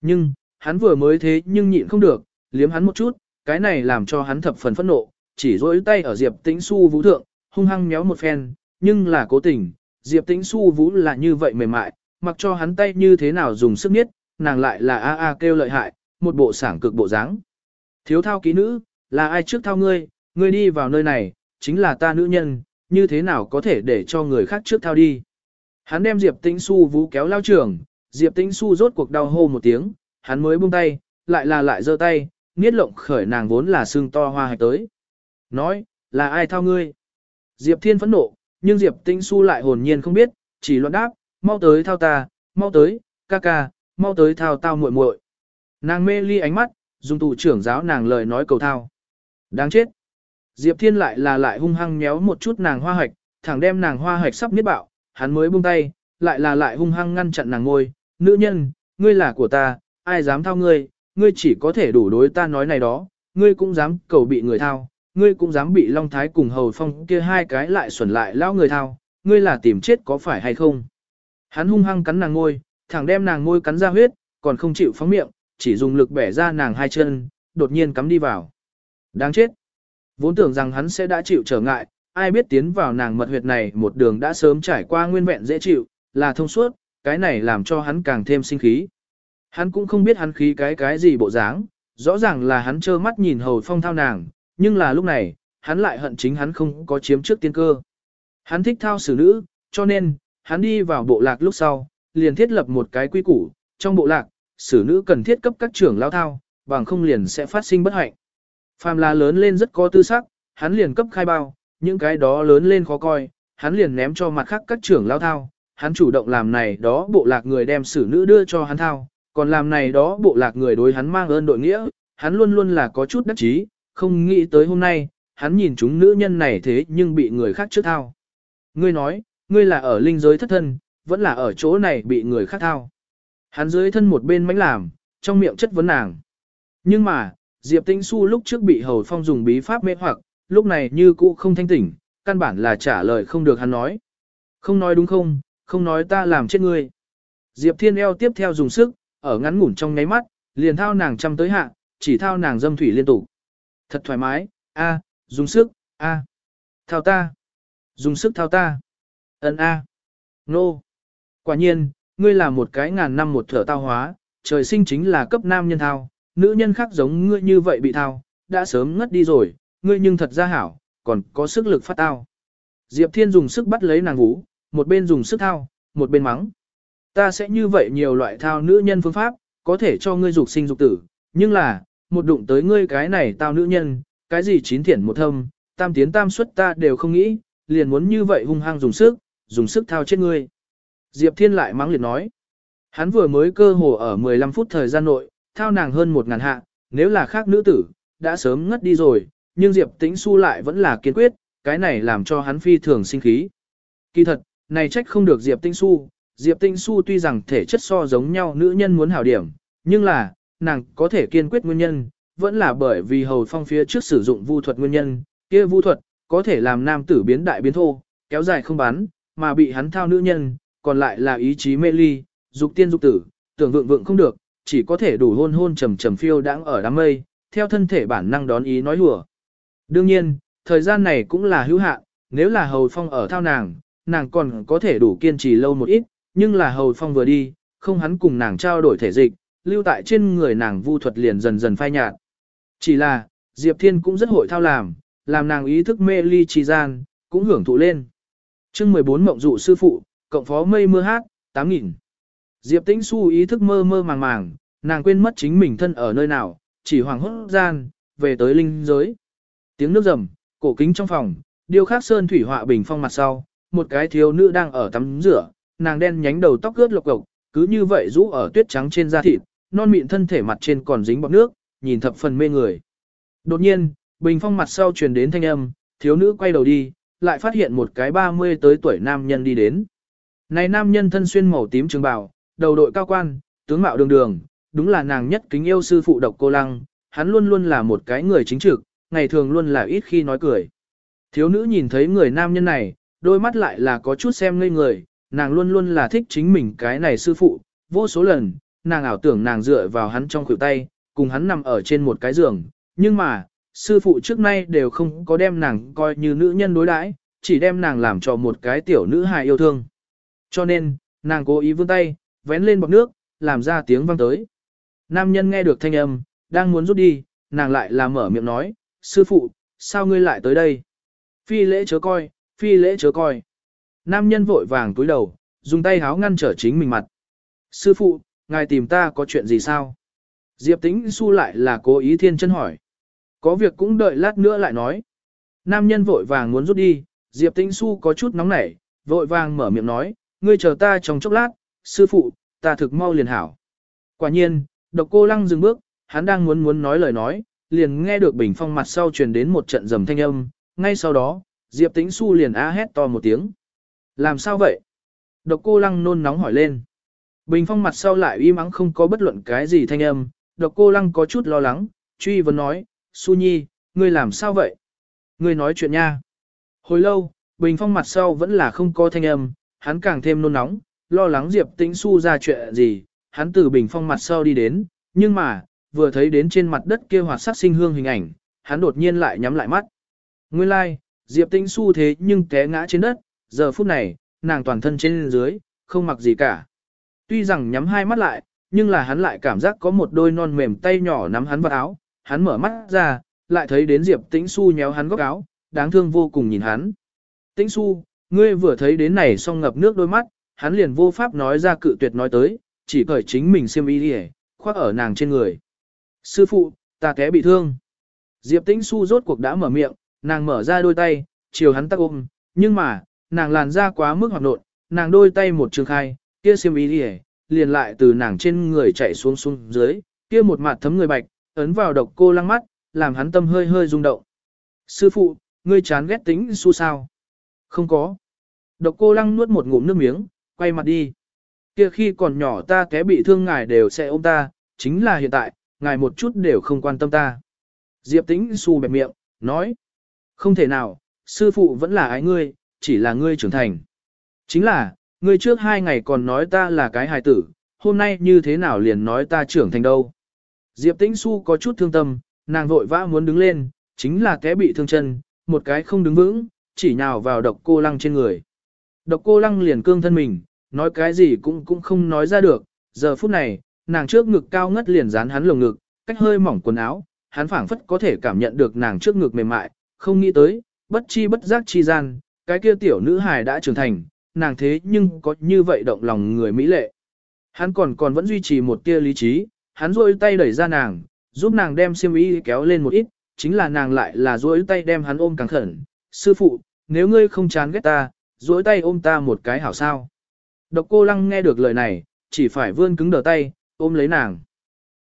Nhưng, hắn vừa mới thế nhưng nhịn không được, liếm hắn một chút, cái này làm cho hắn thập phần phẫn nộ, chỉ rỗi tay ở Diệp Tĩnh Xu vũ thượng, hung hăng méo một phen, nhưng là cố tình, Diệp Tĩnh Xu vũ là như vậy mềm mại, mặc cho hắn tay như thế nào dùng sức nhất, nàng lại là a a kêu lợi hại, một bộ sảng cực bộ dáng. Thiếu thao ký nữ, là ai trước thao ngươi, ngươi đi vào nơi này, chính là ta nữ nhân, như thế nào có thể để cho người khác trước thao đi. Hắn đem Diệp Tĩnh Xu vũ kéo lao trường, Diệp Tĩnh Xu rốt cuộc đau hô một tiếng, hắn mới buông tay, lại là lại giơ tay, niết lộng khởi nàng vốn là xương to hoa hạch tới. Nói, là ai thao ngươi? Diệp Thiên phẫn nộ, nhưng Diệp Tĩnh Xu lại hồn nhiên không biết, chỉ loạn đáp, mau tới thao ta, mau tới, ca ca, mau tới thao tao muội muội. Nàng mê ly ánh mắt, dùng tù trưởng giáo nàng lời nói cầu thao. Đáng chết. Diệp Thiên lại là lại hung hăng méo một chút nàng hoa hạch, thẳng đem nàng hoa hạch sắp niết bạo, hắn mới buông tay, lại là lại hung hăng ngăn chặn nàng ngôi, nữ nhân, ngươi là của ta, ai dám thao ngươi, ngươi chỉ có thể đủ đối ta nói này đó, ngươi cũng dám cầu bị người thao, ngươi cũng dám bị Long Thái cùng Hầu Phong kia hai cái lại xuẩn lại lao người thao, ngươi là tìm chết có phải hay không. Hắn hung hăng cắn nàng ngôi, thẳng đem nàng ngôi cắn ra huyết, còn không chịu phóng miệng, chỉ dùng lực bẻ ra nàng hai chân, đột nhiên cắm đi vào. Đáng chết. Vốn tưởng rằng hắn sẽ đã chịu trở ngại, ai biết tiến vào nàng mật huyệt này một đường đã sớm trải qua nguyên vẹn dễ chịu, là thông suốt, cái này làm cho hắn càng thêm sinh khí. Hắn cũng không biết hắn khí cái cái gì bộ dáng, rõ ràng là hắn trơ mắt nhìn hầu phong thao nàng, nhưng là lúc này, hắn lại hận chính hắn không có chiếm trước tiên cơ. Hắn thích thao xử nữ, cho nên, hắn đi vào bộ lạc lúc sau, liền thiết lập một cái quy củ, trong bộ lạc, xử nữ cần thiết cấp các trưởng lao thao, bằng không liền sẽ phát sinh bất hạnh. Phàm là lớn lên rất có tư sắc, hắn liền cấp khai bao, những cái đó lớn lên khó coi, hắn liền ném cho mặt khác các trưởng lao thao, hắn chủ động làm này đó bộ lạc người đem xử nữ đưa cho hắn thao, còn làm này đó bộ lạc người đối hắn mang ơn đội nghĩa, hắn luôn luôn là có chút đắc chí, không nghĩ tới hôm nay, hắn nhìn chúng nữ nhân này thế nhưng bị người khác trước thao. Ngươi nói, ngươi là ở linh giới thất thân, vẫn là ở chỗ này bị người khác thao. Hắn dưới thân một bên mánh làm, trong miệng chất vấn nàng. Nhưng mà, Diệp Tĩnh Xu lúc trước bị Hầu Phong dùng bí pháp mê hoặc, lúc này như cũ không thanh tỉnh, căn bản là trả lời không được hắn nói. Không nói đúng không, không nói ta làm chết ngươi. Diệp Thiên eo tiếp theo dùng sức, ở ngắn ngủn trong nháy mắt, liền thao nàng chăm tới hạ, chỉ thao nàng dâm thủy liên tục. Thật thoải mái, a, dùng sức, a, thao ta, dùng sức thao ta, Ấn a, nô. Quả nhiên, ngươi là một cái ngàn năm một thở tao hóa, trời sinh chính là cấp nam nhân thao, nữ nhân khác giống ngươi như vậy bị thao, đã sớm ngất đi rồi, ngươi nhưng thật ra hảo, còn có sức lực phát tao. Diệp Thiên dùng sức bắt lấy nàng vũ, một bên dùng sức thao, một bên mắng. Ta sẽ như vậy nhiều loại thao nữ nhân phương pháp, có thể cho ngươi dục sinh dục tử, nhưng là, một đụng tới ngươi cái này tao nữ nhân, cái gì chín thiển một thâm, tam tiến tam xuất ta đều không nghĩ, liền muốn như vậy hung hăng dùng sức, dùng sức thao chết ngươi. Diệp Thiên lại mắng liệt nói. Hắn vừa mới cơ hồ ở 15 phút thời gian nội, thao nàng hơn một ngàn hạ, nếu là khác nữ tử, đã sớm ngất đi rồi, nhưng Diệp Tĩnh Xu lại vẫn là kiên quyết, cái này làm cho hắn phi thường sinh khí. Kỳ thật, này trách không được Diệp Tĩnh Xu, Diệp Tĩnh Xu tuy rằng thể chất so giống nhau nữ nhân muốn hảo điểm, nhưng là, nàng có thể kiên quyết nguyên nhân, vẫn là bởi vì hầu phong phía trước sử dụng vu thuật nguyên nhân, kia vu thuật, có thể làm nam tử biến đại biến thô, kéo dài không bán, mà bị hắn thao nữ nhân, còn lại là ý chí mê ly, dục tiên dục tử, tưởng vượng vượng không được, chỉ có thể đủ hôn hôn trầm trầm phiêu đãng ở đám mây, theo thân thể bản năng đón ý nói hùa. Đương nhiên, thời gian này cũng là hữu hạn, nếu là hầu phong ở thao nàng, nàng còn có thể đủ kiên trì lâu một ít, nhưng là hầu phong vừa đi, không hắn cùng nàng trao đổi thể dịch, lưu tại trên người nàng vu thuật liền dần dần phai nhạt. Chỉ là, Diệp Thiên cũng rất hội thao làm, làm nàng ý thức mê ly trì gian, cũng hưởng thụ lên. chương 14 mộng dụ sư phụ, cộng phó mây mưa hát, 8.000. Diệp Tĩnh Xu ý thức mơ mơ màng màng, nàng quên mất chính mình thân ở nơi nào, chỉ hoàng hốt gian, về tới linh giới. Tiếng nước rầm, cổ kính trong phòng, điêu khắc sơn thủy họa bình phong mặt sau, một cái thiếu nữ đang ở tắm rửa, nàng đen nhánh đầu tóc ướt lộc cộc, cứ như vậy rũ ở tuyết trắng trên da thịt, non mịn thân thể mặt trên còn dính bọt nước, nhìn thập phần mê người. Đột nhiên, bình phong mặt sau truyền đến thanh âm, thiếu nữ quay đầu đi, lại phát hiện một cái 30 tới tuổi nam nhân đi đến. Này nam nhân thân xuyên màu tím trường bào, đầu đội cao quan, tướng mạo đường đường, đúng là nàng nhất kính yêu sư phụ độc cô lăng, hắn luôn luôn là một cái người chính trực, ngày thường luôn là ít khi nói cười. Thiếu nữ nhìn thấy người nam nhân này, đôi mắt lại là có chút xem ngây người, nàng luôn luôn là thích chính mình cái này sư phụ, vô số lần, nàng ảo tưởng nàng dựa vào hắn trong khuỷu tay, cùng hắn nằm ở trên một cái giường, nhưng mà, sư phụ trước nay đều không có đem nàng coi như nữ nhân đối đãi, chỉ đem nàng làm cho một cái tiểu nữ hài yêu thương. Cho nên, nàng cố ý vươn tay, vén lên bọc nước, làm ra tiếng vang tới. Nam nhân nghe được thanh âm, đang muốn rút đi, nàng lại làm mở miệng nói, sư phụ, sao ngươi lại tới đây? Phi lễ chớ coi, phi lễ chớ coi. Nam nhân vội vàng túi đầu, dùng tay háo ngăn trở chính mình mặt. Sư phụ, ngài tìm ta có chuyện gì sao? Diệp tĩnh su lại là cố ý thiên chân hỏi. Có việc cũng đợi lát nữa lại nói. Nam nhân vội vàng muốn rút đi, Diệp tĩnh su có chút nóng nảy, vội vàng mở miệng nói, ngươi chờ ta trong chốc lát, sư phụ, ta thực mau liền hảo. Quả nhiên, độc cô lăng dừng bước, hắn đang muốn muốn nói lời nói, liền nghe được bình phong mặt sau truyền đến một trận rầm thanh âm, ngay sau đó, Diệp Tĩnh Xu liền á hét to một tiếng. Làm sao vậy? Độc cô lăng nôn nóng hỏi lên. Bình phong mặt sau lại im ắng không có bất luận cái gì thanh âm, độc cô lăng có chút lo lắng, truy vấn nói, Su Nhi, ngươi làm sao vậy? Ngươi nói chuyện nha. Hồi lâu, bình phong mặt sau vẫn là không có thanh âm, hắn càng thêm nôn nóng, lo lắng Diệp Tĩnh Su ra chuyện gì, hắn từ bình phong mặt sau đi đến, nhưng mà, vừa thấy đến trên mặt đất kia hoạt sắc sinh hương hình ảnh, hắn đột nhiên lại nhắm lại mắt. Nguyên lai, like, Diệp Tĩnh Su thế nhưng té ngã trên đất, giờ phút này, nàng toàn thân trên dưới, không mặc gì cả. Tuy rằng nhắm hai mắt lại, nhưng là hắn lại cảm giác có một đôi non mềm tay nhỏ nắm hắn vào áo, hắn mở mắt ra, lại thấy đến Diệp Tĩnh Xu nhéo hắn góc áo, đáng thương vô cùng nhìn hắn. Tĩnh Xu, ngươi vừa thấy đến này xong ngập nước đôi mắt, hắn liền vô pháp nói ra cự tuyệt nói tới, chỉ cởi chính mình xiêm y đi khoác ở nàng trên người. Sư phụ, ta té bị thương. Diệp Tĩnh Xu rốt cuộc đã mở miệng, nàng mở ra đôi tay, chiều hắn tắc ôm, nhưng mà, nàng làn ra quá mức hoạt nộn, nàng đôi tay một trường khai, kia xiêm y đi liền lại từ nàng trên người chạy xuống xuống dưới, kia một mặt thấm người bạch, ấn vào độc cô lăng mắt, làm hắn tâm hơi hơi rung động. Sư phụ, ngươi chán ghét tính su sao? Không có. Độc cô lăng nuốt một ngụm nước miếng, quay mặt đi. Kia khi còn nhỏ ta té bị thương ngài đều sẽ ôm ta, chính là hiện tại, ngài một chút đều không quan tâm ta. Diệp tĩnh su bẹp miệng, nói. Không thể nào, sư phụ vẫn là ái ngươi, chỉ là ngươi trưởng thành. Chính là, ngươi trước hai ngày còn nói ta là cái hài tử, hôm nay như thế nào liền nói ta trưởng thành đâu. Diệp tĩnh su có chút thương tâm, nàng vội vã muốn đứng lên, chính là té bị thương chân, một cái không đứng vững, chỉ nhào vào độc cô lăng trên người. Độc cô lăng liền cương thân mình, nói cái gì cũng cũng không nói ra được, giờ phút này, nàng trước ngực cao ngất liền dán hắn lồng ngực, cách hơi mỏng quần áo, hắn phảng phất có thể cảm nhận được nàng trước ngực mềm mại, không nghĩ tới, bất chi bất giác chi gian, cái kia tiểu nữ hài đã trưởng thành, nàng thế nhưng có như vậy động lòng người mỹ lệ. Hắn còn còn vẫn duy trì một tia lý trí, hắn rôi tay đẩy ra nàng, giúp nàng đem xiêm y kéo lên một ít, chính là nàng lại là rôi tay đem hắn ôm càng khẩn. Sư phụ, nếu ngươi không chán ghét ta, rôi tay ôm ta một cái hảo sao. Độc cô lăng nghe được lời này, chỉ phải vươn cứng đờ tay, ôm lấy nàng.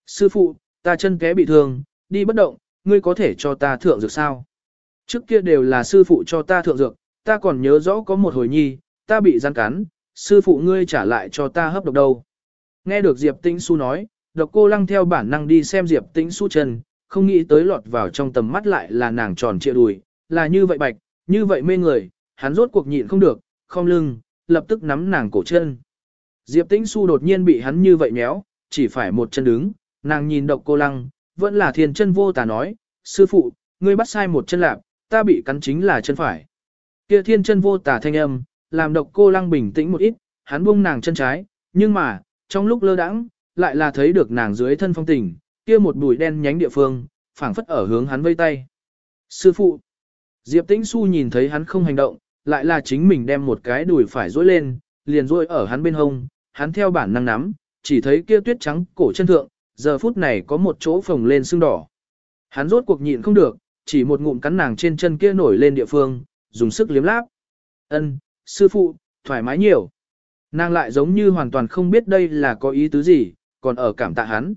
Sư phụ, ta chân ké bị thương, đi bất động, ngươi có thể cho ta thượng dược sao? Trước kia đều là sư phụ cho ta thượng dược, ta còn nhớ rõ có một hồi nhi, ta bị gian cắn, sư phụ ngươi trả lại cho ta hấp độc đâu. Nghe được Diệp Tĩnh Xu nói, độc cô lăng theo bản năng đi xem Diệp Tĩnh Xu chân, không nghĩ tới lọt vào trong tầm mắt lại là nàng tròn trịa đùi, là như vậy bạch, như vậy mê người, hắn rốt cuộc nhịn không được, không lưng, lập tức nắm nàng cổ chân. Diệp Tĩnh Xu đột nhiên bị hắn như vậy méo, chỉ phải một chân đứng, nàng nhìn độc cô lăng, vẫn là Thiên chân vô tà nói, sư phụ, ngươi bắt sai một chân lạp, ta bị cắn chính là chân phải. Kia thiên chân vô tà thanh âm, làm độc cô lăng bình tĩnh một ít, hắn buông nàng chân trái, nhưng mà, trong lúc lơ đãng, lại là thấy được nàng dưới thân phong tình, kia một bụi đen nhánh địa phương, phảng phất ở hướng hắn vây tay. Sư phụ, Diệp Tĩnh Xu nhìn thấy hắn không hành động, lại là chính mình đem một cái đùi phải dối lên, liền dối ở hắn bên hông, hắn theo bản năng nắm, chỉ thấy kia tuyết trắng cổ chân thượng, giờ phút này có một chỗ phồng lên sưng đỏ. Hắn rốt cuộc nhịn không được, chỉ một ngụm cắn nàng trên chân kia nổi lên địa phương, dùng sức liếm láp. Ân, sư phụ, thoải mái nhiều. Nàng lại giống như hoàn toàn không biết đây là có ý tứ gì, còn ở cảm tạ hắn.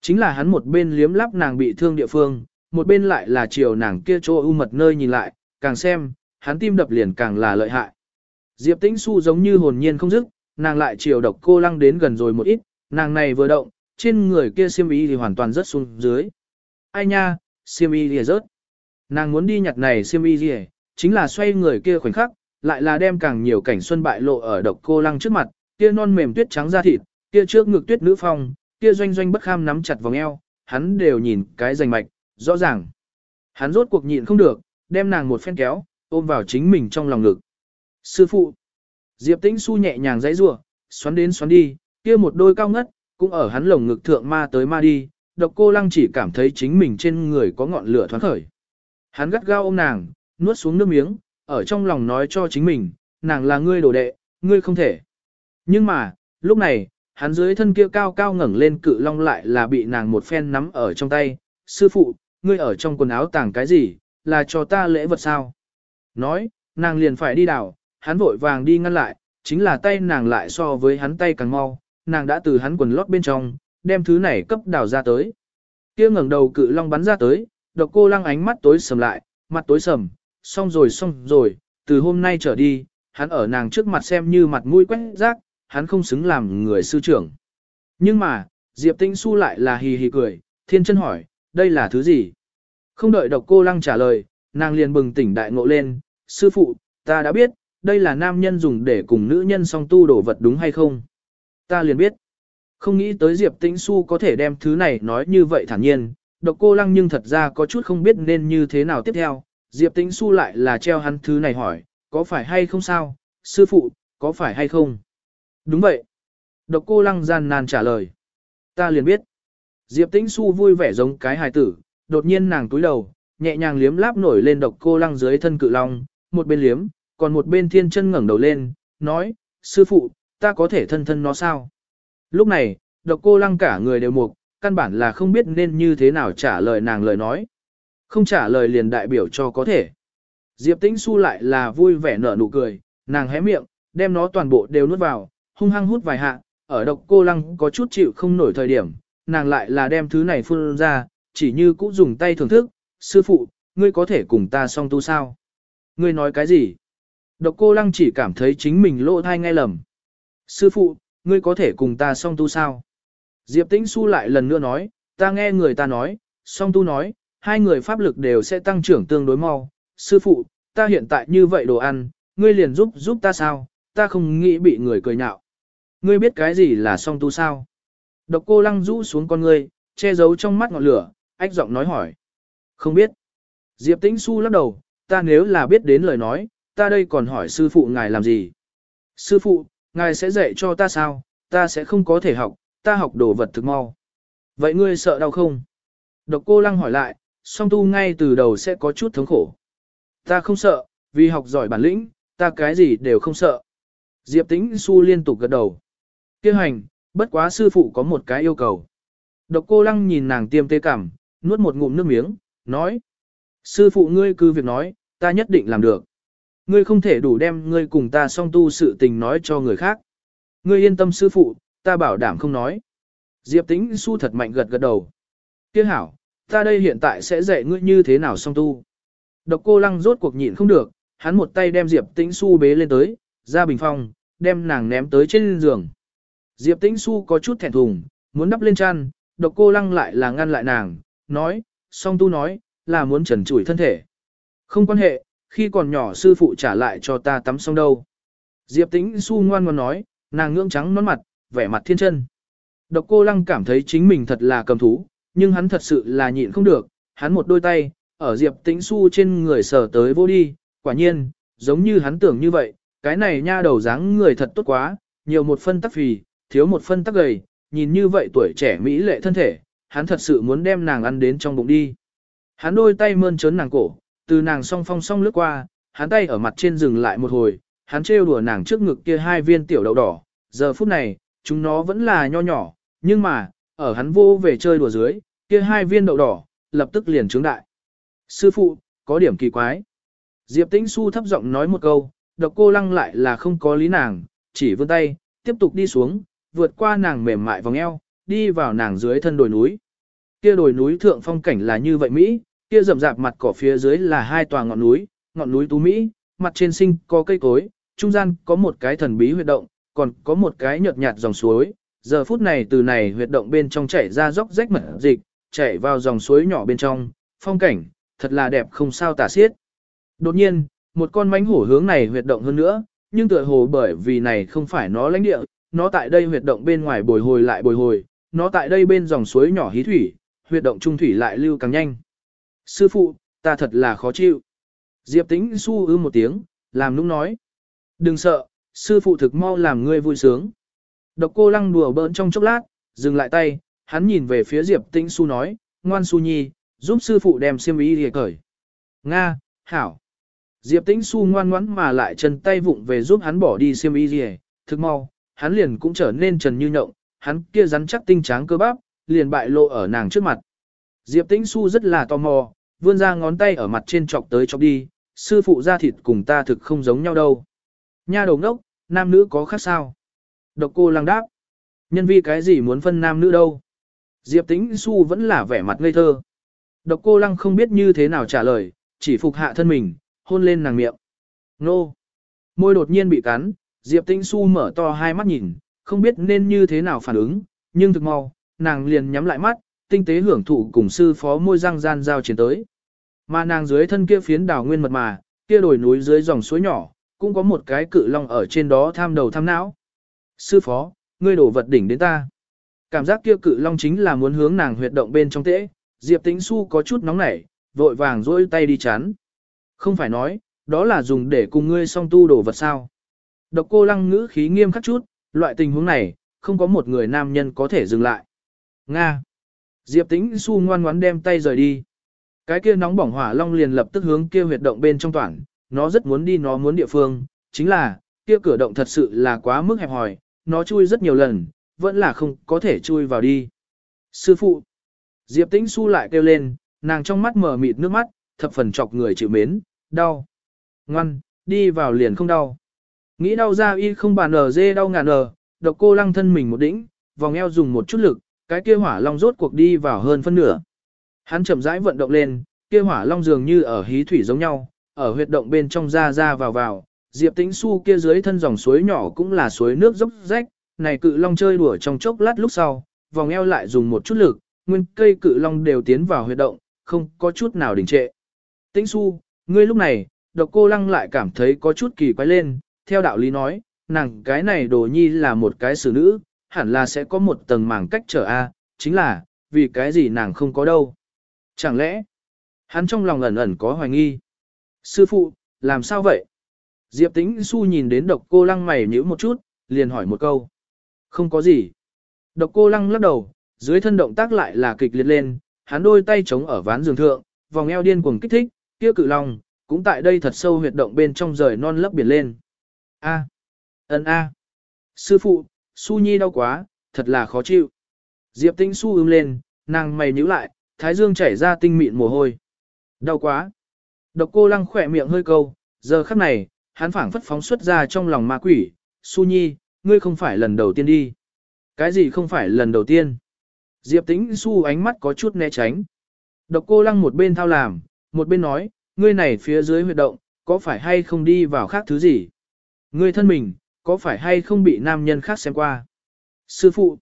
Chính là hắn một bên liếm lắp nàng bị thương địa phương, một bên lại là chiều nàng kia chỗ u mật nơi nhìn lại, càng xem, hắn tim đập liền càng là lợi hại. Diệp Tĩnh Xu giống như hồn nhiên không dứt, nàng lại chiều độc cô lăng đến gần rồi một ít, nàng này vừa động, trên người kia xiêm y thì hoàn toàn rớt xuống dưới. Ai nha, xiêm y thì rớt. Nàng muốn đi nhặt này xiêm y gì, chính là xoay người kia khoảnh khắc, lại là đem càng nhiều cảnh xuân bại lộ ở độc cô lăng trước mặt, kia non mềm tuyết trắng da thịt, kia trước ngực tuyết nữ phong, kia doanh doanh bất kham nắm chặt vòng eo, hắn đều nhìn cái rành mạch, rõ ràng. Hắn rốt cuộc nhịn không được, đem nàng một phen kéo, ôm vào chính mình trong lòng ngực. Sư phụ, Diệp Tĩnh Xu nhẹ nhàng dãy rủa, xoắn đến xoắn đi, kia một đôi cao ngất, cũng ở hắn lồng ngực thượng ma tới ma đi, độc cô lăng chỉ cảm thấy chính mình trên người có ngọn lửa thoáng khởi. Hắn gắt gao ôm nàng, nuốt xuống nước miếng, ở trong lòng nói cho chính mình, nàng là ngươi đồ đệ, ngươi không thể. Nhưng mà, lúc này, hắn dưới thân kia cao cao ngẩng lên cự long lại là bị nàng một phen nắm ở trong tay. Sư phụ, ngươi ở trong quần áo tàng cái gì, là cho ta lễ vật sao? Nói, nàng liền phải đi đảo, hắn vội vàng đi ngăn lại, chính là tay nàng lại so với hắn tay càng mau, nàng đã từ hắn quần lót bên trong, đem thứ này cấp đảo ra tới. Kia ngẩng đầu cự long bắn ra tới, độc cô lăng ánh mắt tối sầm lại, mặt tối sầm, xong rồi xong rồi, từ hôm nay trở đi, hắn ở nàng trước mặt xem như mặt mũi quét rác, hắn không xứng làm người sư trưởng. Nhưng mà, Diệp Tinh Xu lại là hì hì cười, thiên chân hỏi, đây là thứ gì? Không đợi độc cô lăng trả lời, nàng liền bừng tỉnh đại ngộ lên, sư phụ, ta đã biết, đây là nam nhân dùng để cùng nữ nhân song tu đổ vật đúng hay không? Ta liền biết. Không nghĩ tới Diệp Tĩnh Xu có thể đem thứ này nói như vậy thản nhiên, độc cô lăng nhưng thật ra có chút không biết nên như thế nào tiếp theo. Diệp Tĩnh Xu lại là treo hắn thứ này hỏi, có phải hay không sao, sư phụ, có phải hay không? Đúng vậy. Độc cô lăng gian nan trả lời. Ta liền biết. Diệp Tĩnh Xu vui vẻ giống cái hài tử, đột nhiên nàng túi đầu, nhẹ nhàng liếm láp nổi lên độc cô lăng dưới thân cự long, một bên liếm, còn một bên thiên chân ngẩng đầu lên, nói, sư phụ, ta có thể thân thân nó sao? Lúc này, độc cô lăng cả người đều mục, căn bản là không biết nên như thế nào trả lời nàng lời nói. Không trả lời liền đại biểu cho có thể. Diệp Tĩnh Xu lại là vui vẻ nở nụ cười, nàng hé miệng, đem nó toàn bộ đều nuốt vào, hung hăng hút vài hạ, ở độc cô lăng có chút chịu không nổi thời điểm, nàng lại là đem thứ này phun ra, chỉ như cũ dùng tay thưởng thức, sư phụ, ngươi có thể cùng ta song tu sao? Ngươi nói cái gì? Độc cô lăng chỉ cảm thấy chính mình lỗ thai ngay lầm. Sư phụ, ngươi có thể cùng ta song tu sao? Diệp Tĩnh Xu lại lần nữa nói, ta nghe người ta nói, song tu nói, hai người pháp lực đều sẽ tăng trưởng tương đối mau. Sư phụ, ta hiện tại như vậy đồ ăn, ngươi liền giúp giúp ta sao, ta không nghĩ bị người cười nhạo. Ngươi biết cái gì là song tu sao? Độc cô lăng rũ xuống con ngươi, che giấu trong mắt ngọn lửa, ách giọng nói hỏi. Không biết. Diệp Tĩnh su lắc đầu, ta nếu là biết đến lời nói, ta đây còn hỏi sư phụ ngài làm gì? Sư phụ, ngài sẽ dạy cho ta sao? Ta sẽ không có thể học, ta học đồ vật thực mau. Vậy ngươi sợ đau không? Độc cô lăng hỏi lại, song tu ngay từ đầu sẽ có chút thống khổ. Ta không sợ, vì học giỏi bản lĩnh, ta cái gì đều không sợ. Diệp Tĩnh Xu liên tục gật đầu. Kêu hành, bất quá sư phụ có một cái yêu cầu. Độc cô lăng nhìn nàng tiêm tê cảm, nuốt một ngụm nước miếng, nói. Sư phụ ngươi cứ việc nói, ta nhất định làm được. Ngươi không thể đủ đem ngươi cùng ta song tu sự tình nói cho người khác. Ngươi yên tâm sư phụ, ta bảo đảm không nói. Diệp tĩnh su thật mạnh gật gật đầu. Tiếc hảo, ta đây hiện tại sẽ dạy ngươi như thế nào song tu. Độc cô lăng rốt cuộc nhịn không được, hắn một tay đem Diệp tĩnh su bế lên tới, ra bình phong, đem nàng ném tới trên giường. Diệp tĩnh su có chút thẹn thùng, muốn đắp lên chăn, độc cô lăng lại là ngăn lại nàng, nói, song tu nói, là muốn trần trụi thân thể. Không quan hệ, khi còn nhỏ sư phụ trả lại cho ta tắm xong đâu. Diệp tĩnh su ngoan ngoan nói, nàng ngưỡng trắng nón mặt, vẻ mặt thiên chân. Độc cô lăng cảm thấy chính mình thật là cầm thú, nhưng hắn thật sự là nhịn không được, hắn một đôi tay, ở Diệp Tĩnh Xu trên người sờ tới vô đi, quả nhiên, giống như hắn tưởng như vậy, cái này nha đầu dáng người thật tốt quá, nhiều một phân tắc phì, thiếu một phân tắc gầy, nhìn như vậy tuổi trẻ mỹ lệ thân thể, hắn thật sự muốn đem nàng ăn đến trong bụng đi. Hắn đôi tay mơn trớn nàng cổ, từ nàng song phong song lướt qua, hắn tay ở mặt trên dừng lại một hồi, hắn trêu đùa nàng trước ngực kia hai viên tiểu đậu đỏ, giờ phút này, chúng nó vẫn là nho nhỏ, nhưng mà, ở hắn vô về chơi đùa dưới, kia hai viên đậu đỏ, lập tức liền trướng đại. Sư phụ, có điểm kỳ quái. Diệp Tĩnh Xu thấp giọng nói một câu, độc cô lăng lại là không có lý nàng, chỉ vươn tay, tiếp tục đi xuống, vượt qua nàng mềm mại vòng eo, đi vào nàng dưới thân đồi núi. Kia đồi núi thượng phong cảnh là như vậy Mỹ, kia rậm rạp mặt cỏ phía dưới là hai tòa ngọn núi, ngọn núi tú Mỹ, mặt trên sinh có cây cối, trung gian có một cái thần bí huyệt động, còn có một cái nhợt nhạt dòng suối. Giờ phút này từ này huyệt động bên trong chảy ra dốc rách mật dịch, chảy vào dòng suối nhỏ bên trong, phong cảnh, thật là đẹp không sao tả xiết. Đột nhiên, một con mánh hổ hướng này huyệt động hơn nữa, nhưng tựa hồ bởi vì này không phải nó lãnh địa, nó tại đây huyệt động bên ngoài bồi hồi lại bồi hồi, nó tại đây bên dòng suối nhỏ hí thủy, huyệt động trung thủy lại lưu càng nhanh. Sư phụ, ta thật là khó chịu. Diệp tĩnh su ư một tiếng, làm nũng nói. Đừng sợ, sư phụ thực mau làm ngươi vui sướng. Độc cô lăng đùa bỡn trong chốc lát, dừng lại tay, hắn nhìn về phía Diệp tĩnh su nói, ngoan su nhi, giúp sư phụ đem xiêm y lìa cởi. Nga, hảo. Diệp tĩnh su ngoan ngoãn mà lại chân tay vụng về giúp hắn bỏ đi xiêm y lìa, thực mau, hắn liền cũng trở nên trần như nhộng, hắn kia rắn chắc tinh tráng cơ bắp, liền bại lộ ở nàng trước mặt. Diệp Tĩnh Xu rất là tò mò, vươn ra ngón tay ở mặt trên chọc tới chọc đi, sư phụ ra thịt cùng ta thực không giống nhau đâu. Nha đầu ngốc, nam nữ có khác sao? Độc cô lăng đáp. Nhân vi cái gì muốn phân nam nữ đâu? Diệp Tĩnh Xu vẫn là vẻ mặt ngây thơ. Độc cô lăng không biết như thế nào trả lời, chỉ phục hạ thân mình, hôn lên nàng miệng. Nô! Môi đột nhiên bị cắn, Diệp Tĩnh Xu mở to hai mắt nhìn, không biết nên như thế nào phản ứng, nhưng thực mau, nàng liền nhắm lại mắt, tinh tế hưởng thụ cùng sư phó môi răng gian giao chiến tới. Mà nàng dưới thân kia phiến đào nguyên mật mà, kia đồi núi dưới dòng suối nhỏ, cũng có một cái cự long ở trên đó tham đầu tham não. Sư phó, ngươi đổ vật đỉnh đến ta. Cảm giác kia cự long chính là muốn hướng nàng huyệt động bên trong tễ, Diệp Tĩnh Xu có chút nóng nảy, vội vàng dỗi tay đi chắn. Không phải nói, đó là dùng để cùng ngươi song tu đổ vật sao. Độc cô lăng ngữ khí nghiêm khắc chút, loại tình huống này, không có một người nam nhân có thể dừng lại. Nga. Diệp Tĩnh Xu ngoan ngoãn đem tay rời đi. Cái kia nóng bỏng hỏa long liền lập tức hướng kia huyệt động bên trong toàn, nó rất muốn đi nó muốn địa phương, chính là, kia cửa động thật sự là quá mức hẹp hòi, nó chui rất nhiều lần, vẫn là không có thể chui vào đi. Sư phụ. Diệp Tĩnh Xu lại kêu lên, nàng trong mắt mở mịt nước mắt, thập phần chọc người chịu mến, đau. Ngoan, đi vào liền không đau. Nghĩ đau ra y không bàn ở dê đau ngàn ở, độc cô lăng thân mình một đỉnh, vòng eo dùng một chút lực, cái kia hỏa long rốt cuộc đi vào hơn phân nửa. Hắn chậm rãi vận động lên, kia hỏa long dường như ở hí thủy giống nhau, ở huyệt động bên trong ra ra vào vào, Diệp Tĩnh Xu kia dưới thân dòng suối nhỏ cũng là suối nước dốc rách, này cự long chơi đùa trong chốc lát lúc sau, vòng eo lại dùng một chút lực, nguyên cây cự long đều tiến vào huyệt động, không có chút nào đình trệ. Tĩnh Xu, ngươi lúc này, độc cô lăng lại cảm thấy có chút kỳ quái lên, theo đạo lý nói, nàng cái này đồ nhi là một cái xử nữ, hẳn là sẽ có một tầng màng cách trở A, chính là, vì cái gì nàng không có đâu. Chẳng lẽ, hắn trong lòng ẩn ẩn có hoài nghi. Sư phụ, làm sao vậy? Diệp tĩnh su nhìn đến độc cô lăng mày nhíu một chút, liền hỏi một câu. Không có gì. Độc cô lăng lắc đầu, dưới thân động tác lại là kịch liệt lên, hắn đôi tay chống ở ván giường thượng, vòng eo điên cuồng kích thích, kia cự long, cũng tại đây thật sâu huyệt động bên trong rời non lấp biển lên. A. ân A. Sư phụ, Su Nhi đau quá, thật là khó chịu. Diệp Tĩnh Su ưm lên, nàng mày nhíu lại, thái dương chảy ra tinh mịn mồ hôi. Đau quá. Độc cô lăng khỏe miệng hơi câu, giờ khắc này, hắn phảng phất phóng xuất ra trong lòng ma quỷ. Su Nhi, ngươi không phải lần đầu tiên đi. Cái gì không phải lần đầu tiên? Diệp Tĩnh Su ánh mắt có chút né tránh. Độc cô lăng một bên thao làm, một bên nói, ngươi này phía dưới huyệt động, có phải hay không đi vào khác thứ gì? Ngươi thân mình, có phải hay không bị nam nhân khác xem qua? Sư phụ,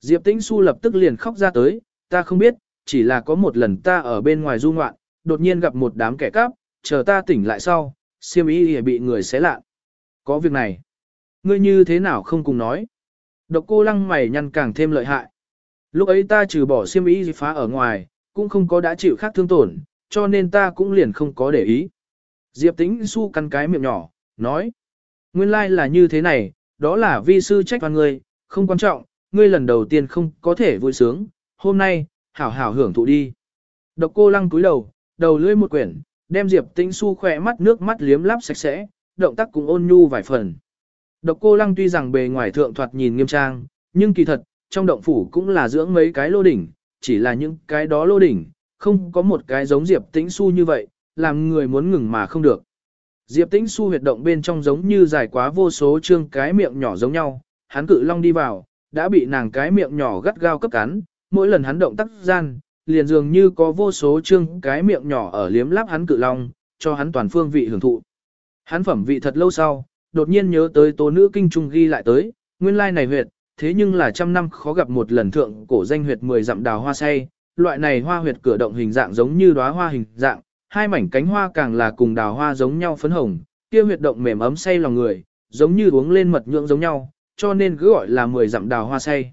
Diệp Tĩnh Xu lập tức liền khóc ra tới, ta không biết, chỉ là có một lần ta ở bên ngoài du ngoạn, đột nhiên gặp một đám kẻ cắp, chờ ta tỉnh lại sau, siêm ý bị người xé lạ. Có việc này, ngươi như thế nào không cùng nói? Độc cô lăng mày nhăn càng thêm lợi hại. Lúc ấy ta trừ bỏ siêm ý phá ở ngoài, cũng không có đã chịu khác thương tổn, cho nên ta cũng liền không có để ý. Diệp Tĩnh Su cắn cái miệng nhỏ, nói. Nguyên lai like là như thế này, đó là vi sư trách vào ngươi, không quan trọng, ngươi lần đầu tiên không có thể vui sướng, hôm nay, hảo hảo hưởng thụ đi. Độc cô lăng cúi đầu, đầu lưỡi một quyển, đem Diệp Tĩnh Xu khỏe mắt nước mắt liếm láp sạch sẽ, động tác cũng ôn nhu vài phần. Độc cô lăng tuy rằng bề ngoài thượng thoạt nhìn nghiêm trang, nhưng kỳ thật, trong động phủ cũng là dưỡng mấy cái lô đỉnh, chỉ là những cái đó lô đỉnh, không có một cái giống Diệp Tĩnh Xu như vậy, làm người muốn ngừng mà không được. Diệp Tĩnh Xu huyệt động bên trong giống như dài quá vô số trương cái miệng nhỏ giống nhau, hắn cự long đi vào, đã bị nàng cái miệng nhỏ gắt gao cấp cắn, mỗi lần hắn động tác gian, liền dường như có vô số trương cái miệng nhỏ ở liếm láp hắn cự long, cho hắn toàn phương vị hưởng thụ. Hắn phẩm vị thật lâu sau, đột nhiên nhớ tới tố nữ kinh trung ghi lại tới, nguyên lai này huyệt, thế nhưng là trăm năm khó gặp một lần thượng cổ danh huyệt mười dặm đào hoa say, loại này hoa huyệt cửa động hình dạng giống như đóa hoa hình dạng, hai mảnh cánh hoa càng là cùng đào hoa giống nhau phấn hồng, kia huyệt động mềm ấm say lòng người, giống như uống lên mật nhưỡng giống nhau, cho nên cứ gọi là mười dặm đào hoa say.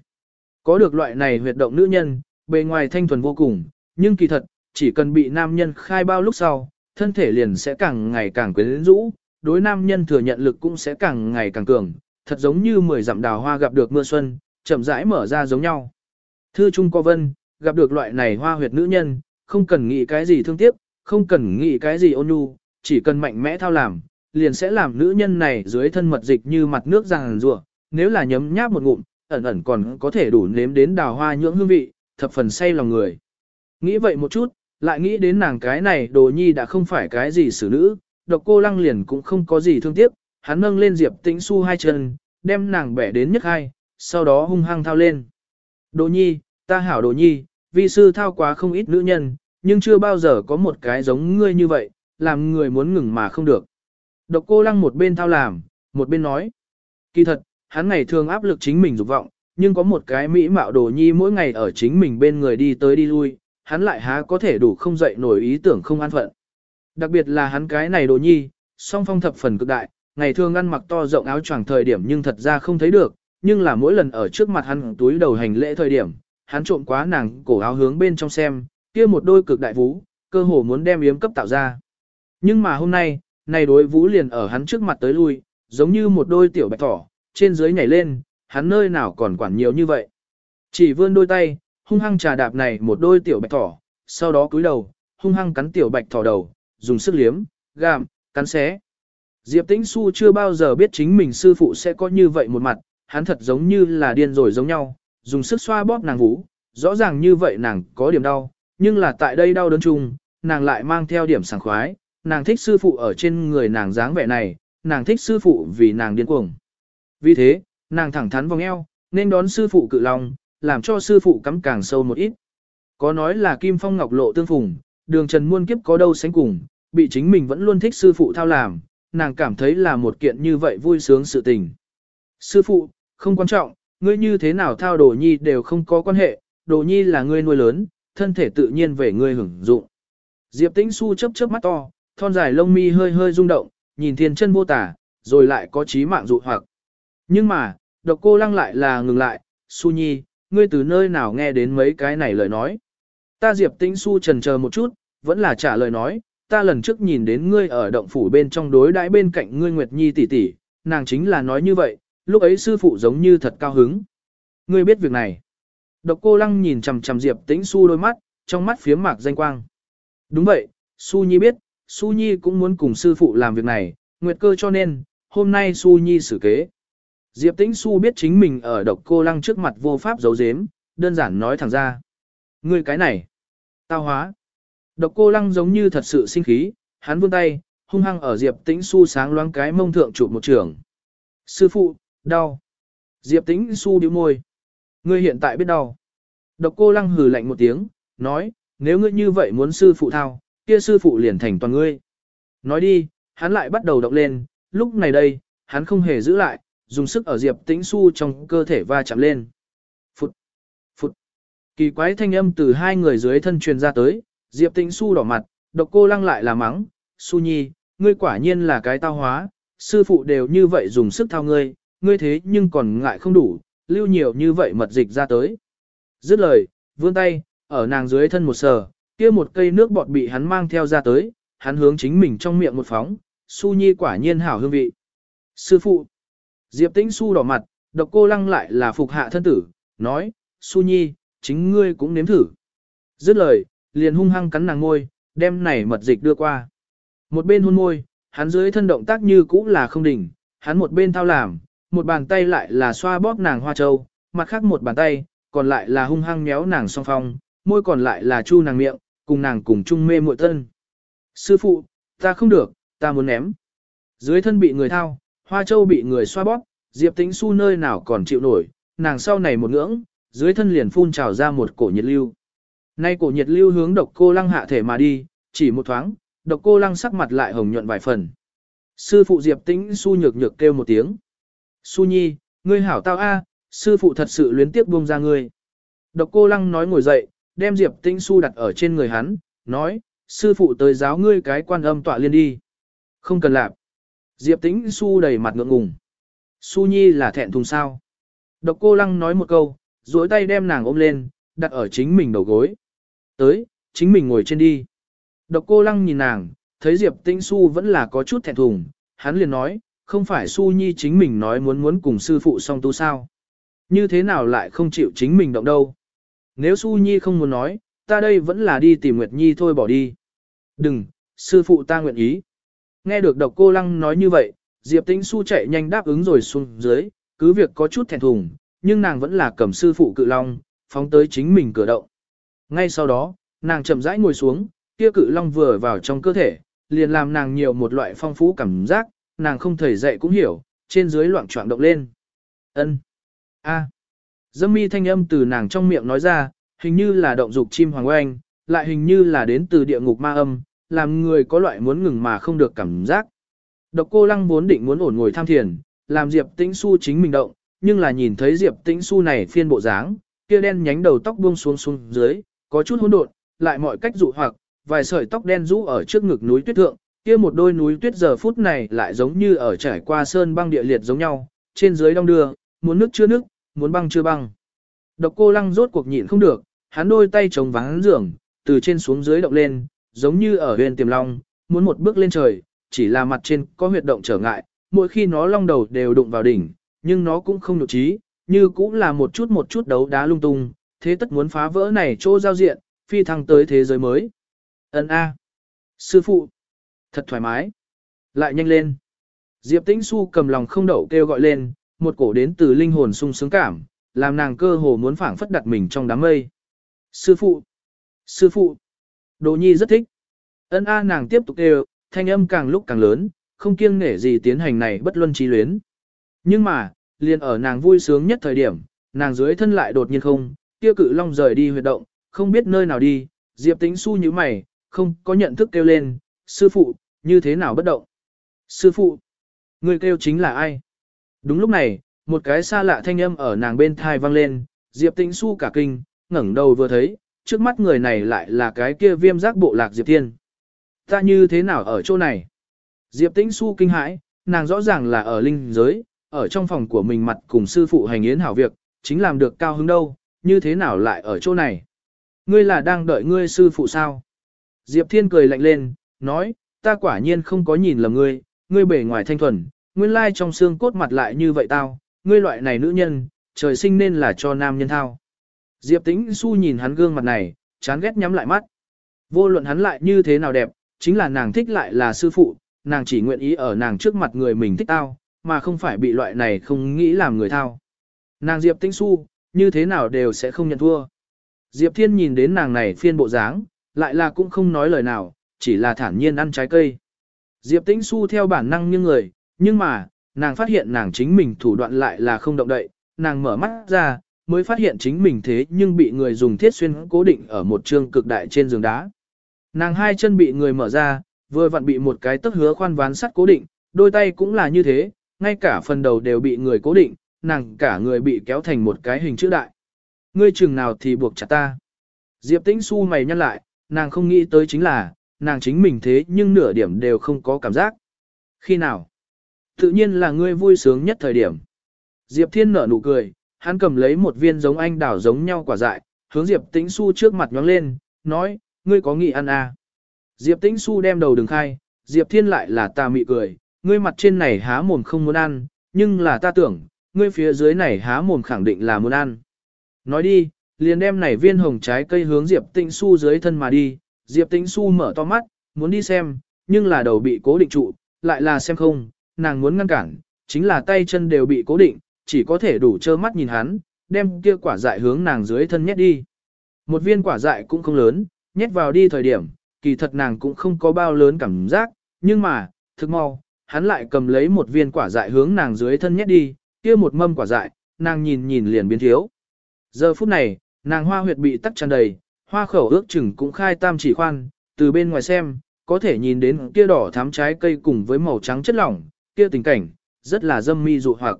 Có được loại này huyệt động nữ nhân, bề ngoài thanh thuần vô cùng, nhưng kỳ thật, chỉ cần bị nam nhân khai bao lúc sau, thân thể liền sẽ càng ngày càng quyến rũ, đối nam nhân thừa nhận lực cũng sẽ càng ngày càng cường, thật giống như mười dặm đào hoa gặp được mưa xuân, chậm rãi mở ra giống nhau. Thư Trung Co Vân, gặp được loại này hoa huyệt nữ nhân, không cần nghĩ cái gì thương tiếc, không cần nghĩ cái gì ôn nhu, chỉ cần mạnh mẽ thao làm, liền sẽ làm nữ nhân này dưới thân mật dịch như mặt nước ràng rùa, nếu là nhấm nháp một ngụm, ẩn ẩn còn có thể đủ nếm đến đào hoa nhưỡng hương vị, thập phần say lòng người. Nghĩ vậy một chút, lại nghĩ đến nàng cái này đồ nhi đã không phải cái gì xử nữ, độc cô lăng liền cũng không có gì thương tiếc, hắn nâng lên diệp tĩnh su hai chân, đem nàng bẻ đến nhất hai, sau đó hung hăng thao lên. Đồ nhi, ta hảo đồ nhi, vi sư thao quá không ít nữ nhân, nhưng chưa bao giờ có một cái giống ngươi như vậy, làm người muốn ngừng mà không được. Độc cô lăng một bên thao làm, một bên nói. Kỳ thật, hắn ngày thường áp lực chính mình dục vọng, nhưng có một cái mỹ mạo đồ nhi mỗi ngày ở chính mình bên người đi tới đi lui, hắn lại há có thể đủ không dậy nổi ý tưởng không an phận. Đặc biệt là hắn cái này đồ nhi, song phong thập phần cực đại, ngày thường ăn mặc to rộng áo choàng thời điểm nhưng thật ra không thấy được, nhưng là mỗi lần ở trước mặt hắn túi đầu hành lễ thời điểm, hắn trộm quá nàng cổ áo hướng bên trong xem, kia một đôi cực đại vũ, cơ hồ muốn đem yếm cấp tạo ra. Nhưng mà hôm nay, này đối vũ liền ở hắn trước mặt tới lui, giống như một đôi tiểu bạch thỏ, trên dưới nhảy lên, hắn nơi nào còn quản nhiều như vậy. Chỉ vươn đôi tay, hung hăng trà đạp này một đôi tiểu bạch thỏ, sau đó cúi đầu, hung hăng cắn tiểu bạch thỏ đầu, dùng sức liếm, gạm, cắn xé. Diệp Tĩnh Xu chưa bao giờ biết chính mình sư phụ sẽ có như vậy một mặt, hắn thật giống như là điên rồi giống nhau, dùng sức xoa bóp nàng vũ, rõ ràng như vậy nàng có điểm đau, nhưng là tại đây đau đớn chung, nàng lại mang theo điểm sảng khoái, nàng thích sư phụ ở trên người nàng dáng vẻ này, nàng thích sư phụ vì nàng điên cuồng. Vì thế, nàng thẳng thắn vòng eo, nên đón sư phụ cự lòng, làm cho sư phụ cắm càng sâu một ít. Có nói là kim phong ngọc lộ tương phùng, đường trần muôn kiếp có đâu sánh cùng, bị chính mình vẫn luôn thích sư phụ thao làm, nàng cảm thấy là một kiện như vậy vui sướng sự tình. Sư phụ, không quan trọng, ngươi như thế nào thao đồ nhi đều không có quan hệ, đồ nhi là ngươi nuôi lớn, thân thể tự nhiên về ngươi hưởng dụng. Diệp tĩnh su chớp chớp mắt to, thon dài lông mi hơi hơi rung động, nhìn thiên chân vô tả, rồi lại có trí mạng dụ hoặc. Nhưng mà, độc cô lăng lại là ngừng lại, su nhi, ngươi từ nơi nào nghe đến mấy cái này lời nói. Ta Diệp tĩnh su trần chờ một chút, vẫn là trả lời nói, ta lần trước nhìn đến ngươi ở động phủ bên trong đối đãi bên cạnh ngươi Nguyệt Nhi tỷ tỷ, nàng chính là nói như vậy, lúc ấy sư phụ giống như thật cao hứng. Ngươi biết việc này. Độc cô lăng nhìn chằm chằm Diệp Tĩnh Xu đôi mắt, trong mắt phía mạc danh quang. Đúng vậy, Su Nhi biết, Su Nhi cũng muốn cùng sư phụ làm việc này, nguyệt cơ cho nên, hôm nay Su Nhi xử kế. Diệp Tĩnh Xu biết chính mình ở độc cô lăng trước mặt vô pháp giấu giếm, đơn giản nói thẳng ra. Ngươi cái này, tao hóa. Độc cô lăng giống như thật sự sinh khí, hắn vươn tay, hung hăng ở Diệp Tĩnh Xu sáng loáng cái mông thượng chụp một trường. Sư phụ, đau. Diệp Tĩnh Xu điếu môi. Ngươi hiện tại biết đau. Độc cô lăng hừ lạnh một tiếng, nói, nếu ngươi như vậy muốn sư phụ thao, kia sư phụ liền thành toàn ngươi. Nói đi, hắn lại bắt đầu động lên, lúc này đây, hắn không hề giữ lại, dùng sức ở Diệp Tĩnh Xu trong cơ thể va chạm lên. Kỳ quái thanh âm từ hai người dưới thân truyền ra tới, Diệp Tĩnh Xu đỏ mặt, độc cô lăng lại là mắng, Xu Nhi, ngươi quả nhiên là cái tao hóa, sư phụ đều như vậy dùng sức thao ngươi, ngươi thế nhưng còn ngại không đủ, lưu nhiều như vậy mật dịch ra tới. Dứt lời, vươn tay, ở nàng dưới thân một sờ, kia một cây nước bọt bị hắn mang theo ra tới, hắn hướng chính mình trong miệng một phóng, Su Nhi quả nhiên hảo hương vị. Sư phụ, Diệp Tĩnh Su đỏ mặt, độc cô lăng lại là phục hạ thân tử, nói, Su Nhi, chính ngươi cũng nếm thử. Dứt lời, liền hung hăng cắn nàng môi, đem này mật dịch đưa qua. Một bên hôn môi, hắn dưới thân động tác như cũ là không đỉnh, hắn một bên thao làm, một bàn tay lại là xoa bóp nàng hoa châu, mặt khác một bàn tay, còn lại là hung hăng méo nàng song phong, môi còn lại là chu nàng miệng, cùng nàng cùng chung mê muội thân. Sư phụ, ta không được, ta muốn ném. Dưới thân bị người thao, hoa châu bị người xoa bóp, Diệp Tĩnh Xu nơi nào còn chịu nổi, nàng sau này một ngưỡng, dưới thân liền phun trào ra một cổ nhiệt lưu. Nay cổ nhiệt lưu hướng độc cô lăng hạ thể mà đi, chỉ một thoáng, độc cô lăng sắc mặt lại hồng nhuận vài phần. Sư phụ Diệp Tĩnh su nhược nhược kêu một tiếng. Su Nhi, ngươi hảo tao a, sư phụ thật sự luyến tiếc buông ra ngươi. Độc cô lăng nói ngồi dậy, đem Diệp Tĩnh su đặt ở trên người hắn, nói, sư phụ tới giáo ngươi cái quan âm tọa liên đi. Không cần làm. Diệp Tĩnh su đầy mặt ngượng ngùng. Su Nhi là thẹn thùng sao. Độc cô lăng nói một câu, duỗi tay đem nàng ôm lên, đặt ở chính mình đầu gối. Tới, chính mình ngồi trên đi. Độc cô lăng nhìn nàng, thấy Diệp Tĩnh Xu vẫn là có chút thẹn thùng, hắn liền nói, không phải Su Nhi chính mình nói muốn muốn cùng sư phụ song tu sao. Như thế nào lại không chịu chính mình động đâu. Nếu Su Nhi không muốn nói, ta đây vẫn là đi tìm Nguyệt Nhi thôi bỏ đi. Đừng, sư phụ ta nguyện ý. Nghe được độc cô lăng nói như vậy, Diệp Tĩnh Xu chạy nhanh đáp ứng rồi xuống dưới, cứ việc có chút thẹn thùng, nhưng nàng vẫn là cầm sư phụ cự long, phóng tới chính mình cửa động. Ngay sau đó, nàng chậm rãi ngồi xuống, kia cự long vừa vào trong cơ thể, liền làm nàng nhiều một loại phong phú cảm giác, nàng không thể dậy cũng hiểu, trên dưới loạn choạng động lên. Ân, a, dâm mi thanh âm từ nàng trong miệng nói ra, hình như là động dục chim hoàng oanh, lại hình như là đến từ địa ngục ma âm, làm người có loại muốn ngừng mà không được cảm giác. Độc cô lăng vốn định muốn ổn ngồi tham thiền, làm Diệp Tĩnh Xu chính mình động, nhưng là nhìn thấy Diệp Tĩnh Xu này phiên bộ dáng, kia đen nhánh đầu tóc buông xuống xuống dưới, có chút hỗn độn, lại mọi cách dụ hoặc, vài sợi tóc đen rũ ở trước ngực núi tuyết thượng, kia một đôi núi tuyết giờ phút này lại giống như ở trải qua sơn băng địa liệt giống nhau, trên dưới đông đưa, muốn nước chưa nước, muốn băng chưa băng. Độc cô lăng rốt cuộc nhịn không được, hắn đôi tay chống vắng giường, từ trên xuống dưới động lên, giống như ở huyền tiềm long, muốn một bước lên trời, chỉ là mặt trên có huyệt động trở ngại, mỗi khi nó long đầu đều đụng vào đỉnh, nhưng nó cũng không nhục trí, như cũng là một chút một chút đấu đá lung tung, thế tất muốn phá vỡ này chỗ giao diện, phi thăng tới thế giới mới. Ấn A. Sư phụ. Thật thoải mái. Lại nhanh lên. Diệp Tĩnh Xu cầm lòng không đậu kêu gọi lên, một cổ đến từ linh hồn sung sướng cảm, làm nàng cơ hồ muốn phảng phất đặt mình trong đám mây. Sư phụ. Sư phụ. Đồ nhi rất thích. Ân A nàng tiếp tục kêu, thanh âm càng lúc càng lớn, không kiêng nể gì tiến hành này bất luân trí luyến. Nhưng mà, liền ở nàng vui sướng nhất thời điểm, nàng dưới thân lại đột nhiên không, kia cự long rời đi huyệt động, không biết nơi nào đi, Diệp Tĩnh Xu như mày, không có nhận thức kêu lên, sư phụ, như thế nào bất động. Sư phụ, người kêu chính là ai? Đúng lúc này, một cái xa lạ thanh âm ở nàng bên thai vang lên, Diệp Tĩnh Xu cả kinh, ngẩng đầu vừa thấy, trước mắt người này lại là cái kia viêm giác bộ lạc Diệp Thiên. Ta như thế nào ở chỗ này? Diệp Tĩnh Xu kinh hãi, nàng rõ ràng là ở linh giới, ở trong phòng của mình mặt cùng sư phụ hành yến hảo việc, chính làm được cao hứng đâu, như thế nào lại ở chỗ này? Ngươi là đang đợi ngươi sư phụ sao? Diệp Thiên cười lạnh lên, nói, ta quả nhiên không có nhìn lầm ngươi, ngươi bề ngoài thanh thuần, nguyên lai trong xương cốt mặt lại như vậy tao, ngươi loại này nữ nhân, trời sinh nên là cho nam nhân thao. Diệp Tĩnh Xu nhìn hắn gương mặt này, chán ghét nhắm lại mắt. Vô luận hắn lại như thế nào đẹp, chính là nàng thích lại là sư phụ, nàng chỉ nguyện ý ở nàng trước mặt người mình thích tao, mà không phải bị loại này không nghĩ làm người thao. Nàng Diệp Tĩnh Xu, như thế nào đều sẽ không nhận thua. Diệp Thiên nhìn đến nàng này phiên bộ dáng, lại là cũng không nói lời nào, chỉ là thản nhiên ăn trái cây. Diệp Tĩnh Xu theo bản năng như người, nhưng mà, nàng phát hiện nàng chính mình thủ đoạn lại là không động đậy, nàng mở mắt ra, mới phát hiện chính mình thế nhưng bị người dùng thiết xuyên cố định ở một trương cực đại trên giường đá. Nàng hai chân bị người mở ra, vừa vặn bị một cái tấc hứa khoan ván sắt cố định, đôi tay cũng là như thế, ngay cả phần đầu đều bị người cố định, nàng cả người bị kéo thành một cái hình chữ đại. Ngươi chừng nào thì buộc chặt ta. Diệp Tĩnh Xu mày nhăn lại, nàng không nghĩ tới chính là, nàng chính mình thế nhưng nửa điểm đều không có cảm giác. Khi nào? Tự nhiên là ngươi vui sướng nhất thời điểm. Diệp Thiên nở nụ cười, hắn cầm lấy một viên giống anh đảo giống nhau quả dại, hướng Diệp Tĩnh Xu trước mặt nhóng lên, nói, ngươi có nghị ăn à? Diệp Tĩnh Xu đem đầu đường khai, Diệp Thiên lại là ta mị cười, ngươi mặt trên này há mồm không muốn ăn, nhưng là ta tưởng, ngươi phía dưới này há mồm khẳng định là muốn ăn. Nói đi, liền đem này viên hồng trái cây hướng Diệp Tĩnh Xu dưới thân mà đi, Diệp Tĩnh Xu mở to mắt, muốn đi xem, nhưng là đầu bị cố định trụ, lại là xem không, nàng muốn ngăn cản, chính là tay chân đều bị cố định, chỉ có thể đủ trơ mắt nhìn hắn, đem kia quả dại hướng nàng dưới thân nhét đi. Một viên quả dại cũng không lớn, nhét vào đi thời điểm, kỳ thật nàng cũng không có bao lớn cảm giác, nhưng mà, thực mau, hắn lại cầm lấy một viên quả dại hướng nàng dưới thân nhét đi, kia một mâm quả dại, nàng nhìn nhìn liền biến thiếu. Giờ phút này, nàng hoa huyệt bị tắc tràn đầy, hoa khẩu ước chừng cũng khai tam chỉ khoan, từ bên ngoài xem, có thể nhìn đến kia đỏ thắm trái cây cùng với màu trắng chất lỏng, kia tình cảnh, rất là dâm mi dụ hoặc.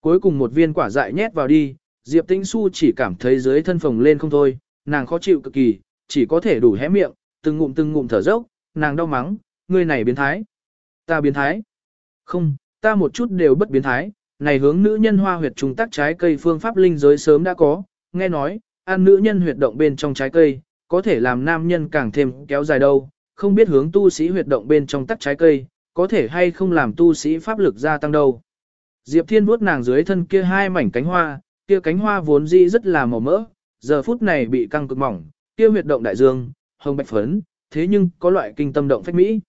Cuối cùng một viên quả dại nhét vào đi, Diệp Tĩnh Xu chỉ cảm thấy dưới thân phồng lên không thôi, nàng khó chịu cực kỳ, chỉ có thể đủ hé miệng, từng ngụm từng ngụm thở dốc, nàng đau mắng, người này biến thái. Ta biến thái. Không, ta một chút đều bất biến thái, này hướng nữ nhân hoa huyệt trùng tác trái cây phương pháp linh giới sớm đã có, nghe nói, ăn nữ nhân huyệt động bên trong trái cây, có thể làm nam nhân càng thêm kéo dài đâu, không biết hướng tu sĩ huyệt động bên trong tắc trái cây, có thể hay không làm tu sĩ pháp lực gia tăng đâu. Diệp Thiên vuốt nàng dưới thân kia hai mảnh cánh hoa, kia cánh hoa vốn dĩ rất là màu mỡ, giờ phút này bị căng cực mỏng, kia huyệt động đại dương, hồng bạch phấn, thế nhưng có loại kinh tâm động phách mỹ.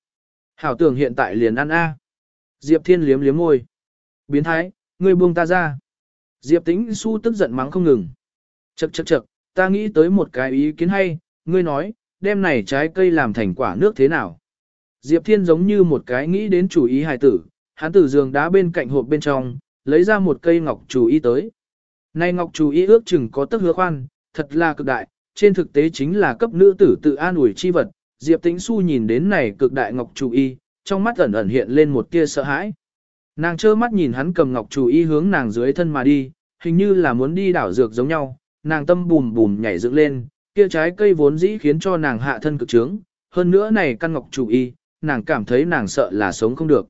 Hảo tưởng hiện tại liền ăn a. Diệp Thiên liếm liếm môi. Biến thái, ngươi buông ta ra. Diệp Tĩnh Xu tức giận mắng không ngừng. Chậc chậc chậc, ta nghĩ tới một cái ý kiến hay, ngươi nói, đem này trái cây làm thành quả nước thế nào? Diệp Thiên giống như một cái nghĩ đến chủ ý hài tử, hắn từ giường đá bên cạnh hộp bên trong, lấy ra một cây ngọc chủ ý tới. Này ngọc chủ ý ước chừng có tất hứa khoan, thật là cực đại, trên thực tế chính là cấp nữ tử tự an ủi chi vật. Diệp Tĩnh Xu nhìn đến này cực đại ngọc chủ y, trong mắt ẩn ẩn hiện lên một tia sợ hãi. Nàng trơ mắt nhìn hắn cầm ngọc chủ y hướng nàng dưới thân mà đi, hình như là muốn đi đảo dược giống nhau, nàng tâm bùm bùm nhảy dựng lên, kia trái cây vốn dĩ khiến cho nàng hạ thân cực trướng, hơn nữa này căn ngọc chủ y, nàng cảm thấy nàng sợ là sống không được.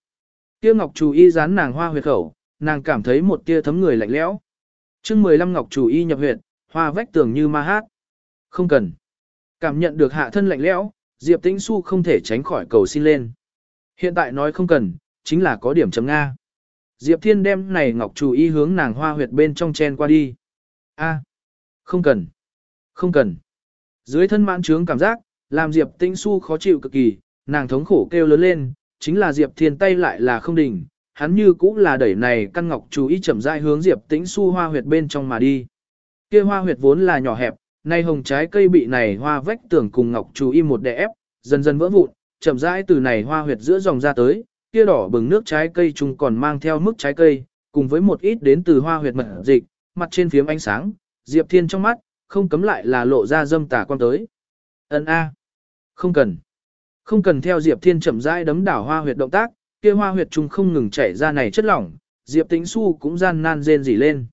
Kia ngọc chủ y dán nàng hoa huyệt khẩu, nàng cảm thấy một tia thấm người lạnh lẽo. Chương 15 ngọc chủ y nhập huyệt, hoa vách tường như ma hát. Không cần. Cảm nhận được hạ thân lạnh lẽo, Diệp Tĩnh Xu không thể tránh khỏi cầu xin lên. Hiện tại nói không cần, chính là có điểm chấm Nga. Diệp Thiên đem này ngọc chủ y hướng nàng hoa huyệt bên trong chen qua đi. A, không cần. Không cần. Dưới thân mãn trướng cảm giác, làm Diệp Tĩnh Xu khó chịu cực kỳ, nàng thống khổ kêu lớn lên, chính là Diệp Thiên tay lại là không đỉnh, hắn như cũng là đẩy này căn ngọc chú ý chậm rãi hướng Diệp Tĩnh Xu hoa huyệt bên trong mà đi. Kia hoa huyệt vốn là nhỏ hẹp, nay hồng trái cây bị này hoa vách tưởng cùng ngọc chú y một đè ép, dần dần vỡ vụn, chậm rãi từ này hoa huyệt giữa dòng ra tới, kia đỏ bừng nước trái cây chung còn mang theo mức trái cây, cùng với một ít đến từ hoa huyệt mật dịch, mặt trên phiếm ánh sáng, Diệp Thiên trong mắt, không cấm lại là lộ ra dâm tà quan tới. Ấn A. Không cần. Không cần theo Diệp Thiên chậm rãi đấm đảo hoa huyệt động tác, kia hoa huyệt chung không ngừng chảy ra này chất lỏng, Diệp Tĩnh Xu cũng gian nan rên rỉ lên.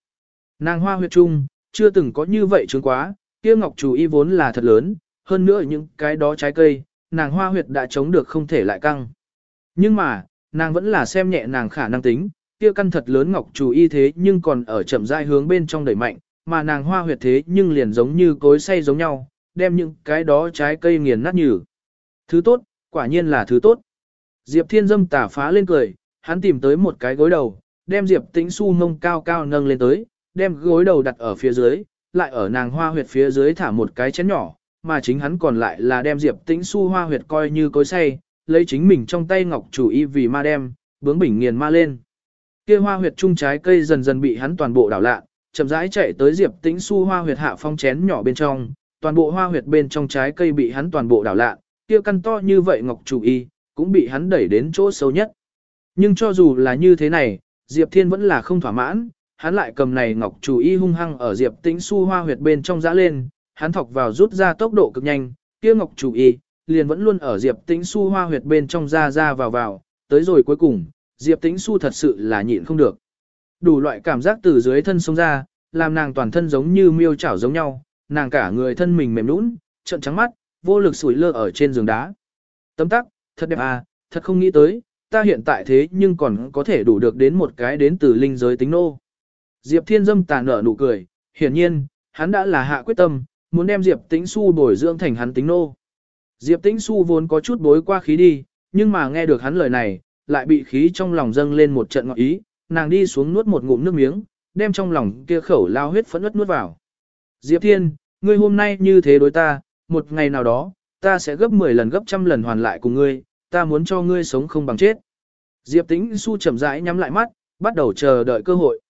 Nàng hoa huyệt chung, chưa từng có như vậy chứng quá, kia ngọc chủ y vốn là thật lớn, hơn nữa những cái đó trái cây, nàng hoa huyệt đã chống được không thể lại căng. Nhưng mà, nàng vẫn là xem nhẹ nàng khả năng tính, kia căn thật lớn ngọc chủ y thế nhưng còn ở chậm rãi hướng bên trong đẩy mạnh, mà nàng hoa huyệt thế nhưng liền giống như cối say giống nhau, đem những cái đó trái cây nghiền nát nhừ. Thứ tốt, quả nhiên là thứ tốt. Diệp Thiên Dâm tả phá lên cười, hắn tìm tới một cái gối đầu, đem Diệp Tĩnh Xu ngông cao cao nâng lên tới, đem gối đầu đặt ở phía dưới, lại ở nàng hoa huyệt phía dưới thả một cái chén nhỏ, mà chính hắn còn lại là đem Diệp Tĩnh Xu hoa huyệt coi như cối say, lấy chính mình trong tay ngọc chủ y vì ma đem, bướng bỉnh nghiền ma lên. Kia hoa huyệt trung trái cây dần dần bị hắn toàn bộ đảo lạ, chậm rãi chạy tới Diệp Tĩnh Xu hoa huyệt hạ phong chén nhỏ bên trong, toàn bộ hoa huyệt bên trong trái cây bị hắn toàn bộ đảo lạ, kia căn to như vậy ngọc chủ y, cũng bị hắn đẩy đến chỗ sâu nhất. Nhưng cho dù là như thế này, Diệp Thiên vẫn là không thỏa mãn, hắn lại cầm này ngọc chủ y hung hăng ở Diệp Tĩnh Su hoa huyệt bên trong dã lên, hắn thọc vào rút ra tốc độ cực nhanh, kia ngọc chủ y liền vẫn luôn ở Diệp Tĩnh Su hoa huyệt bên trong ra ra vào vào, tới rồi cuối cùng, Diệp Tĩnh Su thật sự là nhịn không được. Đủ loại cảm giác từ dưới thân sống ra, làm nàng toàn thân giống như miêu chảo giống nhau, nàng cả người thân mình mềm nũng, trợn trắng mắt, vô lực sủi lơ ở trên giường đá. Tấm tắc, thật đẹp à, thật không nghĩ tới, ta hiện tại thế nhưng còn có thể đủ được đến một cái đến từ linh giới tính nô. Diệp Thiên Dâm tàn nở nụ cười, hiển nhiên, hắn đã là hạ quyết tâm, muốn đem Diệp Tĩnh Xu bồi dưỡng thành hắn tính nô. Diệp Tĩnh Xu vốn có chút bối qua khí đi, nhưng mà nghe được hắn lời này, lại bị khí trong lòng dâng lên một trận ngọ ý, nàng đi xuống nuốt một ngụm nước miếng, đem trong lòng kia khẩu lao huyết phẫn ướt nuốt vào. Diệp Thiên, ngươi hôm nay như thế đối ta, một ngày nào đó, ta sẽ gấp 10 lần gấp trăm lần hoàn lại cùng ngươi, ta muốn cho ngươi sống không bằng chết. Diệp Tĩnh Xu chậm rãi nhắm lại mắt, bắt đầu chờ đợi cơ hội.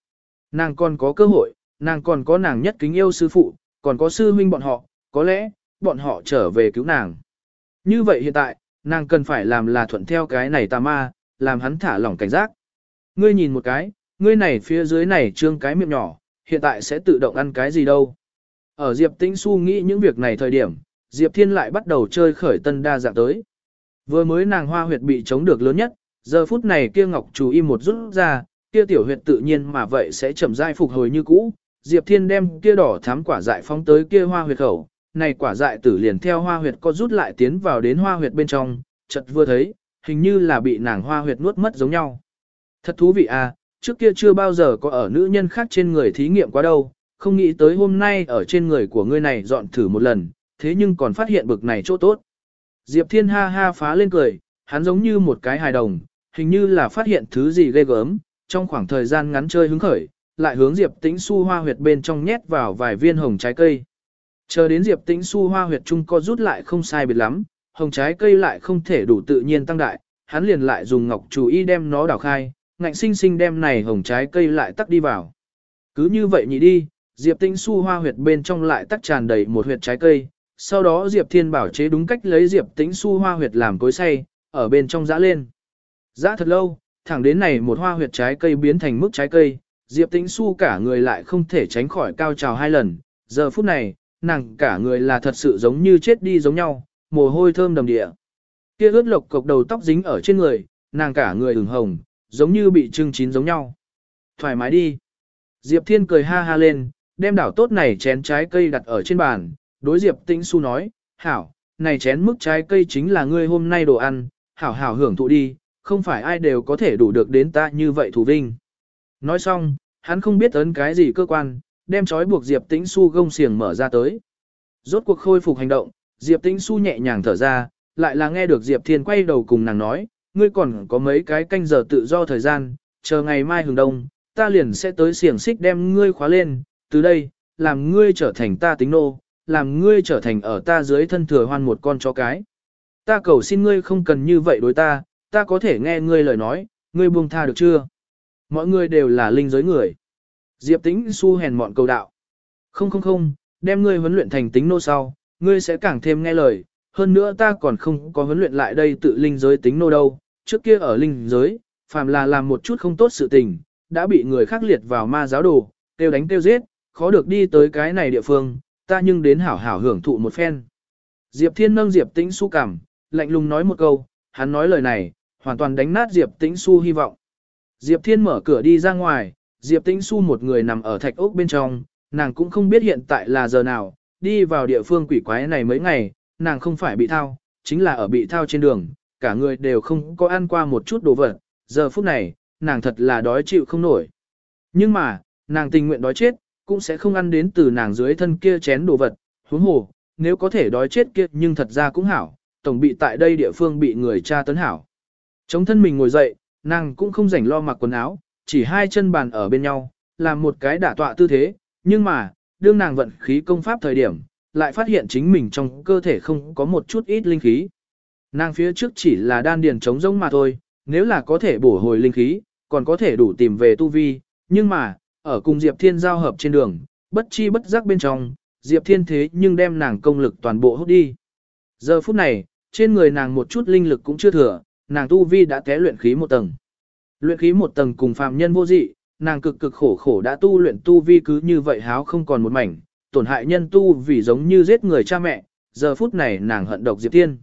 Nàng còn có cơ hội, nàng còn có nàng nhất kính yêu sư phụ, còn có sư huynh bọn họ, có lẽ, bọn họ trở về cứu nàng. Như vậy hiện tại, nàng cần phải làm là thuận theo cái này tà ma, làm hắn thả lỏng cảnh giác. Ngươi nhìn một cái, ngươi này phía dưới này trương cái miệng nhỏ, hiện tại sẽ tự động ăn cái gì đâu. Ở Diệp Tĩnh Xu nghĩ những việc này thời điểm, Diệp Thiên lại bắt đầu chơi khởi tân đa dạng tới. Vừa mới nàng hoa huyệt bị chống được lớn nhất, giờ phút này kia ngọc chú im một rút ra, kia tiểu huyệt tự nhiên mà vậy sẽ chậm rãi phục hồi như cũ. Diệp Thiên đem kia đỏ thắm quả dại phóng tới kia hoa huyệt khẩu, này quả dại tử liền theo hoa huyệt có rút lại tiến vào đến hoa huyệt bên trong, chợt vừa thấy, hình như là bị nàng hoa huyệt nuốt mất giống nhau. Thật thú vị à, trước kia chưa bao giờ có ở nữ nhân khác trên người thí nghiệm quá đâu, không nghĩ tới hôm nay ở trên người của ngươi này dọn thử một lần, thế nhưng còn phát hiện bực này chỗ tốt. Diệp Thiên ha ha phá lên cười, hắn giống như một cái hài đồng, hình như là phát hiện thứ gì ghê gớm, trong khoảng thời gian ngắn chơi hứng khởi, lại hướng Diệp Tĩnh Su hoa huyệt bên trong nhét vào vài viên hồng trái cây. Chờ đến Diệp Tĩnh Su hoa huyệt trung co rút lại không sai biệt lắm, hồng trái cây lại không thể đủ tự nhiên tăng đại, hắn liền lại dùng ngọc chủ y đem nó đảo khai, ngạnh sinh sinh đem này hồng trái cây lại tắc đi vào. Cứ như vậy nhị đi, Diệp Tĩnh Su hoa huyệt bên trong lại tắc tràn đầy một huyệt trái cây, sau đó Diệp Thiên bảo chế đúng cách lấy Diệp Tĩnh Su hoa huyệt làm cối xay, ở bên trong dã lên. dã thật lâu, thẳng đến này một hoa huyệt trái cây biến thành mức trái cây, Diệp Tĩnh Su cả người lại không thể tránh khỏi cao trào hai lần, giờ phút này, nàng cả người là thật sự giống như chết đi giống nhau, mồ hôi thơm đầm địa. Kia ướt lộc cục đầu tóc dính ở trên người, nàng cả người ửng hồng, giống như bị trưng chín giống nhau. Thoải mái đi. Diệp Thiên cười ha ha lên, đem đảo tốt này chén trái cây đặt ở trên bàn, đối Diệp Tĩnh Xu nói, hảo, này chén mức trái cây chính là ngươi hôm nay đồ ăn, hảo hảo hưởng thụ đi, không phải ai đều có thể đủ được đến ta như vậy thủ vinh. Nói xong, hắn không biết ấn cái gì cơ quan, đem trói buộc Diệp Tĩnh Xu gông xiềng mở ra tới. Rốt cuộc khôi phục hành động, Diệp Tĩnh Xu nhẹ nhàng thở ra, lại là nghe được Diệp Thiên quay đầu cùng nàng nói, ngươi còn có mấy cái canh giờ tự do thời gian, chờ ngày mai hừng đông, ta liền sẽ tới xiềng xích đem ngươi khóa lên, từ đây, làm ngươi trở thành ta tính nô, làm ngươi trở thành ở ta dưới thân thừa hoan một con chó cái. Ta cầu xin ngươi không cần như vậy đối ta, ta có thể nghe ngươi lời nói, ngươi buông tha được chưa? Mọi người đều là linh giới người. Diệp Tĩnh su hèn mọn cầu đạo. Không không không, đem ngươi huấn luyện thành tính nô sau, ngươi sẽ càng thêm nghe lời. Hơn nữa ta còn không có huấn luyện lại đây tự linh giới tính nô đâu. Trước kia ở linh giới, phàm là làm một chút không tốt sự tình, đã bị người khác liệt vào ma giáo đồ, tiêu đánh tiêu giết, khó được đi tới cái này địa phương, ta nhưng đến hảo hảo hưởng thụ một phen. Diệp Thiên nâng Diệp Tĩnh su cảm, lạnh lùng nói một câu, hắn nói lời này, hoàn toàn đánh nát Diệp Tĩnh su hy vọng. Diệp Thiên mở cửa đi ra ngoài, Diệp Tĩnh su một người nằm ở thạch ốc bên trong, nàng cũng không biết hiện tại là giờ nào, đi vào địa phương quỷ quái này mấy ngày, nàng không phải bị thao, chính là ở bị thao trên đường, cả người đều không có ăn qua một chút đồ vật, giờ phút này, nàng thật là đói chịu không nổi. Nhưng mà, nàng tình nguyện đói chết, cũng sẽ không ăn đến từ nàng dưới thân kia chén đồ vật, huống hồ, nếu có thể đói chết kia nhưng thật ra cũng hảo, tổng bị tại đây địa phương bị người tra tấn hảo. Chống thân mình ngồi dậy, nàng cũng không rảnh lo mặc quần áo, chỉ hai chân bàn ở bên nhau, làm một cái đả tọa tư thế, nhưng mà, đương nàng vận khí công pháp thời điểm, lại phát hiện chính mình trong cơ thể không có một chút ít linh khí. Nàng phía trước chỉ là đan điền chống rỗng mà thôi, nếu là có thể bổ hồi linh khí, còn có thể đủ tìm về tu vi, nhưng mà, ở cùng Diệp Thiên giao hợp trên đường, bất chi bất giác bên trong, Diệp Thiên thế nhưng đem nàng công lực toàn bộ hút đi. Giờ phút này, trên người nàng một chút linh lực cũng chưa thừa, nàng tu vi đã té luyện khí một tầng. Luyện khí một tầng cùng phàm nhân vô dị, nàng cực cực khổ khổ đã tu luyện tu vi cứ như vậy háo không còn một mảnh, tổn hại nhân tu vì giống như giết người cha mẹ, giờ phút này nàng hận độc Diệp tiên,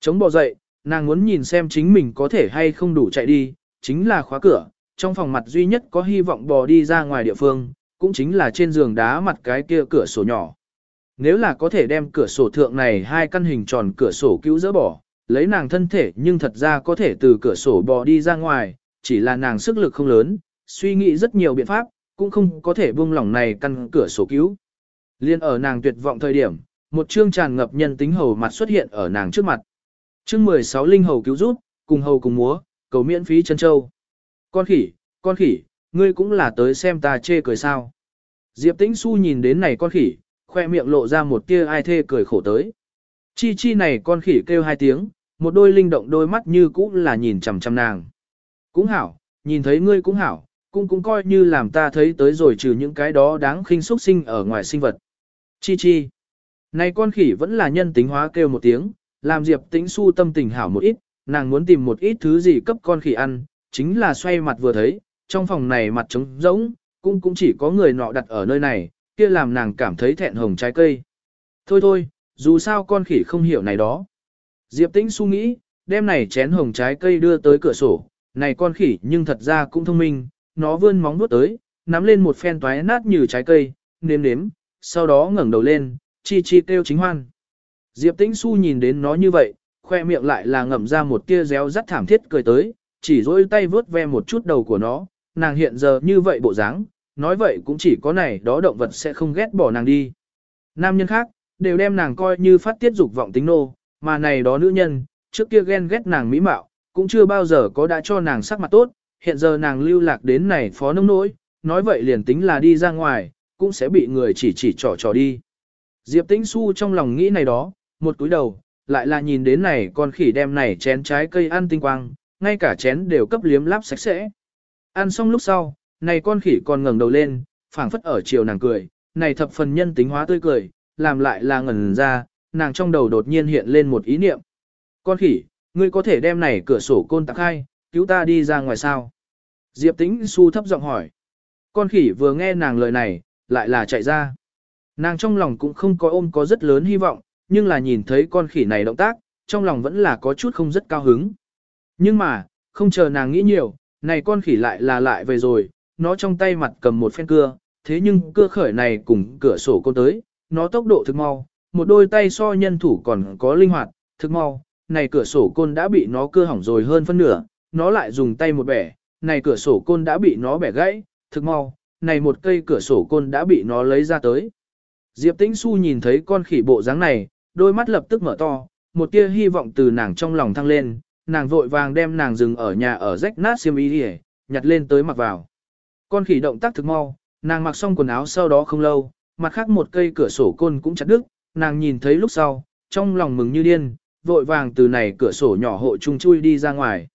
Chống bò dậy, nàng muốn nhìn xem chính mình có thể hay không đủ chạy đi, chính là khóa cửa, trong phòng mặt duy nhất có hy vọng bò đi ra ngoài địa phương, cũng chính là trên giường đá mặt cái kia cửa sổ nhỏ. Nếu là có thể đem cửa sổ thượng này hai căn hình tròn cửa sổ cứu dỡ bỏ, lấy nàng thân thể nhưng thật ra có thể từ cửa sổ bò đi ra ngoài, chỉ là nàng sức lực không lớn, suy nghĩ rất nhiều biện pháp, cũng không có thể buông lỏng này căn cửa sổ cứu. Liên ở nàng tuyệt vọng thời điểm, một chương tràn ngập nhân tính hầu mặt xuất hiện ở nàng trước mặt. Chương 16 linh hầu cứu rút, cùng hầu cùng múa, cầu miễn phí chân châu. Con khỉ, con khỉ, ngươi cũng là tới xem ta chê cười sao. Diệp Tĩnh Xu nhìn đến này con khỉ, khoe miệng lộ ra một tia ai thê cười khổ tới. Chi chi này con khỉ kêu hai tiếng, một đôi linh động đôi mắt như cũ là nhìn chằm chằm nàng. Cũng hảo, nhìn thấy ngươi cũng hảo, cũng cũng coi như làm ta thấy tới rồi trừ những cái đó đáng khinh xuất sinh ở ngoài sinh vật. Chi chi. Này con khỉ vẫn là nhân tính hóa kêu một tiếng, làm Diệp Tĩnh Xu tâm tình hảo một ít, nàng muốn tìm một ít thứ gì cấp con khỉ ăn, chính là xoay mặt vừa thấy, trong phòng này mặt trống rỗng, cũng cũng chỉ có người nọ đặt ở nơi này, kia làm nàng cảm thấy thẹn hồng trái cây. Thôi thôi, dù sao con khỉ không hiểu này đó. Diệp Tĩnh su nghĩ, đem này chén hồng trái cây đưa tới cửa sổ, này con khỉ nhưng thật ra cũng thông minh, nó vươn móng vuốt tới, nắm lên một phen toái nát như trái cây, nếm nếm, sau đó ngẩng đầu lên, chi chi kêu chính hoan. Diệp Tĩnh Xu nhìn đến nó như vậy, khoe miệng lại là ngậm ra một tia réo rắt thảm thiết cười tới, chỉ dỗi tay vớt ve một chút đầu của nó, nàng hiện giờ như vậy bộ dáng, nói vậy cũng chỉ có này đó động vật sẽ không ghét bỏ nàng đi. Nam nhân khác, đều đem nàng coi như phát tiết dục vọng tính nô, mà này đó nữ nhân, trước kia ghen ghét nàng mỹ mạo, cũng chưa bao giờ có đã cho nàng sắc mặt tốt, hiện giờ nàng lưu lạc đến này phó nông nỗi, nói vậy liền tính là đi ra ngoài, cũng sẽ bị người chỉ chỉ trò trò đi. Diệp Tĩnh Xu trong lòng nghĩ này đó, một cúi đầu, lại là nhìn đến này con khỉ đem này chén trái cây ăn tinh quang, ngay cả chén đều cấp liếm láp sạch sẽ. Ăn xong lúc sau, này con khỉ còn ngẩng đầu lên, phảng phất ở chiều nàng cười, này thập phần nhân tính hóa tươi cười, làm lại là ngẩn ra, nàng trong đầu đột nhiên hiện lên một ý niệm. Con khỉ, ngươi có thể đem này cửa sổ côn tạc hai, cứu ta đi ra ngoài sao? Diệp tĩnh su thấp giọng hỏi. Con khỉ vừa nghe nàng lời này, lại là chạy ra. Nàng trong lòng cũng không có ôm có rất lớn hy vọng, nhưng là nhìn thấy con khỉ này động tác, trong lòng vẫn là có chút không rất cao hứng. Nhưng mà, không chờ nàng nghĩ nhiều, này con khỉ lại là lại về rồi, nó trong tay mặt cầm một phen cưa, thế nhưng cưa khởi này cùng cửa sổ côn tới, nó tốc độ thực mau, một đôi tay so nhân thủ còn có linh hoạt, thực mau, này cửa sổ côn đã bị nó cưa hỏng rồi hơn phân nửa, nó lại dùng tay một bẻ, này cửa sổ côn đã bị nó bẻ gãy, thực mau, này một cây cửa sổ côn đã bị nó lấy ra tới. Diệp Tĩnh Xu nhìn thấy con khỉ bộ dáng này, đôi mắt lập tức mở to, một tia hy vọng từ nàng trong lòng thăng lên, nàng vội vàng đem nàng dừng ở nhà ở rách nát xiêm y đi nhặt lên tới mặc vào. Con khỉ động tác thực mau, nàng mặc xong quần áo sau đó không lâu, mặt khác một cây cửa sổ côn cũng chặt đứt, nàng nhìn thấy lúc sau, trong lòng mừng như điên, vội vàng từ này cửa sổ nhỏ hộ chung chui đi ra ngoài.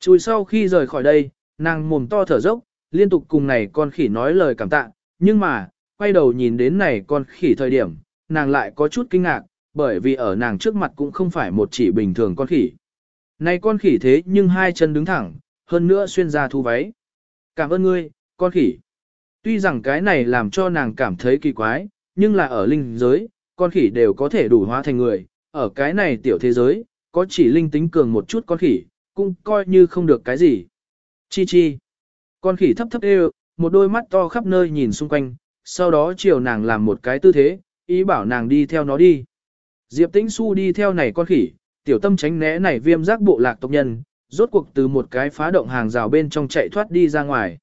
Chui sau khi rời khỏi đây, nàng mồm to thở dốc, liên tục cùng này con khỉ nói lời cảm tạ, nhưng mà, quay đầu nhìn đến này con khỉ thời điểm, nàng lại có chút kinh ngạc, bởi vì ở nàng trước mặt cũng không phải một chỉ bình thường con khỉ. Này con khỉ thế nhưng hai chân đứng thẳng, hơn nữa xuyên ra thu váy. Cảm ơn ngươi, con khỉ. Tuy rằng cái này làm cho nàng cảm thấy kỳ quái, nhưng là ở linh giới, con khỉ đều có thể đủ hóa thành người, ở cái này tiểu thế giới, có chỉ linh tính cường một chút con khỉ, cũng coi như không được cái gì. Chi chi. Con khỉ thấp thấp đều, một đôi mắt to khắp nơi nhìn xung quanh, sau đó chiều nàng làm một cái tư thế, ý bảo nàng đi theo nó đi. Diệp Tĩnh Xu đi theo này con khỉ, tiểu tâm tránh né này viêm giác bộ lạc tộc nhân, rốt cuộc từ một cái phá động hàng rào bên trong chạy thoát đi ra ngoài.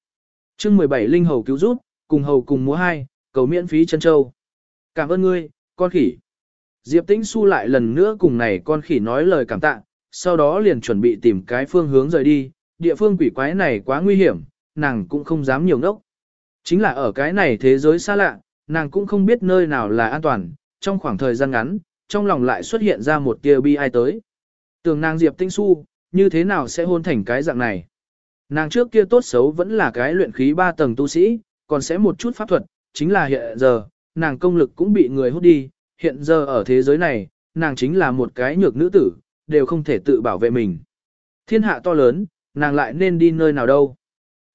chương 17 Linh Hầu cứu giúp, cùng hầu cùng múa hai, cầu miễn phí chân châu. Cảm ơn ngươi, con khỉ. Diệp Tĩnh Xu lại lần nữa cùng này con khỉ nói lời cảm tạ, sau đó liền chuẩn bị tìm cái phương hướng rời đi, địa phương quỷ quái này quá nguy hiểm, nàng cũng không dám nhiều ngốc. Chính là ở cái này thế giới xa lạ, nàng cũng không biết nơi nào là an toàn, trong khoảng thời gian ngắn, trong lòng lại xuất hiện ra một tia bi ai tới. Tưởng nàng Diệp tĩnh Xu, như thế nào sẽ hôn thành cái dạng này? Nàng trước kia tốt xấu vẫn là cái luyện khí ba tầng tu sĩ, còn sẽ một chút pháp thuật, chính là hiện giờ, nàng công lực cũng bị người hút đi, hiện giờ ở thế giới này, nàng chính là một cái nhược nữ tử, đều không thể tự bảo vệ mình. Thiên hạ to lớn, nàng lại nên đi nơi nào đâu.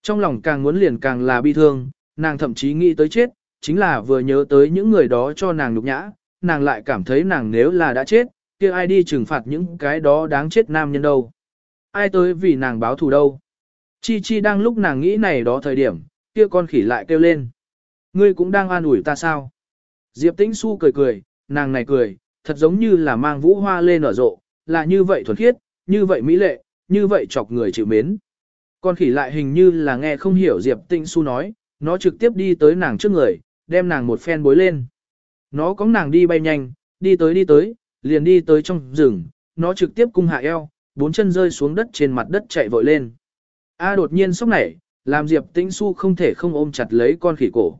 Trong lòng càng muốn liền càng là bi thương, nàng thậm chí nghĩ tới chết, chính là vừa nhớ tới những người đó cho nàng nhục nhã, nàng lại cảm thấy nàng nếu là đã chết, kia ai đi trừng phạt những cái đó đáng chết nam nhân đâu. Ai tới vì nàng báo thù đâu. Chi Chi đang lúc nàng nghĩ này đó thời điểm, kia con khỉ lại kêu lên. Ngươi cũng đang an ủi ta sao? Diệp Tĩnh Xu cười cười, nàng này cười, thật giống như là mang vũ hoa lên nở rộ, là như vậy thuần khiết, như vậy mỹ lệ, như vậy chọc người chịu mến. Con khỉ lại hình như là nghe không hiểu Diệp Tĩnh Xu nói, nó trực tiếp đi tới nàng trước người, đem nàng một phen bối lên. Nó có nàng đi bay nhanh, đi tới đi tới, liền đi tới trong rừng, nó trực tiếp cung hạ eo, bốn chân rơi xuống đất trên mặt đất chạy vội lên. A đột nhiên sốc nảy, làm Diệp Tĩnh Xu không thể không ôm chặt lấy con khỉ cổ.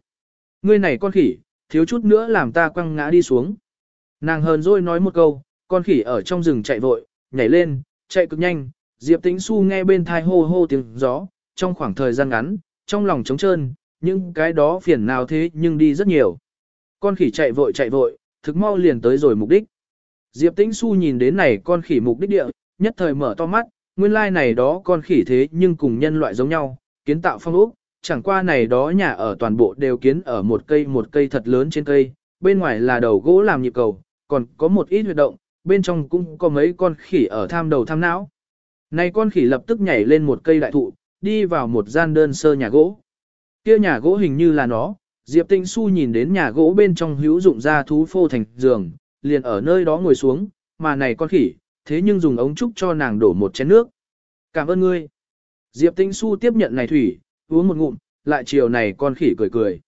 Ngươi này con khỉ, thiếu chút nữa làm ta quăng ngã đi xuống. Nàng hờn rồi nói một câu, con khỉ ở trong rừng chạy vội, nhảy lên, chạy cực nhanh, Diệp Tĩnh Xu nghe bên thai hô hô tiếng gió, trong khoảng thời gian ngắn, trong lòng trống trơn, những cái đó phiền nào thế nhưng đi rất nhiều. Con khỉ chạy vội chạy vội, thực mau liền tới rồi mục đích. Diệp Tĩnh Xu nhìn đến này con khỉ mục đích địa, nhất thời mở to mắt, nguyên lai like này đó con khỉ thế nhưng cùng nhân loại giống nhau, kiến tạo phong ốc, chẳng qua này đó nhà ở toàn bộ đều kiến ở một cây một cây thật lớn trên cây, bên ngoài là đầu gỗ làm nhịp cầu, còn có một ít huyệt động, bên trong cũng có mấy con khỉ ở tham đầu tham não. Này con khỉ lập tức nhảy lên một cây đại thụ, đi vào một gian đơn sơ nhà gỗ. Kia nhà gỗ hình như là nó, Diệp Tinh Xu nhìn đến nhà gỗ bên trong hữu dụng ra thú phô thành giường, liền ở nơi đó ngồi xuống, mà này con khỉ, thế nhưng dùng ống trúc cho nàng đổ một chén nước. Cảm ơn ngươi. Diệp Tinh Xu tiếp nhận này thủy, uống một ngụm, lại chiều này con khỉ cười cười.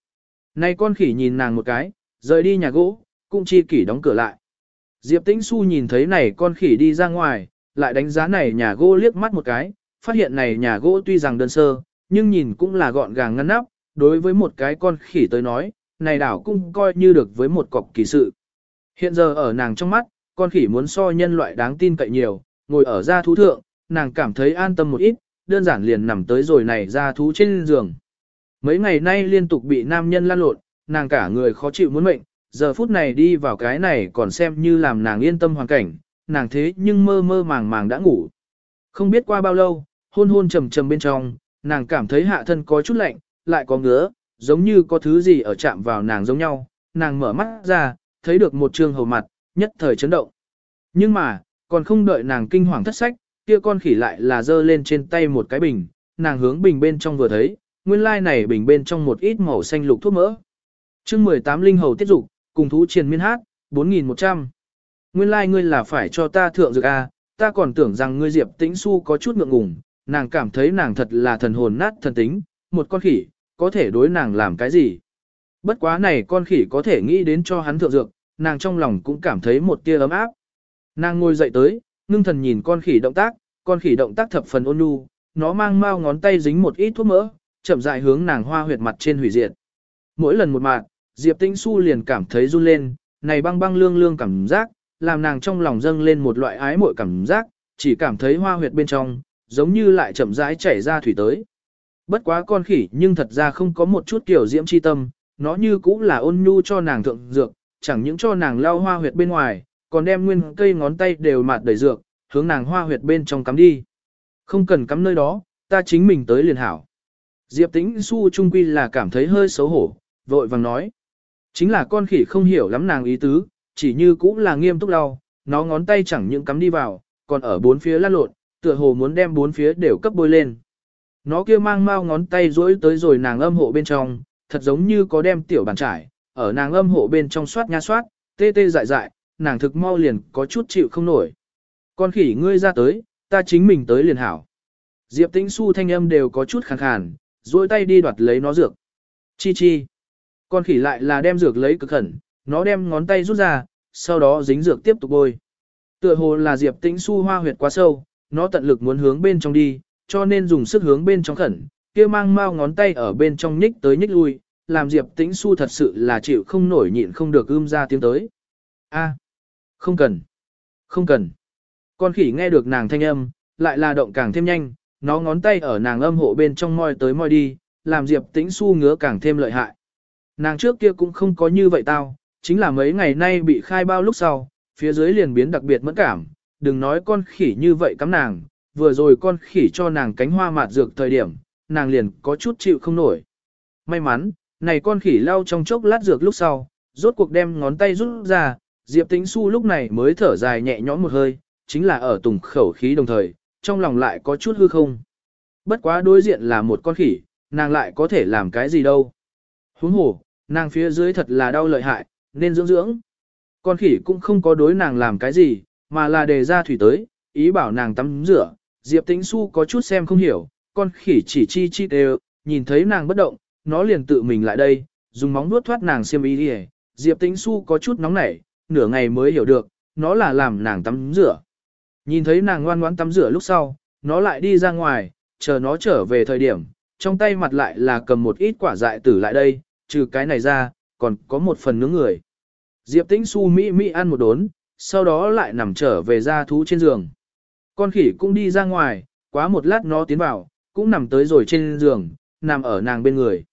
Này con khỉ nhìn nàng một cái, rời đi nhà gỗ, cũng chi kỷ đóng cửa lại. Diệp Tĩnh Xu nhìn thấy này con khỉ đi ra ngoài, lại đánh giá này nhà gỗ liếc mắt một cái, phát hiện này nhà gỗ tuy rằng đơn sơ, nhưng nhìn cũng là gọn gàng ngăn nắp, đối với một cái con khỉ tới nói, này đảo cũng coi như được với một cọc kỳ sự. Hiện giờ ở nàng trong mắt, con khỉ muốn so nhân loại đáng tin cậy nhiều, ngồi ở gia thú thượng, nàng cảm thấy an tâm một ít, đơn giản liền nằm tới rồi này ra thú trên giường. Mấy ngày nay liên tục bị nam nhân lan lộn, nàng cả người khó chịu muốn mệnh, giờ phút này đi vào cái này còn xem như làm nàng yên tâm hoàn cảnh, nàng thế nhưng mơ mơ màng màng đã ngủ. Không biết qua bao lâu, hôn hôn trầm trầm bên trong, nàng cảm thấy hạ thân có chút lạnh, lại có ngứa, giống như có thứ gì ở chạm vào nàng giống nhau, nàng mở mắt ra, thấy được một trường hầu mặt, nhất thời chấn động. Nhưng mà, còn không đợi nàng kinh hoàng thất sách, kia con khỉ lại là giơ lên trên tay một cái bình, nàng hướng bình bên trong vừa thấy, nguyên lai này bình bên trong một ít màu xanh lục thuốc mỡ. chương 18 linh hầu tiết dục, cùng thú triền miên hát, 4.100. Nguyên lai ngươi là phải cho ta thượng dược A, ta còn tưởng rằng ngươi Diệp Tĩnh Xu có chút ngượng ngùng, nàng cảm thấy nàng thật là thần hồn nát thần tính, một con khỉ, có thể đối nàng làm cái gì. Bất quá này con khỉ có thể nghĩ đến cho hắn thượng dược, nàng trong lòng cũng cảm thấy một tia ấm áp. Nàng ngồi dậy tới, ngưng thần nhìn con khỉ động tác, con khỉ động tác thập phần ôn nhu, nó mang mau ngón tay dính một ít thuốc mỡ, chậm rãi hướng nàng hoa huyệt mặt trên hủy diệt. Mỗi lần một mạt, Diệp Tĩnh Xu liền cảm thấy run lên, này băng băng lương lương cảm giác, làm nàng trong lòng dâng lên một loại ái muội cảm giác, chỉ cảm thấy hoa huyệt bên trong, giống như lại chậm rãi chảy ra thủy tới. Bất quá con khỉ nhưng thật ra không có một chút kiểu diễm chi tâm, nó như cũng là ôn nhu cho nàng thượng dược, chẳng những cho nàng lao hoa huyệt bên ngoài, còn đem nguyên cây ngón tay đều mạt đầy dược, hướng nàng hoa huyệt bên trong cắm đi. Không cần cắm nơi đó, ta chính mình tới liền hảo. Diệp tĩnh su trung quy là cảm thấy hơi xấu hổ, vội vàng nói. Chính là con khỉ không hiểu lắm nàng ý tứ, chỉ như cũng là nghiêm túc đau, nó ngón tay chẳng những cắm đi vào, còn ở bốn phía lăn lộn, tựa hồ muốn đem bốn phía đều cấp bôi lên. Nó kia mang mau ngón tay rỗi tới rồi nàng âm hộ bên trong, thật giống như có đem tiểu bàn trải, ở nàng âm hộ bên trong soát nha soát, tê tê dại dại, nàng thực mau liền có chút chịu không nổi. Con khỉ ngươi ra tới, ta chính mình tới liền hảo. Diệp tĩnh su thanh âm đều có chút khàn khàn, duỗi tay đi đoạt lấy nó dược. Chi chi. Con khỉ lại là đem dược lấy cực khẩn, nó đem ngón tay rút ra, sau đó dính dược tiếp tục bôi. Tựa hồ là Diệp Tĩnh Su hoa huyệt quá sâu, nó tận lực muốn hướng bên trong đi, cho nên dùng sức hướng bên trong khẩn, kia mang mau ngón tay ở bên trong nhích tới nhích lui, làm Diệp Tĩnh Su thật sự là chịu không nổi nhịn không được ưm ra tiếng tới. A, không cần, không cần. Con khỉ nghe được nàng thanh âm, lại là động càng thêm nhanh, nó ngón tay ở nàng âm hộ bên trong moi tới moi đi, làm Diệp Tĩnh Su ngứa càng thêm lợi hại. Nàng trước kia cũng không có như vậy tao, chính là mấy ngày nay bị khai bao lúc sau, phía dưới liền biến đặc biệt mẫn cảm, đừng nói con khỉ như vậy cắm nàng, vừa rồi con khỉ cho nàng cánh hoa mạt dược thời điểm, nàng liền có chút chịu không nổi. May mắn, này con khỉ lau trong chốc lát dược lúc sau, rốt cuộc đem ngón tay rút ra, Diệp Tĩnh Xu lúc này mới thở dài nhẹ nhõm một hơi, chính là ở tùng khẩu khí đồng thời, trong lòng lại có chút hư không. Bất quá đối diện là một con khỉ, nàng lại có thể làm cái gì đâu. Huống hồ, nàng phía dưới thật là đau lợi hại, nên dưỡng dưỡng. Con khỉ cũng không có đối nàng làm cái gì, mà là đề ra thủy tới, ý bảo nàng tắm rửa. Diệp Tĩnh Xu có chút xem không hiểu, con khỉ chỉ chi chi đều, nhìn thấy nàng bất động, nó liền tự mình lại đây, dùng móng vuốt thoát nàng xiêm y đi Diệp Tĩnh Xu có chút nóng nảy, nửa ngày mới hiểu được, nó là làm nàng tắm rửa. Nhìn thấy nàng ngoan ngoãn tắm rửa lúc sau, nó lại đi ra ngoài, chờ nó trở về thời điểm, trong tay mặt lại là cầm một ít quả dại tử lại đây, trừ cái này ra, còn có một phần nướng người. Diệp Tĩnh Xu mỹ mỹ ăn một đốn, sau đó lại nằm trở về ra thú trên giường. Con khỉ cũng đi ra ngoài, quá một lát nó tiến vào, cũng nằm tới rồi trên giường, nằm ở nàng bên người.